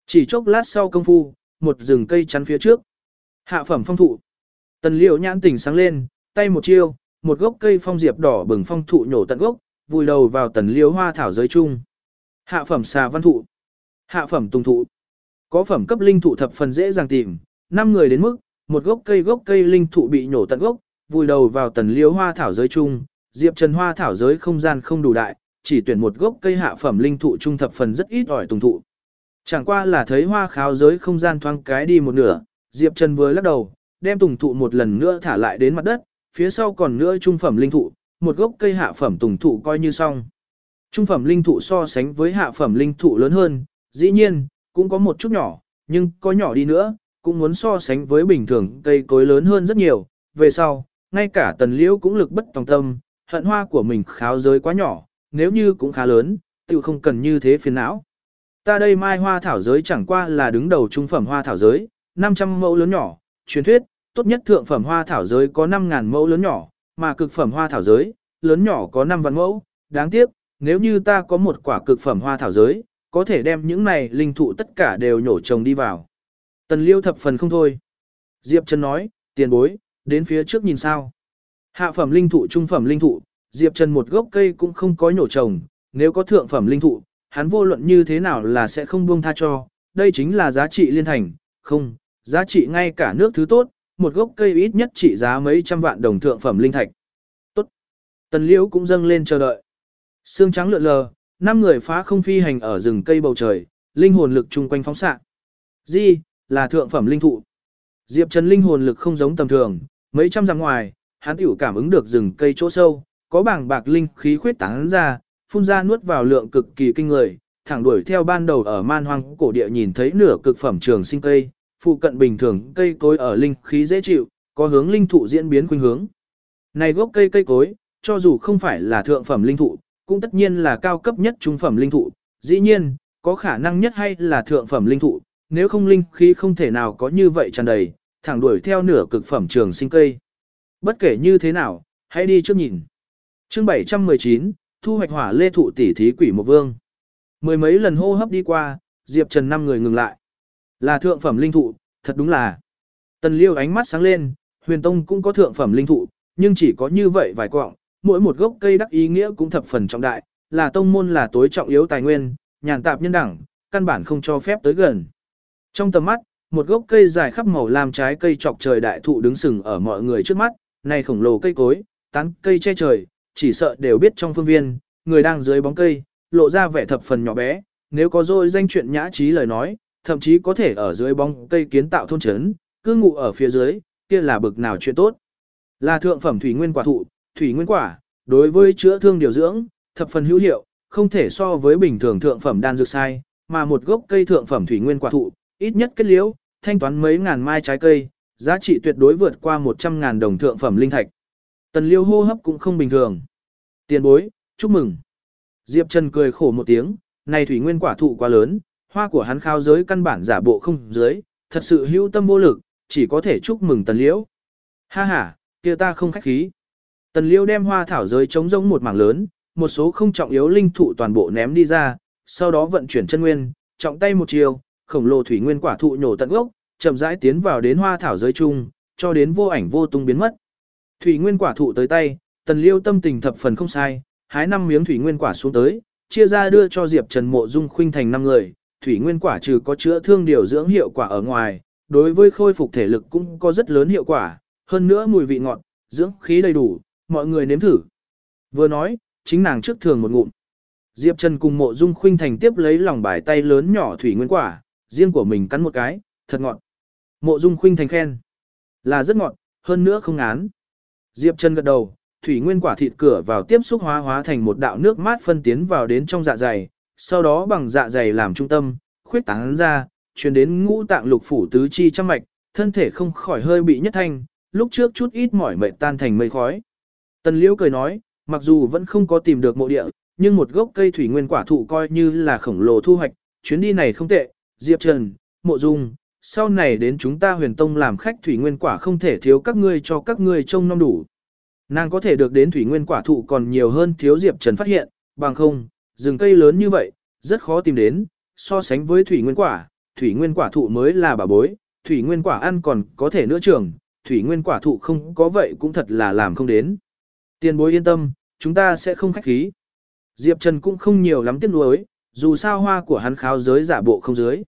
A: Chỉ chốc lát sau công phu, một rừng cây chắn phía trước. Hạ phẩm phong thụ. Tần liễu nhãn tỉnh sáng lên, tay một chiêu, một gốc cây phong diệp đỏ bừng phong thụ nhổ tận gốc, vùi đầu vào tần liễu hoa thảo giới chung. Hạ phẩm xà văn thụ. Hạ phẩm tùng thụ. Có phẩm cấp linh thụ thập phần dễ dàng tìm, năm người đến mức, một gốc cây gốc cây linh thụ bị nhổ tận gốc, vùi đầu vào tần liễu hoa thảo giới chung, Diệp Trần hoa thảo giới không gian không đủ đại, chỉ tuyển một gốc cây hạ phẩm linh thụ trung thập phần rất ít ỏi tùng thụ. Chẳng qua là thấy hoa kháo giới không gian thoáng cái đi một nửa, Diệp Trần vừa lắc đầu, đem tùng thụ một lần nữa thả lại đến mặt đất, phía sau còn nữa trung phẩm linh thụ, một gốc cây hạ phẩm tùng thụ coi như xong. Trung phẩm linh thụ so sánh với hạ phẩm linh thụ lớn hơn, dĩ nhiên, cũng có một chút nhỏ, nhưng có nhỏ đi nữa, cũng muốn so sánh với bình thường cây cối lớn hơn rất nhiều. Về sau, ngay cả tần liễu cũng lực bất tòng tâm, hận hoa của mình kháo giới quá nhỏ, nếu như cũng khá lớn, tự không cần như thế phiền não. Ta đây mai hoa thảo giới chẳng qua là đứng đầu trung phẩm hoa thảo giới, 500 mẫu lớn nhỏ, truyền thuyết, tốt nhất thượng phẩm hoa thảo giới có 5.000 mẫu lớn nhỏ, mà cực phẩm hoa thảo giới, lớn nhỏ có 5 vạn mẫu. Đáng tiếc, nếu như ta có một quả cực phẩm hoa thảo giới, có thể đem những này linh thụ tất cả đều nhổ trồng đi vào. Tần liêu thập phần không thôi. Diệp Trần nói, tiền bối, đến phía trước nhìn sao. Hạ phẩm linh thụ trung phẩm linh thụ, Diệp Trần một gốc cây cũng không có nhổ trồng, nếu có thượng phẩm linh thụ, hắn vô luận như thế nào là sẽ không buông tha cho, đây chính là giá trị liên thành, không, giá trị ngay cả nước thứ tốt, một gốc cây ít nhất trị giá mấy trăm vạn đồng thượng phẩm linh thạch. Tốt. Tần Liễu cũng dâng lên chờ đợi. Sương trắng lượn lờ, năm người phá không phi hành ở rừng cây bầu trời, linh hồn lực chung quanh phóng xạ. Di, là thượng phẩm linh thụ. Diệp Trần linh hồn lực không giống tầm thường, mấy trăm dặm ngoài, hắn tiểu cảm ứng được rừng cây chỗ sâu, có bảng bạc linh khí khuyết tán ra, phun ra nuốt vào lượng cực kỳ kinh người, thẳng đuổi theo ban đầu ở man hoang cổ địa nhìn thấy nửa cực phẩm trường sinh cây, phụ cận bình thường cây cối ở linh khí dễ chịu, có hướng linh thụ diễn biến khuynh hướng. Này gốc cây cây cối, cho dù không phải là thượng phẩm linh thụ, cũng tất nhiên là cao cấp nhất trung phẩm linh thụ, dĩ nhiên, có khả năng nhất hay là thượng phẩm linh thụ, nếu không linh khí không thể nào có như vậy tràn đầy, thẳng đuổi theo nửa cực phẩm trường sinh cây. Bất kể như thế nào, hãy đi trước nhìn. Chương 719, thu hoạch hỏa lê thụ tỷ thí quỷ một vương. Mười mấy lần hô hấp đi qua, Diệp Trần năm người ngừng lại. Là thượng phẩm linh thụ, thật đúng là. Tần Liêu ánh mắt sáng lên, Huyền Tông cũng có thượng phẩm linh thụ, nhưng chỉ có như vậy vài quọng, mỗi một gốc cây đắc ý nghĩa cũng thập phần trọng đại, là tông môn là tối trọng yếu tài nguyên, nhàn tạp nhân đẳng, căn bản không cho phép tới gần. Trong tầm mắt, một gốc cây dài khắp màu lam trái cây trọc trời đại thụ đứng sừng ở mọi người trước mắt, này khổng lồ cây cối, tán cây che trời, chỉ sợ đều biết trong phương viên, người đang dưới bóng cây, lộ ra vẻ thập phần nhỏ bé, nếu có rồi danh chuyện nhã trí lời nói, thậm chí có thể ở dưới bóng cây kiến tạo thôn trấn, cư ngụ ở phía dưới, kia là bực nào chuyện tốt. Là thượng phẩm thủy nguyên quả thụ, thủy nguyên quả, đối với chữa thương điều dưỡng, thập phần hữu hiệu, không thể so với bình thường thượng phẩm đan dược sai, mà một gốc cây thượng phẩm thủy nguyên quả thụ, ít nhất kết liễu, thanh toán mấy ngàn mai trái cây, giá trị tuyệt đối vượt qua 100 ngàn đồng thượng phẩm linh thạch. Tần liêu hô hấp cũng không bình thường. Tiền bối, chúc mừng. Diệp Trần cười khổ một tiếng, này thủy nguyên quả thụ quá lớn, hoa của hắn khao giới căn bản giả bộ không dưới, thật sự hữu tâm vô lực, chỉ có thể chúc mừng tần liễu. Ha ha, kia ta không khách khí. Tần Liêu đem hoa thảo giới chống rỗng một mảng lớn, một số không trọng yếu linh thụ toàn bộ ném đi ra, sau đó vận chuyển chân nguyên, trọng tay một chiều, khổng lồ thủy nguyên quả thụ nhổ tận gốc, chậm rãi tiến vào đến hoa thảo giới chung, cho đến vô ảnh vô tung biến mất. Thủy nguyên quả thụ tới tay, tần liêu tâm tình thập phần không sai, hái năm miếng thủy nguyên quả xuống tới, chia ra đưa cho Diệp Trần Mộ Dung Khuynh thành năm người, thủy nguyên quả trừ có chữa thương điều dưỡng hiệu quả ở ngoài, đối với khôi phục thể lực cũng có rất lớn hiệu quả, hơn nữa mùi vị ngọt, dưỡng khí đầy đủ, mọi người nếm thử. Vừa nói, chính nàng trước thường một ngụm. Diệp Trần cùng mộ dung khuynh thành tiếp lấy lòng bài tay lớn nhỏ thủy nguyên quả, riêng của mình cắn một cái, thật ngọt. Mộ dung khuynh thành khen. Là rất ngọt, hơn nữa không ngán. Diệp Trần gật đầu, thủy nguyên quả thịt cửa vào tiếp xúc hóa hóa thành một đạo nước mát phân tiến vào đến trong dạ dày, sau đó bằng dạ dày làm trung tâm, khuyết tán ra, truyền đến ngũ tạng lục phủ tứ chi trăm mạch, thân thể không khỏi hơi bị nhất thanh, lúc trước chút ít mỏi mệt tan thành mây khói. Tần Liễu cười nói, mặc dù vẫn không có tìm được mộ địa, nhưng một gốc cây thủy nguyên quả thụ coi như là khổng lồ thu hoạch, chuyến đi này không tệ, Diệp Trần, Mộ Dung, sau này đến chúng ta huyền tông làm khách thủy nguyên quả không thể thiếu các ngươi cho các ngươi trông nom đủ. Nàng có thể được đến thủy nguyên quả thụ còn nhiều hơn thiếu Diệp Trần phát hiện, bằng không, rừng cây lớn như vậy, rất khó tìm đến, so sánh với thủy nguyên quả, thủy nguyên quả thụ mới là bà bối, thủy nguyên quả ăn còn có thể nữa trưởng, thủy nguyên quả thụ không có vậy cũng thật là làm không đến. Tiền bối yên tâm, chúng ta sẽ không khách khí. Diệp Trần cũng không nhiều lắm tiếc nuối, dù sao hoa của hắn kháo giới giả bộ không dưới.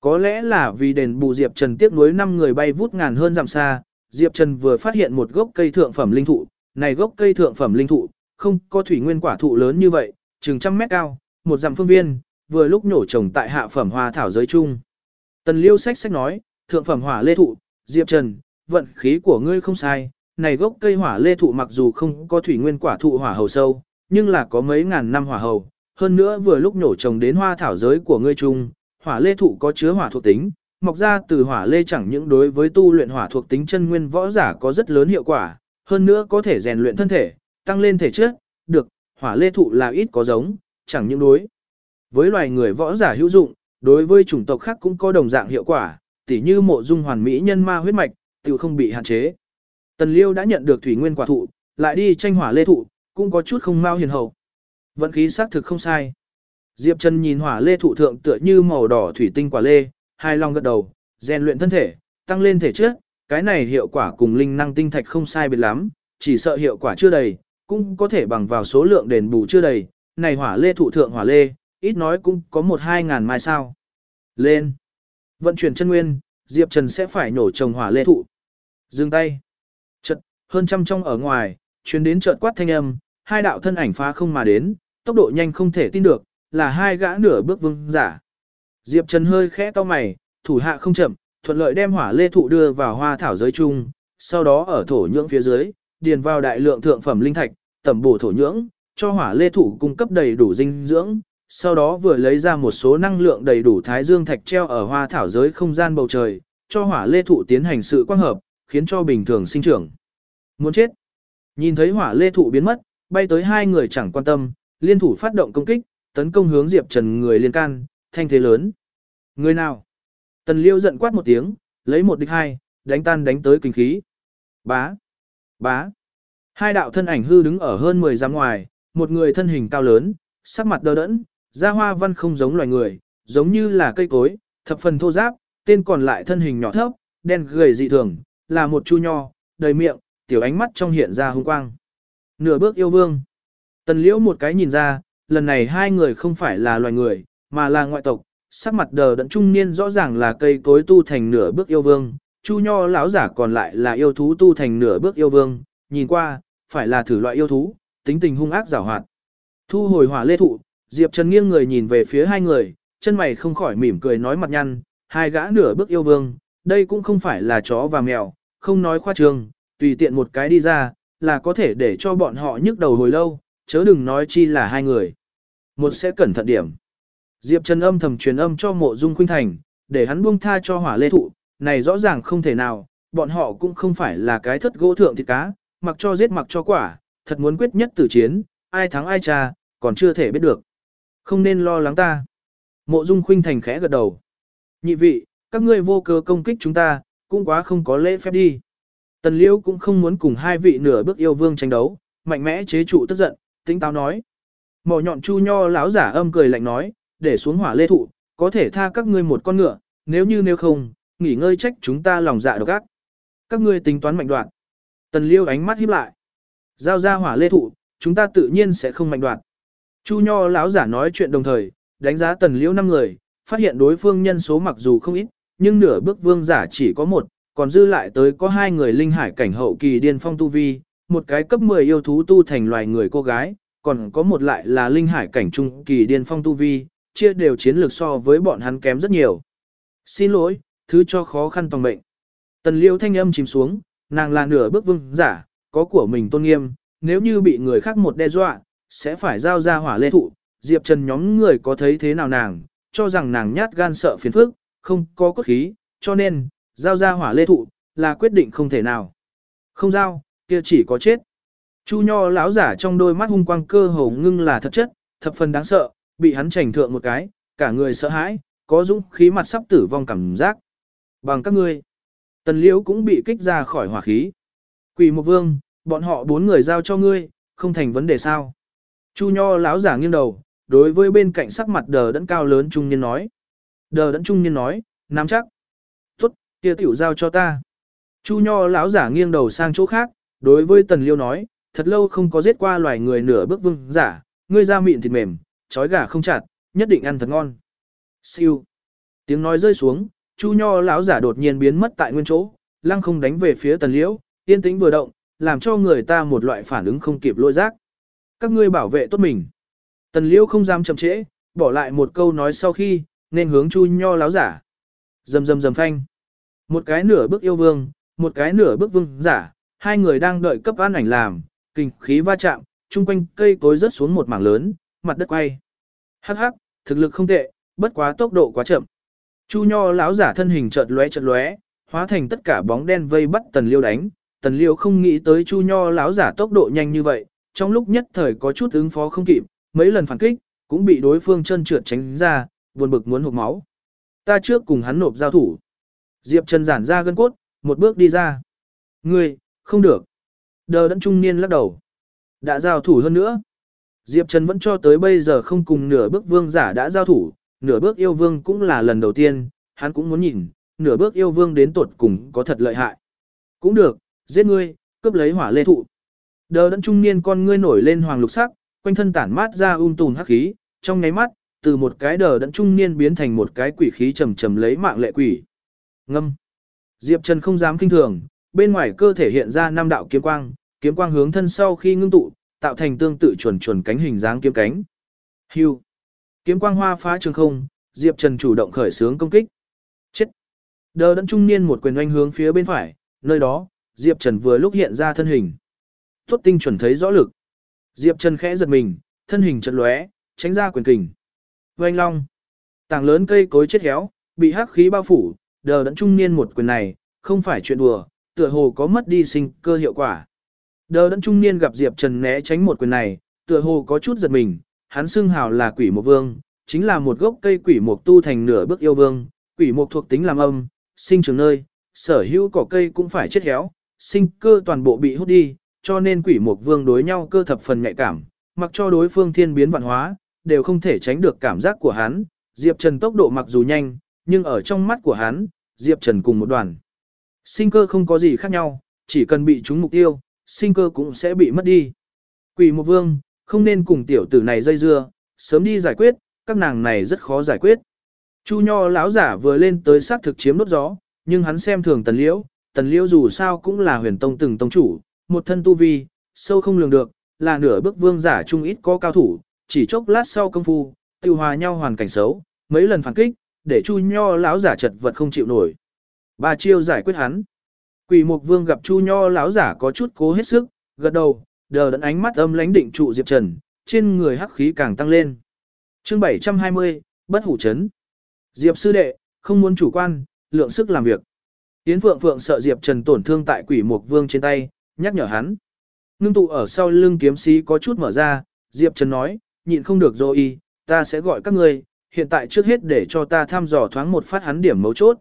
A: Có lẽ là vì đền bù Diệp Trần tiếc nuối năm người bay vút ngàn hơn dặm xa, Diệp Trần vừa phát hiện một gốc cây thượng phẩm linh thụ, này gốc cây thượng phẩm linh thụ, không có thủy nguyên quả thụ lớn như vậy, chừng trăm mét cao, một dặm phương viên, vừa lúc nổ trồng tại hạ phẩm hoa thảo giới chung. Tần Liêu sách sách nói, thượng phẩm hỏa lê thụ, Diệp Trần, vận khí của ngươi không sai, này gốc cây hỏa lê thụ mặc dù không có thủy nguyên quả thụ hỏa hầu sâu, nhưng là có mấy ngàn năm hỏa hầu, hơn nữa vừa lúc nổ trồng đến hoa thảo giới của ngươi trung, hỏa lê thụ có chứa hỏa thuộc tính, mọc ra từ hỏa lê chẳng những đối với tu luyện hỏa thuộc tính chân nguyên võ giả có rất lớn hiệu quả, hơn nữa có thể rèn luyện thân thể, tăng lên thể chất, được, hỏa lê thụ là ít có giống, chẳng những đối. Với loài người võ giả hữu dụng, đối với chủng tộc khác cũng có đồng dạng hiệu quả, tỉ như mộ dung hoàn mỹ nhân ma huyết mạch, tiểu không bị hạn chế. Tần Liêu đã nhận được thủy nguyên quả thụ, lại đi tranh hỏa lê thụ, cũng có chút không mau hiền hậu. Vận khí xác thực không sai. Diệp Trần nhìn hỏa lê thụ thượng tựa như màu đỏ thủy tinh quả lê, hai lòng gật đầu, rèn luyện thân thể, tăng lên thể chất, cái này hiệu quả cùng linh năng tinh thạch không sai biệt lắm, chỉ sợ hiệu quả chưa đầy, cũng có thể bằng vào số lượng đền bù chưa đầy, này hỏa lê thụ thượng hỏa lê, ít nói cũng có một hai ngàn mai sao. Lên. Vận chuyển chân nguyên, Diệp Trần sẽ phải nổ trồng hỏa lê thụ. Dừng tay. Hơn trăm trong ở ngoài, chuyến đến chợt quát thanh âm, hai đạo thân ảnh phá không mà đến, tốc độ nhanh không thể tin được, là hai gã nửa bước vương giả. Diệp Trần hơi khẽ to mày, thủ hạ không chậm, thuận lợi đem hỏa lê thụ đưa vào hoa thảo giới chung, sau đó ở thổ nhưỡng phía dưới, điền vào đại lượng thượng phẩm linh thạch, tẩm bổ thổ nhưỡng, cho hỏa lê thụ cung cấp đầy đủ dinh dưỡng, sau đó vừa lấy ra một số năng lượng đầy đủ thái dương thạch treo ở hoa thảo giới không gian bầu trời, cho hỏa lê thụ tiến hành sự quang hợp, khiến cho bình thường sinh trưởng. Muốn chết. Nhìn thấy hỏa lê thụ biến mất, bay tới hai người chẳng quan tâm, liên thủ phát động công kích, tấn công hướng Diệp Trần người liên can, thanh thế lớn. Người nào? Tần Liêu giận quát một tiếng, lấy một địch hai, đánh tan đánh tới kinh khí. Bá! Bá! Hai đạo thân ảnh hư đứng ở hơn 10 giám ngoài, một người thân hình cao lớn, sắc mặt đờ đẫn, da hoa văn không giống loài người, giống như là cây cối, thập phần thô giáp, tên còn lại thân hình nhỏ thấp, đen gầy dị thường, là một chu nho, đầy miệng, tiểu ánh mắt trong hiện ra hung quang. Nửa bước yêu vương. Tần liễu một cái nhìn ra, lần này hai người không phải là loài người, mà là ngoại tộc, sắc mặt đờ đẫn trung niên rõ ràng là cây cối tu thành nửa bước yêu vương, chu nho lão giả còn lại là yêu thú tu thành nửa bước yêu vương, nhìn qua, phải là thử loại yêu thú, tính tình hung ác giảo hoạt. Thu hồi hỏa lê thụ, Diệp Trần nghiêng người nhìn về phía hai người, chân mày không khỏi mỉm cười nói mặt nhăn, hai gã nửa bước yêu vương, đây cũng không phải là chó và mèo, không nói khoa trương, tùy tiện một cái đi ra, là có thể để cho bọn họ nhức đầu hồi lâu, chớ đừng nói chi là hai người. Một sẽ cẩn thận điểm. Diệp Trần âm thầm truyền âm cho mộ dung khuynh thành, để hắn buông tha cho hỏa lê thụ, này rõ ràng không thể nào, bọn họ cũng không phải là cái thất gỗ thượng thịt cá, mặc cho giết mặc cho quả, thật muốn quyết nhất tử chiến, ai thắng ai cha, còn chưa thể biết được. Không nên lo lắng ta. Mộ dung khuynh thành khẽ gật đầu. Nhị vị, các ngươi vô cớ công kích chúng ta, cũng quá không có lễ phép đi. Tần Liễu cũng không muốn cùng hai vị nửa bước yêu vương tranh đấu, mạnh mẽ chế trụ tức giận, tính táo nói. Mỏ nhọn chu nho lão giả âm cười lạnh nói, để xuống hỏa lê thụ, có thể tha các ngươi một con ngựa, nếu như nếu không, nghỉ ngơi trách chúng ta lòng dạ độc ác. Các ngươi tính toán mạnh đoạn. Tần Liêu ánh mắt híp lại. Giao ra hỏa lê thụ, chúng ta tự nhiên sẽ không mạnh đoạn. Chu nho lão giả nói chuyện đồng thời, đánh giá Tần Liêu năm người, phát hiện đối phương nhân số mặc dù không ít, nhưng nửa bước vương giả chỉ có một, còn dư lại tới có hai người linh hải cảnh hậu kỳ điên phong tu vi, một cái cấp 10 yêu thú tu thành loài người cô gái, còn có một lại là linh hải cảnh trung kỳ điên phong tu vi, chia đều chiến lược so với bọn hắn kém rất nhiều. Xin lỗi, thứ cho khó khăn toàn mệnh. Tần liêu thanh âm chìm xuống, nàng là nửa bước vương giả, có của mình tôn nghiêm, nếu như bị người khác một đe dọa, sẽ phải giao ra hỏa lê thụ. Diệp Trần nhóm người có thấy thế nào nàng, cho rằng nàng nhát gan sợ phiền phức, không có cốt khí, cho nên, giao ra hỏa lê thụ, là quyết định không thể nào. Không giao, kia chỉ có chết. Chu Nho lão giả trong đôi mắt hung quang cơ hồ ngưng là thật chất, thập phần đáng sợ, bị hắn chảnh thượng một cái, cả người sợ hãi, có dũng khí mặt sắp tử vong cảm giác. Bằng các ngươi, Tần Liễu cũng bị kích ra khỏi hỏa khí. Quỷ một vương, bọn họ bốn người giao cho ngươi, không thành vấn đề sao. Chu Nho lão giả nghiêng đầu, đối với bên cạnh sắc mặt đờ đẫn cao lớn trung niên nói. Đờ đẫn trung niên nói, nắm chắc. Kia tiểu giao cho ta. Chu Nho lão giả nghiêng đầu sang chỗ khác, đối với Tần Liêu nói, thật lâu không có giết qua loài người nửa bước vương giả, ngươi da mịn thịt mềm, trói gà không chặt, nhất định ăn thật ngon. Siêu. Tiếng nói rơi xuống, Chu Nho lão giả đột nhiên biến mất tại nguyên chỗ, lăng không đánh về phía Tần Liễu, yên tĩnh vừa động, làm cho người ta một loại phản ứng không kịp lôi giác. Các ngươi bảo vệ tốt mình. Tần Liễu không dám chậm trễ, bỏ lại một câu nói sau khi, nên hướng Chu Nho lão giả. Rầm rầm rầm phanh. Một cái nửa bước yêu vương, một cái nửa bước vương giả, hai người đang đợi cấp an ảnh làm, kinh khí va chạm, chung quanh cây cối rớt xuống một mảng lớn, mặt đất quay. Hắc hắc, thực lực không tệ, bất quá tốc độ quá chậm. Chu Nho lão giả thân hình chợt lóe chợt lóe, hóa thành tất cả bóng đen vây bắt Tần Liêu đánh. Tần Liêu không nghĩ tới Chu Nho lão giả tốc độ nhanh như vậy, trong lúc nhất thời có chút ứng phó không kịp, mấy lần phản kích, cũng bị đối phương chân trượt tránh ra, buồn bực muốn hộc máu. Ta trước cùng hắn nộp giao thủ. Diệp Trần giản ra gân cốt, một bước đi ra. Ngươi, không được. Đờ đẫn trung niên lắc đầu. Đã giao thủ hơn nữa. Diệp Trần vẫn cho tới bây giờ không cùng nửa bước vương giả đã giao thủ, nửa bước yêu vương cũng là lần đầu tiên, hắn cũng muốn nhìn, nửa bước yêu vương đến tuột cùng có thật lợi hại. Cũng được, giết ngươi, cướp lấy hỏa lê thụ. Đờ đẫn trung niên con ngươi nổi lên hoàng lục sắc, quanh thân tản mát ra um tùn hắc khí, trong nháy mắt, từ một cái đờ đẫn trung niên biến thành một cái quỷ khí trầm trầm lấy mạng lệ quỷ. Ngâm. Diệp Trần không dám kinh thường, bên ngoài cơ thể hiện ra năm đạo kiếm quang, kiếm quang hướng thân sau khi ngưng tụ, tạo thành tương tự chuẩn chuẩn cánh hình dáng kiếm cánh. Hưu. Kiếm quang hoa phá trường không, Diệp Trần chủ động khởi xướng công kích. Chết. Đờ đẫn trung niên một quyền oanh hướng phía bên phải, nơi đó, Diệp Trần vừa lúc hiện ra thân hình. Tốt tinh chuẩn thấy rõ lực. Diệp Trần khẽ giật mình, thân hình chật lóe, tránh ra quyền kình. Oanh long. Tảng lớn cây cối chết héo, bị hắc khí bao phủ, đờ đẫn trung niên một quyền này, không phải chuyện đùa, tựa hồ có mất đi sinh cơ hiệu quả. Đờ đẫn trung niên gặp Diệp Trần né tránh một quyền này, tựa hồ có chút giật mình, hắn xưng hào là quỷ một vương, chính là một gốc cây quỷ mục tu thành nửa bước yêu vương, quỷ mục thuộc tính làm âm, sinh trưởng nơi, sở hữu cỏ cây cũng phải chết héo, sinh cơ toàn bộ bị hút đi, cho nên quỷ mục vương đối nhau cơ thập phần nhạy cảm, mặc cho đối phương thiên biến vạn hóa, đều không thể tránh được cảm giác của hắn. Diệp Trần tốc độ mặc dù nhanh, nhưng ở trong mắt của hắn, Diệp Trần cùng một đoàn. Sinh cơ không có gì khác nhau, chỉ cần bị trúng mục tiêu, sinh cơ cũng sẽ bị mất đi. Quỷ một vương, không nên cùng tiểu tử này dây dưa, sớm đi giải quyết, các nàng này rất khó giải quyết. Chu Nho lão giả vừa lên tới xác thực chiếm đốt gió, nhưng hắn xem thường Tần Liễu, Tần Liễu dù sao cũng là huyền tông từng tông chủ, một thân tu vi, sâu không lường được, là nửa bước vương giả trung ít có cao thủ, chỉ chốc lát sau công phu, tiêu hòa nhau hoàn cảnh xấu, mấy lần phản kích, để Chu Nho lão giả chật vật không chịu nổi. Ba chiêu giải quyết hắn. Quỷ Mục Vương gặp Chu Nho lão giả có chút cố hết sức, gật đầu, đờ đẫn ánh mắt âm lãnh định trụ Diệp Trần, trên người hắc khí càng tăng lên. Chương 720, bất hủ chấn. Diệp sư đệ, không muốn chủ quan, lượng sức làm việc. Yến Phượng Phượng sợ Diệp Trần tổn thương tại Quỷ Mục Vương trên tay, nhắc nhở hắn. Ngưng tụ ở sau lưng kiếm sĩ có chút mở ra, Diệp Trần nói, nhịn không được rồi, ta sẽ gọi các ngươi, hiện tại trước hết để cho ta thăm dò thoáng một phát hắn điểm mấu chốt.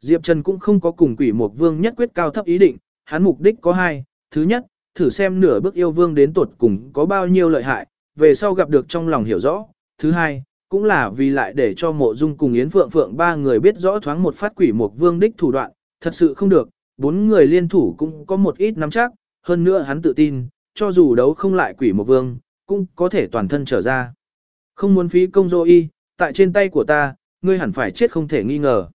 A: Diệp Trần cũng không có cùng quỷ một vương nhất quyết cao thấp ý định, hắn mục đích có hai, thứ nhất, thử xem nửa bước yêu vương đến tuột cùng có bao nhiêu lợi hại, về sau gặp được trong lòng hiểu rõ, thứ hai, cũng là vì lại để cho mộ dung cùng Yến Phượng Phượng ba người biết rõ thoáng một phát quỷ một vương đích thủ đoạn, thật sự không được, bốn người liên thủ cũng có một ít nắm chắc, hơn nữa hắn tự tin, cho dù đấu không lại quỷ một vương, cũng có thể toàn thân trở ra. Không muốn phí công dô y, tại trên tay của ta, ngươi hẳn phải chết không thể nghi ngờ.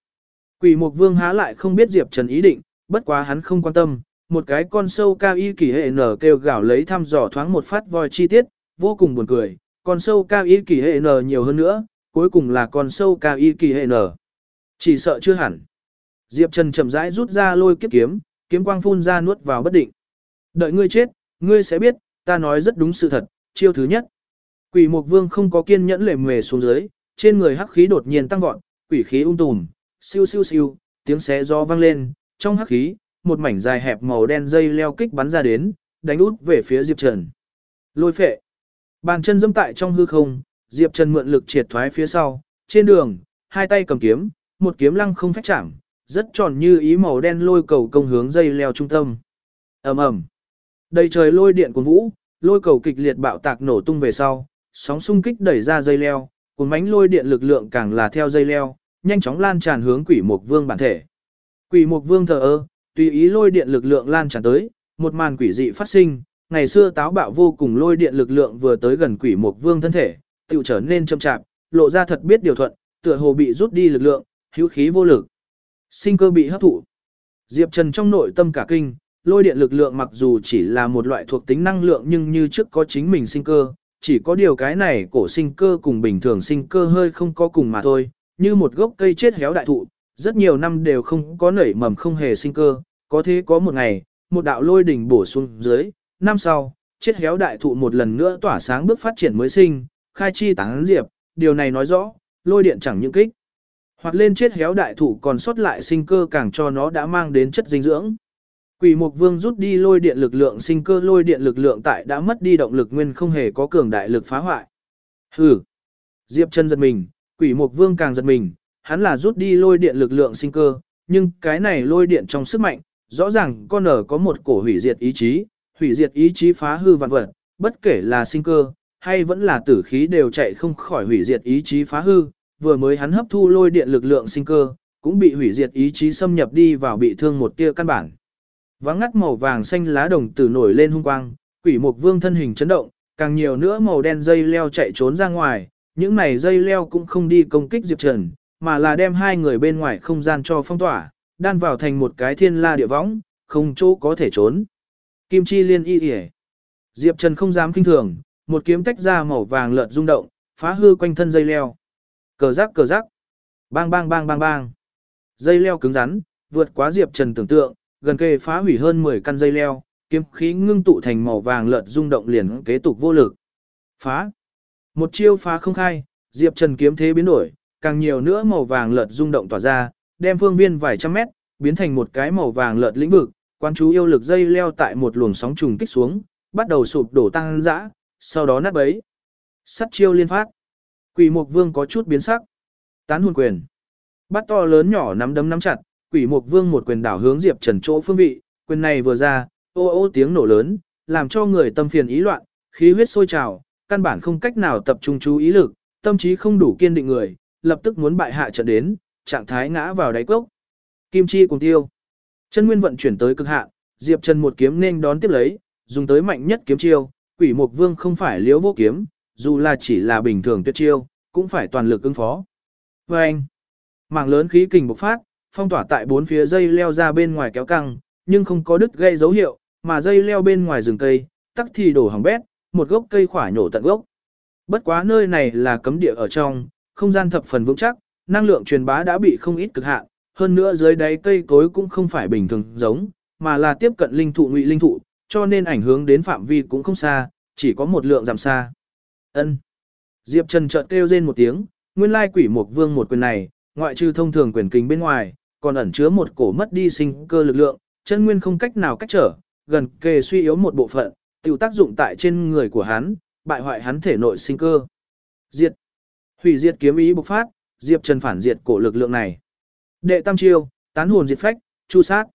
A: Quỷ Mục Vương há lại không biết Diệp Trần ý định, bất quá hắn không quan tâm, một cái con sâu cao y kỳ hệ nở kêu gào lấy thăm dò thoáng một phát voi chi tiết, vô cùng buồn cười, con sâu cao y kỳ hệ nở nhiều hơn nữa, cuối cùng là con sâu cao y kỳ hệ nở. Chỉ sợ chưa hẳn. Diệp Trần chậm rãi rút ra lôi kiếp kiếm, kiếm quang phun ra nuốt vào bất định. Đợi ngươi chết, ngươi sẽ biết, ta nói rất đúng sự thật, chiêu thứ nhất. Quỷ Mục Vương không có kiên nhẫn lề mề xuống dưới, trên người hắc khí đột nhiên tăng vọt, quỷ khí ung tùm, siêu siêu siêu, tiếng xé gió vang lên, trong hắc khí, một mảnh dài hẹp màu đen dây leo kích bắn ra đến, đánh út về phía Diệp Trần. Lôi phệ. Bàn chân dâm tại trong hư không, Diệp Trần mượn lực triệt thoái phía sau, trên đường, hai tay cầm kiếm, một kiếm lăng không phách chạm, rất tròn như ý màu đen lôi cầu công hướng dây leo trung tâm. Ầm ầm. Đầy trời lôi điện cuồng vũ, lôi cầu kịch liệt bạo tạc nổ tung về sau, sóng xung kích đẩy ra dây leo, cuốn bánh lôi điện lực lượng càng là theo dây leo, nhanh chóng lan tràn hướng Quỷ Mục Vương bản thể. Quỷ Mục Vương thờ ơ, tùy ý lôi điện lực lượng lan tràn tới, một màn quỷ dị phát sinh, ngày xưa táo bạo vô cùng lôi điện lực lượng vừa tới gần Quỷ Mục Vương thân thể, tự trở nên chậm chạp, lộ ra thật biết điều thuận, tựa hồ bị rút đi lực lượng, hữu khí vô lực. Sinh cơ bị hấp thụ. Diệp Trần trong nội tâm cả kinh, lôi điện lực lượng mặc dù chỉ là một loại thuộc tính năng lượng nhưng như trước có chính mình sinh cơ, chỉ có điều cái này cổ sinh cơ cùng bình thường sinh cơ hơi không có cùng mà thôi, như một gốc cây chết héo đại thụ, rất nhiều năm đều không có nảy mầm không hề sinh cơ, có thế có một ngày, một đạo lôi đỉnh bổ xuống dưới, năm sau, chết héo đại thụ một lần nữa tỏa sáng bước phát triển mới sinh, khai chi tán diệp, điều này nói rõ, lôi điện chẳng những kích. Hoặc lên chết héo đại thụ còn sót lại sinh cơ càng cho nó đã mang đến chất dinh dưỡng. Quỷ Mục Vương rút đi lôi điện lực lượng sinh cơ lôi điện lực lượng tại đã mất đi động lực nguyên không hề có cường đại lực phá hoại. Hừ. Diệp chân giật mình, Quỷ Mục Vương càng giật mình, hắn là rút đi lôi điện lực lượng sinh cơ, nhưng cái này lôi điện trong sức mạnh, rõ ràng con ở có một cổ hủy diệt ý chí, hủy diệt ý chí phá hư vạn vật, bất kể là sinh cơ hay vẫn là tử khí đều chạy không khỏi hủy diệt ý chí phá hư, vừa mới hắn hấp thu lôi điện lực lượng sinh cơ, cũng bị hủy diệt ý chí xâm nhập đi vào bị thương một tia căn bản. Vắng ngắt màu vàng xanh lá đồng tử nổi lên hung quang, quỷ mục vương thân hình chấn động, càng nhiều nữa màu đen dây leo chạy trốn ra ngoài, những này dây leo cũng không đi công kích Diệp Trần, mà là đem hai người bên ngoài không gian cho phong tỏa, đan vào thành một cái thiên la địa võng, không chỗ có thể trốn. Kim chi liên y yể. Diệp Trần không dám kinh thường, một kiếm tách ra màu vàng lợn rung động, phá hư quanh thân dây leo. Cờ rắc cờ rắc. Bang bang bang bang bang. Dây leo cứng rắn, vượt quá Diệp Trần tưởng tượng, gần kề phá hủy hơn 10 căn dây leo, kiếm khí ngưng tụ thành màu vàng lợn rung động liền kế tục vô lực. Phá. Một chiêu phá không khai, Diệp Trần kiếm thế biến đổi, càng nhiều nữa màu vàng lợn rung động tỏa ra, đem phương viên vài trăm mét, biến thành một cái màu vàng lợn lĩnh vực, quan chú yêu lực dây leo tại một luồng sóng trùng kích xuống, bắt đầu sụp đổ tăng dã, sau đó nát bấy. Sắt chiêu liên phát. Quỷ Mục Vương có chút biến sắc. Tán hồn quyền. Bắt to lớn nhỏ nắm đấm nắm chặt, Quỷ Mục Vương một quyền đảo hướng Diệp Trần chỗ phương vị, quyền này vừa ra, ô ô tiếng nổ lớn, làm cho người tâm phiền ý loạn, khí huyết sôi trào, căn bản không cách nào tập trung chú ý lực, tâm trí không đủ kiên định người, lập tức muốn bại hạ trận đến, trạng thái ngã vào đáy cốc. Kim chi cùng tiêu. Chân nguyên vận chuyển tới cực hạn, Diệp Trần một kiếm nên đón tiếp lấy, dùng tới mạnh nhất kiếm chiêu, Quỷ Mục Vương không phải liếu vô kiếm, dù là chỉ là bình thường tuyệt chiêu, cũng phải toàn lực ứng phó. Và anh, mảng lớn khí kình bộc phát, phong tỏa tại bốn phía dây leo ra bên ngoài kéo căng, nhưng không có đứt gây dấu hiệu, mà dây leo bên ngoài rừng cây, tắc thì đổ hỏng bét, một gốc cây khỏa nhổ tận gốc. Bất quá nơi này là cấm địa ở trong, không gian thập phần vững chắc, năng lượng truyền bá đã bị không ít cực hạn, hơn nữa dưới đáy cây cối cũng không phải bình thường giống, mà là tiếp cận linh thụ ngụy linh thụ, cho nên ảnh hưởng đến phạm vi cũng không xa, chỉ có một lượng giảm xa. Ân. Diệp Trần chợt kêu rên một tiếng, nguyên lai quỷ một vương một quyền này, ngoại trừ thông thường quyền kình bên ngoài, còn ẩn chứa một cổ mất đi sinh cơ lực lượng, chân nguyên không cách nào cách trở, gần kề suy yếu một bộ phận, tiểu tác dụng tại trên người của hắn, bại hoại hắn thể nội sinh cơ. Diệt. Hủy diệt kiếm ý bộc phát, Diệp Trần phản diệt cổ lực lượng này. Đệ tam chiêu, tán hồn diệt phách, chu sát.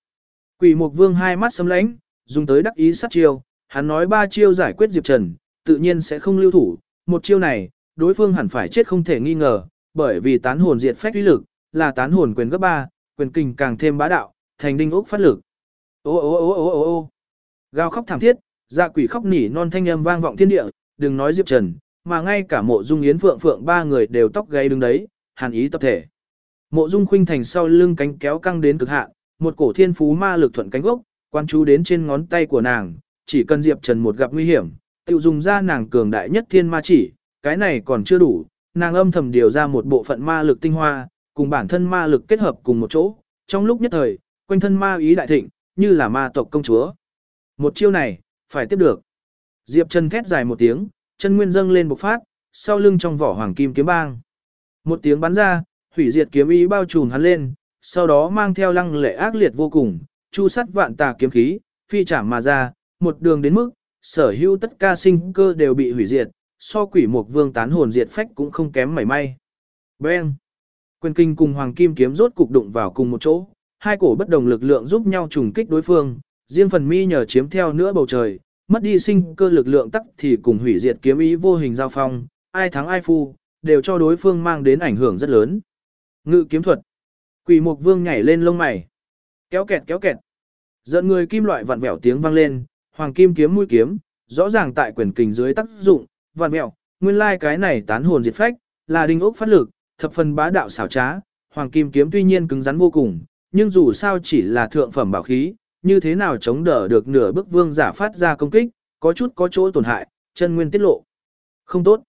A: Quỷ Mục Vương hai mắt sấm lãnh, dùng tới đắc ý sát chiêu, hắn nói ba chiêu giải quyết Diệp Trần, tự nhiên sẽ không lưu thủ, một chiêu này, đối phương hẳn phải chết không thể nghi ngờ, bởi vì tán hồn diệt phách uy lực, là tán hồn quyền gấp 3, quyền kinh càng thêm bá đạo, thành đinh ốc phát lực. Ô ô ô ô ô ô Gào khóc thảm thiết, dạ quỷ khóc nỉ non thanh âm vang vọng thiên địa, đừng nói Diệp Trần, mà ngay cả mộ dung yến phượng phượng ba người đều tóc gáy đứng đấy, hàn ý tập thể. Mộ Dung Khuynh Thành sau lưng cánh kéo căng đến cực hạn, một cổ thiên phú ma lực thuận cánh gốc, quan chú đến trên ngón tay của nàng, chỉ cần Diệp Trần một gặp nguy hiểm, tiêu dùng ra nàng cường đại nhất thiên ma chỉ, cái này còn chưa đủ, nàng âm thầm điều ra một bộ phận ma lực tinh hoa, cùng bản thân ma lực kết hợp cùng một chỗ, trong lúc nhất thời, quanh thân ma ý đại thịnh, như là ma tộc công chúa. Một chiêu này, phải tiếp được. Diệp Trần thét dài một tiếng, chân nguyên dâng lên bộc phát, sau lưng trong vỏ hoàng kim kiếm bang. Một tiếng bắn ra, hủy diệt kiếm ý bao trùm hắn lên, sau đó mang theo lăng lệ ác liệt vô cùng, chu sắt vạn tà kiếm khí, phi trảm mà ra, một đường đến mức, sở hữu tất ca sinh cơ đều bị hủy diệt, so quỷ mục vương tán hồn diệt phách cũng không kém mảy may. Bang! Quyền kinh cùng hoàng kim kiếm rốt cục đụng vào cùng một chỗ, hai cổ bất đồng lực lượng giúp nhau trùng kích đối phương, riêng phần mi nhờ chiếm theo nữa bầu trời, mất đi sinh cơ lực lượng tắc thì cùng hủy diệt kiếm ý vô hình giao phong, ai thắng ai phu, đều cho đối phương mang đến ảnh hưởng rất lớn. Ngự kiếm thuật. Quỷ mục vương nhảy lên lông mày. Kéo kẹt kéo kẹt. Giận người kim loại vặn vẹo tiếng vang lên, hoàng kim kiếm mũi kiếm, rõ ràng tại quyền kình dưới tác dụng, vặn vẹo, nguyên lai like cái này tán hồn diệt phách, là đinh ốc phát lực, thập phần bá đạo xảo trá, hoàng kim kiếm tuy nhiên cứng rắn vô cùng, nhưng dù sao chỉ là thượng phẩm bảo khí, như thế nào chống đỡ được nửa bức vương giả phát ra công kích, có chút có chỗ tổn hại, chân nguyên tiết lộ. Không tốt.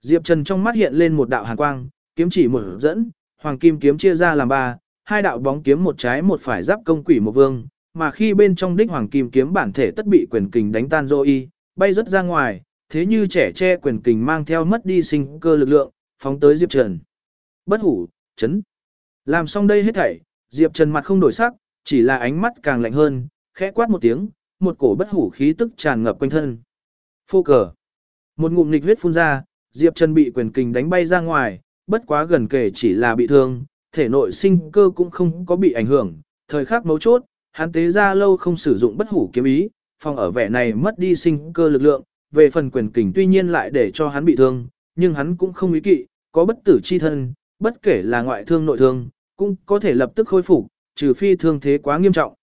A: Diệp Trần trong mắt hiện lên một đạo hàn quang, kiếm chỉ mở dẫn, hoàng kim kiếm chia ra làm ba, hai đạo bóng kiếm một trái một phải giáp công quỷ một vương, mà khi bên trong đích hoàng kim kiếm bản thể tất bị quyền kình đánh tan rồi y, bay rất ra ngoài, thế như trẻ che quyền kình mang theo mất đi sinh cơ lực lượng, phóng tới Diệp Trần. Bất hủ, chấn. Làm xong đây hết thảy, Diệp Trần mặt không đổi sắc, chỉ là ánh mắt càng lạnh hơn, khẽ quát một tiếng, một cổ bất hủ khí tức tràn ngập quanh thân. Phô cờ. Một ngụm nghịch huyết phun ra, Diệp Trần bị quyền kình đánh bay ra ngoài, bất quá gần kể chỉ là bị thương, thể nội sinh cơ cũng không có bị ảnh hưởng. Thời khắc mấu chốt, hắn tế ra lâu không sử dụng bất hủ kiếm ý, phòng ở vẻ này mất đi sinh cơ lực lượng, về phần quyền kình tuy nhiên lại để cho hắn bị thương, nhưng hắn cũng không ý kỵ, có bất tử chi thân, bất kể là ngoại thương nội thương, cũng có thể lập tức khôi phục, trừ phi thương thế quá nghiêm trọng.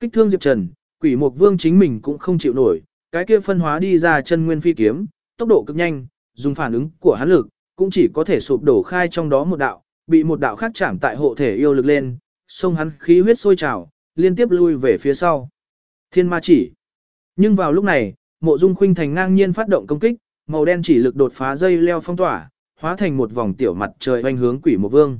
A: Kích thương Diệp Trần, quỷ mục vương chính mình cũng không chịu nổi, cái kia phân hóa đi ra chân nguyên phi kiếm, tốc độ cực nhanh, dùng phản ứng của hắn lực, cũng chỉ có thể sụp đổ khai trong đó một đạo, bị một đạo khác chạm tại hộ thể yêu lực lên, xông hắn khí huyết sôi trào, liên tiếp lui về phía sau. Thiên ma chỉ. Nhưng vào lúc này, mộ dung khuynh thành ngang nhiên phát động công kích, màu đen chỉ lực đột phá dây leo phong tỏa, hóa thành một vòng tiểu mặt trời hoành hướng quỷ một vương.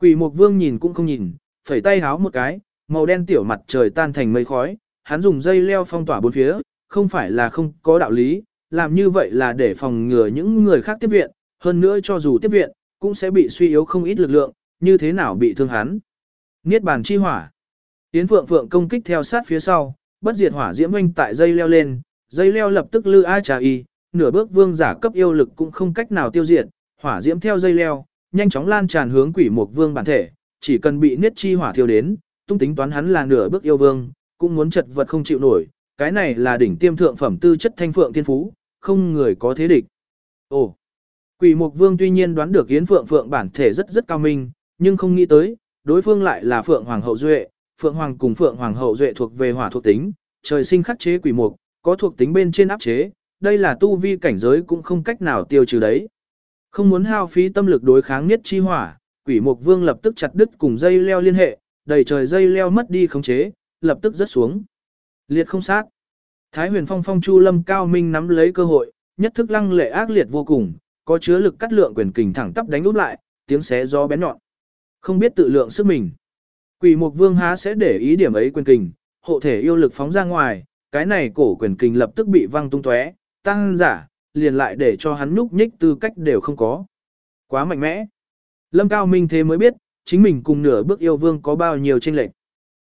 A: Quỷ một vương nhìn cũng không nhìn, phẩy tay háo một cái, màu đen tiểu mặt trời tan thành mây khói, hắn dùng dây leo phong tỏa bốn phía, không phải là không có đạo lý, làm như vậy là để phòng ngừa những người khác tiếp viện, hơn nữa cho dù tiếp viện, cũng sẽ bị suy yếu không ít lực lượng, như thế nào bị thương hắn. Niết bàn chi hỏa. Tiến phượng phượng công kích theo sát phía sau, bất diệt hỏa diễm oanh tại dây leo lên, dây leo lập tức lư a trà y, nửa bước vương giả cấp yêu lực cũng không cách nào tiêu diệt, hỏa diễm theo dây leo, nhanh chóng lan tràn hướng quỷ mục vương bản thể, chỉ cần bị niết chi hỏa thiêu đến, tung tính toán hắn là nửa bước yêu vương, cũng muốn chật vật không chịu nổi, cái này là đỉnh tiêm thượng phẩm tư chất thanh phượng thiên phú, không người có thế địch. Ồ, quỷ mục vương tuy nhiên đoán được yến phượng phượng bản thể rất rất cao minh, nhưng không nghĩ tới, đối phương lại là phượng hoàng hậu duệ, phượng hoàng cùng phượng hoàng hậu duệ thuộc về hỏa thuộc tính, trời sinh khắc chế quỷ mục, có thuộc tính bên trên áp chế, đây là tu vi cảnh giới cũng không cách nào tiêu trừ đấy. Không muốn hao phí tâm lực đối kháng nhất chi hỏa, quỷ mục vương lập tức chặt đứt cùng dây leo liên hệ, đầy trời dây leo mất đi khống chế, lập tức rớt xuống. Liệt không sát. Thái huyền phong phong chu lâm cao minh nắm lấy cơ hội, nhất thức lăng lệ ác liệt vô cùng, có chứa lực cắt lượng quyền kình thẳng tắp đánh úp lại, tiếng xé gió bén nhọn. Không biết tự lượng sức mình. Quỷ mục vương há sẽ để ý điểm ấy quyền kình, hộ thể yêu lực phóng ra ngoài, cái này cổ quyền kình lập tức bị văng tung tóe, tăng giả, liền lại để cho hắn nhúc nhích tư cách đều không có. Quá mạnh mẽ. Lâm Cao Minh thế mới biết, chính mình cùng nửa bước yêu vương có bao nhiêu tranh lệch.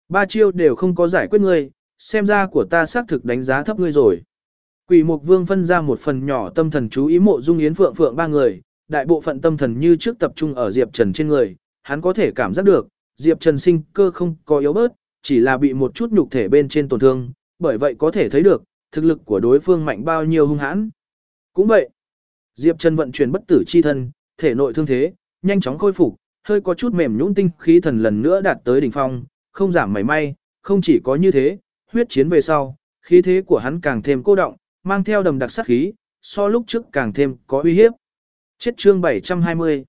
A: Ba chiêu đều không có giải quyết ngươi, xem ra của ta xác thực đánh giá thấp ngươi rồi. Quỷ Mục Vương phân ra một phần nhỏ tâm thần chú ý mộ dung yến phượng phượng ba người, đại bộ phận tâm thần như trước tập trung ở Diệp Trần trên người, hắn có thể cảm giác được, Diệp Trần sinh cơ không có yếu bớt, chỉ là bị một chút nhục thể bên trên tổn thương, bởi vậy có thể thấy được, thực lực của đối phương mạnh bao nhiêu hung hãn. Cũng vậy, Diệp Trần vận chuyển bất tử chi thân, thể nội thương thế, nhanh chóng khôi phục, hơi có chút mềm nhũn tinh khí thần lần nữa đạt tới đỉnh phong, không giảm mảy may, không chỉ có như thế, huyết chiến về sau, khí thế của hắn càng thêm cô động, mang theo đầm đặc sát khí, so lúc trước càng thêm có uy hiếp. Chết chương 720